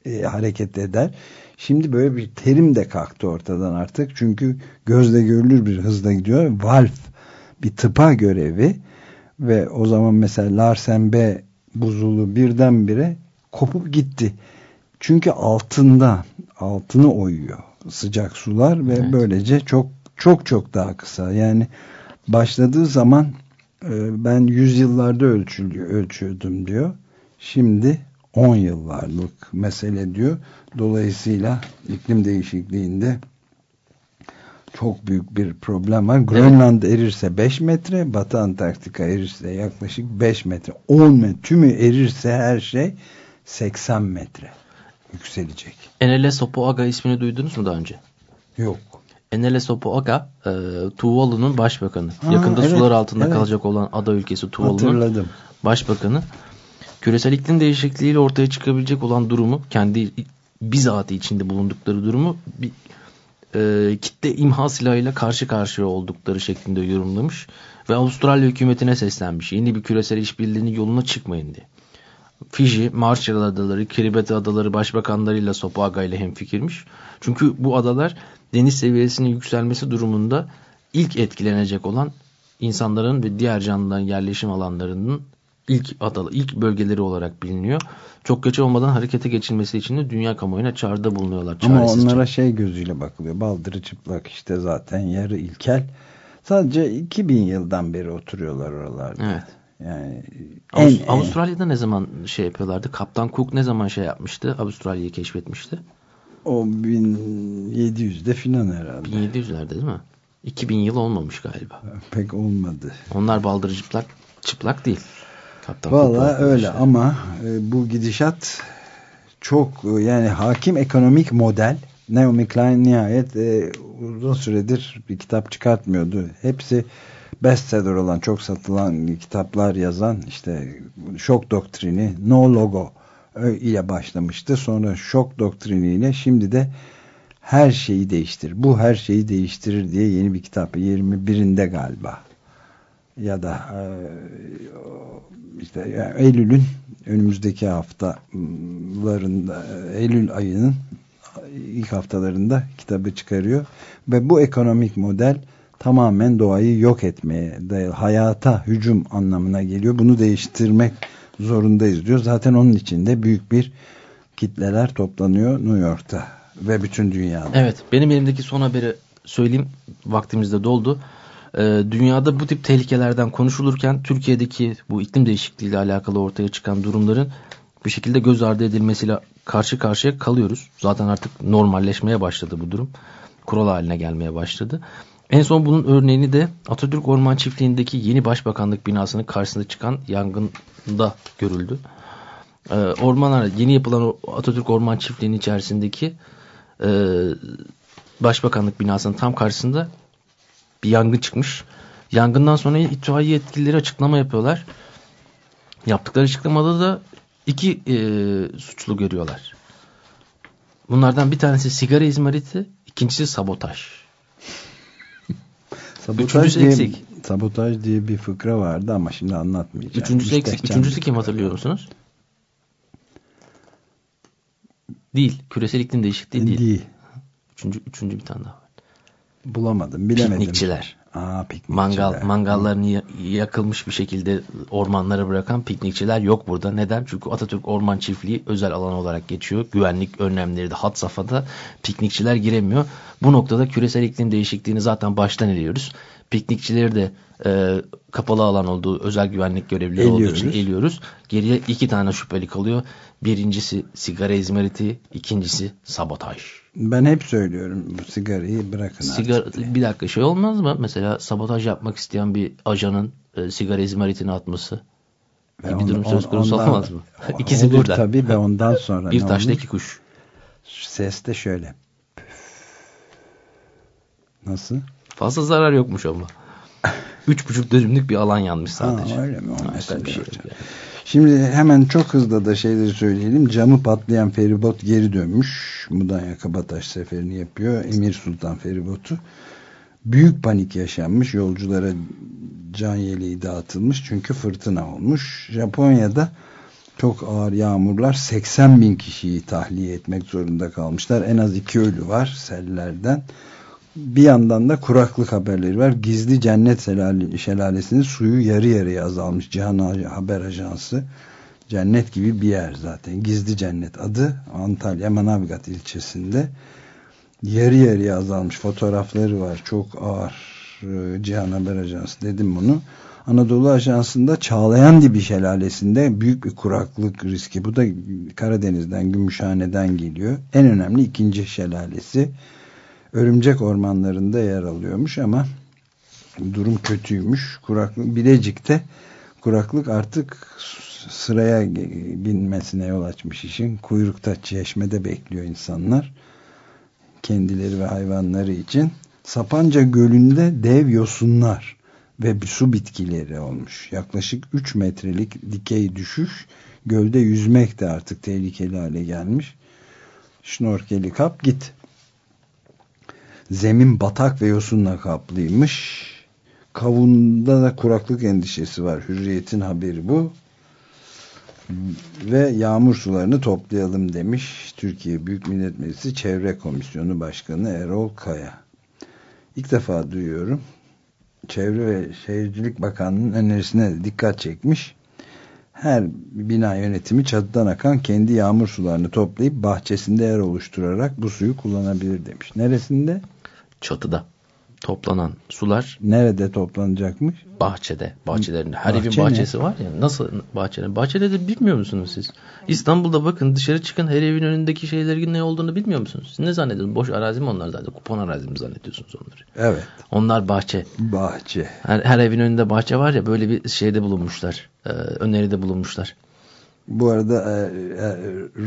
e, hareket eder. Şimdi böyle bir terim de kalktı ortadan artık. Çünkü gözle görülür bir hızla gidiyor. Valf bir tıpa görevi ve o zaman mesela Larsen B buzulu birdenbire kopup gitti. Çünkü altında altını oyuyor sıcak sular ve evet. böylece çok çok çok daha kısa. Yani başladığı zaman e, ben yüzyıllarda ölçülüyor, ölçüyordum diyor. Şimdi 10 yıllarlık mesele diyor. Dolayısıyla iklim değişikliğinde çok büyük bir problem var. Grönland evet. erirse 5 metre, Batı Antarktika erirse yaklaşık 5 metre. 10 metre tümü erirse her şey 80 metre yükselecek. Enele Sopoaga ismini duydunuz mu daha önce? Yok. Enele Sopoaga e, Tuvalu'nun başbakanı. Ha, Yakında evet, sular altında evet. kalacak olan ada ülkesi Tuvalu'nun başbakanı. Küresel iklim değişikliğiyle ortaya çıkabilecek olan durumu, kendi bizatihi içinde bulundukları durumu bir e, kitle imha silahıyla karşı karşıya oldukları şeklinde yorumlamış ve Avustralya hükümetine seslenmiş. Yeni bir küresel işbirliğinin yoluna çıkmayın diye. Fiji, Marshall Adaları, Kiribati Adaları başbakanlarıyla Sopoaga ile hemfikirmiş. Çünkü bu adalar deniz seviyesinin yükselmesi durumunda ilk etkilenecek olan insanların ve diğer canlıların yerleşim alanlarının ilk adalı, ilk bölgeleri olarak biliniyor. Çok geç olmadan harekete geçilmesi için de dünya kamuoyuna çağrıda bulunuyorlar. Ama onlara şey gözüyle bakılıyor. Baldırı çıplak işte zaten yarı ilkel. Sadece 2000 yıldan beri oturuyorlar oralarda. Evet. Yani en, Avustralya'da en... ne zaman şey yapıyorlardı? Kaptan Cook ne zaman şey yapmıştı? Avustralya'yı keşfetmişti. O 1700'de filan herhalde. 1700'lerde değil mi? 2000 yıl olmamış galiba. Pek olmadı. Onlar baldırı çıplak, çıplak değil. Kaptan Valla öyle şey. ama e, bu gidişat çok e, yani hakim ekonomik model Naomi Klein nihayet e, uzun süredir bir kitap çıkartmıyordu. Hepsi bestseller olan çok satılan kitaplar yazan işte şok doktrini no logo ile başlamıştı. Sonra şok doktriniyle şimdi de her şeyi değiştir. Bu her şeyi değiştirir diye yeni bir kitap 21'inde galiba ya da e, işte yani Eylül'ün önümüzdeki haftalarında Eylül ayının ilk haftalarında kitabı çıkarıyor ve bu ekonomik model tamamen doğayı yok etmeye dayalı hayata hücum anlamına geliyor. Bunu değiştirmek zorundayız diyor. Zaten onun içinde büyük bir kitleler toplanıyor New York'ta ve bütün dünyada. Evet benim elimdeki son haberi söyleyeyim vaktimiz de doldu. Ee, dünyada bu tip tehlikelerden konuşulurken Türkiye'deki bu iklim değişikliği ile alakalı ortaya çıkan durumların bir şekilde göz ardı edilmesiyle karşı karşıya kalıyoruz. Zaten artık normalleşmeye başladı bu durum. Kural haline gelmeye başladı. En son bunun örneğini de Atatürk Orman Çiftliği'ndeki yeni başbakanlık binasının karşısında çıkan yangında görüldü. Ee, ormanlar yeni yapılan Atatürk Orman Çiftliği'nin içerisindeki e, başbakanlık binasının tam karşısında bir yangın çıkmış. Yangından sonra itfaiye yetkilileri açıklama yapıyorlar. Yaptıkları açıklamada da iki e, suçlu görüyorlar. Bunlardan bir tanesi sigara izmariti, ikincisi sabotaj. Sabotaj Üçüncüsü diye, eksik. Sabotaj diye bir fıkra vardı ama şimdi anlatmayacağım. Üçüncüsü eksik. Üçüncüsü kim hatırlıyor musunuz? Değil. Küresel iklim değişikliği değil. Değil. Üçüncü, üçüncü bir tane daha var. Bulamadım, bilemedim. Piknikçiler. Aa. Mangal, mangallarını ya- yakılmış bir şekilde ormanlara bırakan piknikçiler yok burada. Neden? Çünkü Atatürk Orman Çiftliği özel alan olarak geçiyor. Güvenlik önlemleri de had safhada. Piknikçiler giremiyor. Bu noktada küresel iklim değişikliğini zaten baştan eliyoruz. Piknikçileri de e, kapalı alan olduğu özel güvenlik görevlileri olduğu için Eliyoruz. eliyoruz. Geriye iki tane şüpheli kalıyor. Birincisi sigara izmariti, ikincisi sabotaj. Ben hep söylüyorum bu sigarayı bırakın Sigara, artık diye. bir dakika şey olmaz mı? Mesela sabotaj yapmak isteyen bir ajanın e, sigara izmaritini atması. Ve bir on- durum söz konusu ondan- olamaz mı? İkisi Olur birden. tabii ve ondan sonra bir taşla iki kuş. Ses de şöyle. Nasıl? Fazla zarar yokmuş ama. Üç buçuk dönümlük bir alan yanmış sadece. Ha, öyle mi? O Ha, bir şey yok yani. Şimdi hemen çok hızlı da şeyleri söyleyelim. Camı patlayan feribot geri dönmüş. Mudanya Kabataş seferini yapıyor. Emir Sultan feribotu. Büyük panik yaşanmış. Yolculara can yeleği dağıtılmış. Çünkü fırtına olmuş. Japonya'da çok ağır yağmurlar 80 bin kişiyi tahliye etmek zorunda kalmışlar. En az iki ölü var sellerden. Bir yandan da kuraklık haberleri var. Gizli Cennet Şelale- Şelalesi'nin suyu yarı yarıya azalmış. Cihan Haber Ajansı. Cennet gibi bir yer zaten. Gizli Cennet adı Antalya Manavgat ilçesinde. Yarı yarıya azalmış fotoğrafları var. Çok ağır. Ee, Cihan Haber Ajansı dedim bunu. Anadolu Ajansı'nda Çağlayan Dibi Şelalesi'nde büyük bir kuraklık riski. Bu da Karadeniz'den, Gümüşhane'den geliyor. En önemli ikinci şelalesi. Örümcek ormanlarında yer alıyormuş ama durum kötüymüş. Kuraklık Bilecik'te kuraklık artık sıraya binmesine yol açmış işin. Kuyrukta çeşmede bekliyor insanlar. Kendileri ve hayvanları için. Sapanca Gölü'nde dev yosunlar ve su bitkileri olmuş. Yaklaşık 3 metrelik dikey düşüş. Gölde yüzmek de artık tehlikeli hale gelmiş. Şnorkeli kap git. Zemin batak ve yosunla kaplıymış. Kavunda da kuraklık endişesi var. Hürriyet'in haberi bu. Ve yağmur sularını toplayalım demiş Türkiye Büyük Millet Meclisi Çevre Komisyonu Başkanı Erol Kaya. İlk defa duyuyorum. Çevre ve Şehircilik Bakanlığı'nın önerisine dikkat çekmiş. Her bina yönetimi çatıdan akan kendi yağmur sularını toplayıp bahçesinde yer oluşturarak bu suyu kullanabilir demiş. Neresinde? Çatıda toplanan sular Nerede toplanacakmış? bahçede, bahçelerinde. Her Bahçe evin ne? bahçesi var ya. Nasıl bahçede? Bahçede de bilmiyor musunuz siz? İstanbul'da bakın dışarı çıkın her evin önündeki şeylerin ne olduğunu bilmiyor musunuz? Siz ne zannediyorsunuz? Boş arazi mi onlar zaten? Kupon arazi mi zannediyorsunuz onları? Evet. Onlar bahçe. Bahçe. Her, her evin önünde bahçe var ya böyle bir şeyde bulunmuşlar. E, öneride bulunmuşlar. Bu arada e, e,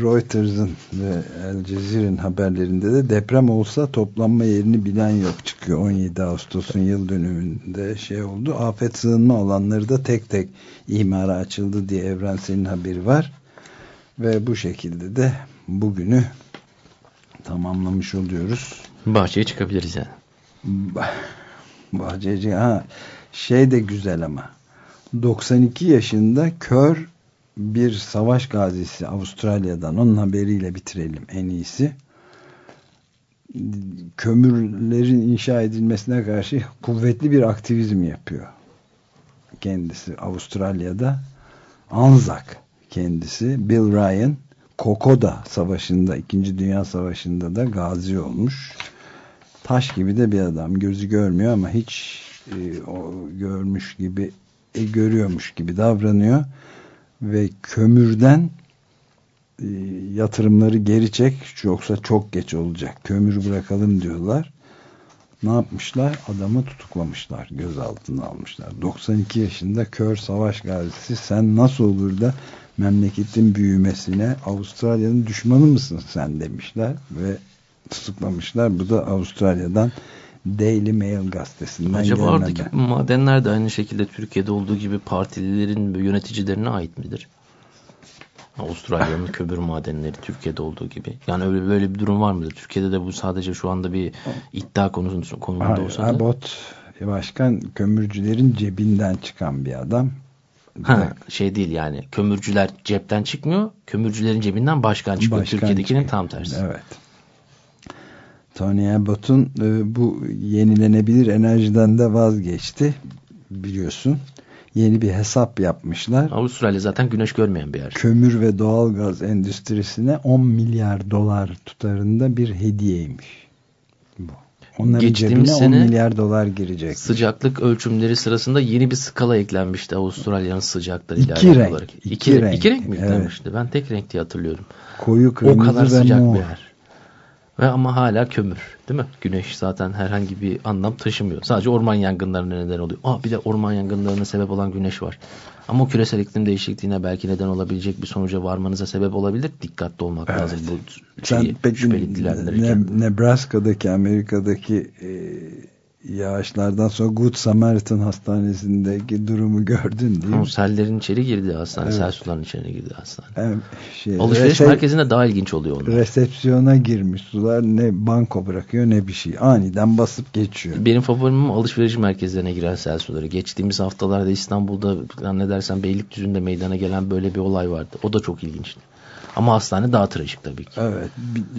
Reuters'ın ve El Cezire'nin haberlerinde de deprem olsa toplanma yerini bilen yok çıkıyor. 17 Ağustos'un yıl dönümünde şey oldu. Afet sığınma alanları da tek tek imara açıldı diye Evrensel'in haberi var. Ve bu şekilde de bugünü tamamlamış oluyoruz. Bahçeye çıkabiliriz yani. Bahçeci ha şey de güzel ama 92 yaşında kör bir savaş gazisi Avustralya'dan. Onun haberiyle bitirelim en iyisi. Kömürlerin inşa edilmesine karşı kuvvetli bir aktivizm yapıyor. Kendisi Avustralya'da. Anzac kendisi. Bill Ryan Kokoda savaşında 2. Dünya Savaşı'nda da gazi olmuş. Taş gibi de bir adam. Gözü görmüyor ama hiç e, o görmüş gibi e, görüyormuş gibi davranıyor ve kömürden e, yatırımları geri çek yoksa çok geç olacak. Kömür bırakalım diyorlar. Ne yapmışlar? Adamı tutuklamışlar gözaltına almışlar. 92 yaşında kör savaş gazisi sen nasıl olur da memleketin büyümesine Avustralya'nın düşmanı mısın sen? demişler ve tutuklamışlar. Bu da Avustralya'dan Daily Mail gazetesinden Acaba gelmeden. oradaki madenler de aynı şekilde Türkiye'de olduğu gibi partililerin ve yöneticilerine ait midir? Avustralya'nın kömür madenleri Türkiye'de olduğu gibi. Yani öyle böyle bir durum var mıdır? Türkiye'de de bu sadece şu anda bir iddia konusu konumunda Hayır, olsa da. Abbott başkan kömürcülerin cebinden çıkan bir adam. Ha, şey değil yani kömürcüler cepten çıkmıyor, kömürcülerin cebinden başkan çıkıyor. Başkan Türkiye'dekinin çıkıyor. tam tersi. Evet. Tony Abbott'un e, bu yenilenebilir enerjiden de vazgeçti biliyorsun. Yeni bir hesap yapmışlar. Avustralya zaten güneş görmeyen bir yer. Kömür ve doğalgaz endüstrisine 10 milyar dolar tutarında bir hediyeymiş. Bu. Onların Geçtiğimiz cebine 10 sene milyar dolar girecek. Sıcaklık ölçümleri sırasında yeni bir skala eklenmişti Avustralya'nın sıcaklarıyla İki alakalı renk, olarak. iki İki, renk. iki renk mi Evet. eklenmişti? Ben tek renk diye hatırlıyorum. Koyu O kırmızı kadar ve sıcak mor. bir yer. Ve ama hala kömür değil mi? Güneş zaten herhangi bir anlam taşımıyor. Sadece orman yangınlarına neden oluyor. Aa bir de orman yangınlarına sebep olan güneş var. Ama küresel iklim değişikliğine belki neden olabilecek bir sonuca varmanıza sebep olabilir. Dikkatli olmak Evet. lazım bu şeyi peki şüpheli dilendirirken. Ne- Nebraska'daki Amerika'daki e, yağışlardan sonra Good Samaritan Hastanesi'ndeki durumu gördün değil mi? Sellerin içeri girdiği hastane, Evet. sel suların içine girdiği hastane. Hem şey, Alışveriş resep- merkezinde daha ilginç oluyor onlar. Resepsiyona girmiş sular ne banko bırakıyor ne bir şey. Aniden basıp geçiyor. Benim favorim alışveriş merkezlerine giren sel suları. Geçtiğimiz haftalarda İstanbul'da ne dersen Beylikdüzü'nde meydana gelen böyle bir olay vardı. O da çok ilginçti. Ama hastane daha trajik tabii ki. Evet.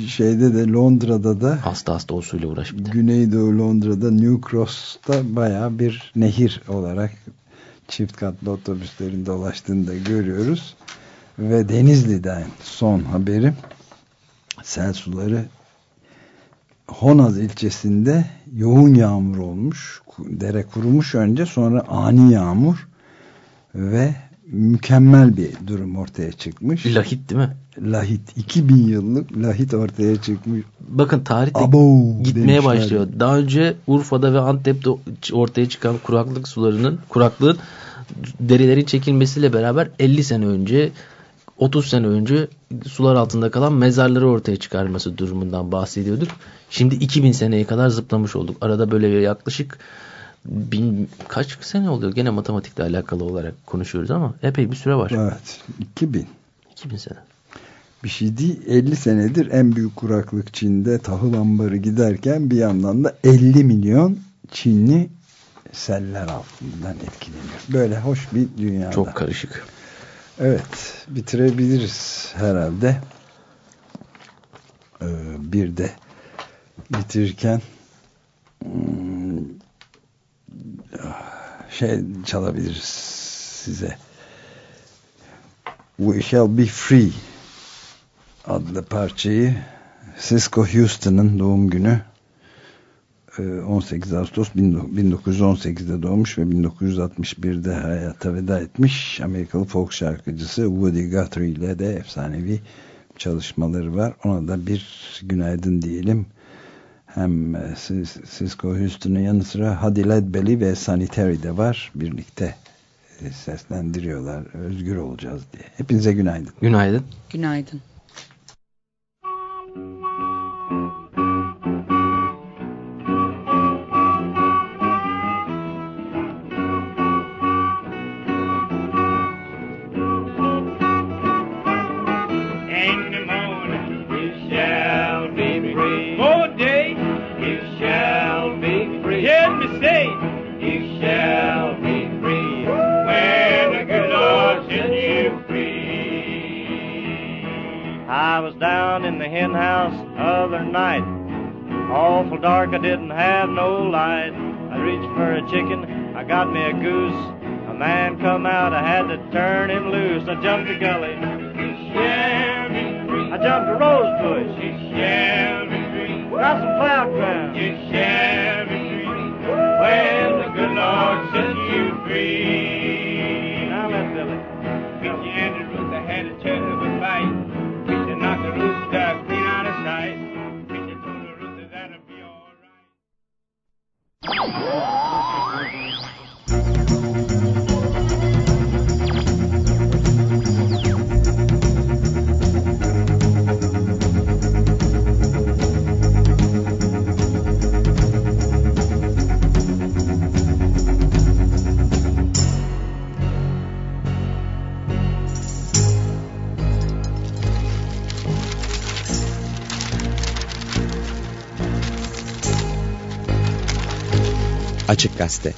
Şeyde de Londra'da da Hasta hasta o suyla uğraş bir de. Güneydoğu Londra'da New Cross'ta baya bir nehir olarak çift katlı otobüslerin dolaştığını da görüyoruz. Ve Denizli'den son haberim sel suları Honaz ilçesinde yoğun yağmur olmuş. Dere kurumuş önce sonra ani yağmur ve mükemmel bir durum ortaya çıkmış. Lahit değil mi? Lahit. 2000 yıllık lahit ortaya çıkmış. Bakın tarihte Abo gitmeye demişler. başlıyor. Daha önce Urfa'da ve Antep'te ortaya çıkan kuraklık sularının, kuraklığın derilerin çekilmesiyle beraber 50 sene önce 30 sene önce sular altında kalan mezarları ortaya çıkarması durumundan bahsediyorduk. Şimdi 2000 seneye kadar zıplamış olduk. Arada böyle yaklaşık bin, kaç sene oluyor? Gene matematikle alakalı olarak konuşuyoruz ama epey bir süre var. Evet. 2000. 2000 sene. Bir şey değil. 50 senedir en büyük kuraklık Çin'de tahıl ambarı giderken bir yandan da 50 milyon Çinli seller altından etkileniyor. Böyle hoş bir dünyada. Çok karışık. Evet. Bitirebiliriz herhalde. Ee, bir de bitirirken hmm, şey çalabiliriz size. We Shall Be Free adlı parçayı Cisco Houston'ın doğum günü e, 18 Ağustos 1918'de doğmuş ve 1961'de hayata veda etmiş Amerikalı folk şarkıcısı Woody Guthrie ile de efsanevi çalışmaları var. Ona da bir günaydın diyelim. Hem e, Cisco Houston'ın yanı sıra Hadi Ledbelly ve Sanitary de var. Birlikte e, seslendiriyorlar. Özgür olacağız diye. Hepinize günaydın. Günaydın. Günaydın. Down in the hen house other night. Awful dark, I didn't have no light. I reached for a chicken, I got me a goose. A man come out, I had to turn him loose. I jumped a gully. I jumped a rose bush. Got some cloud ground. When the good Lord sets you free. Whoa! Açık Gazete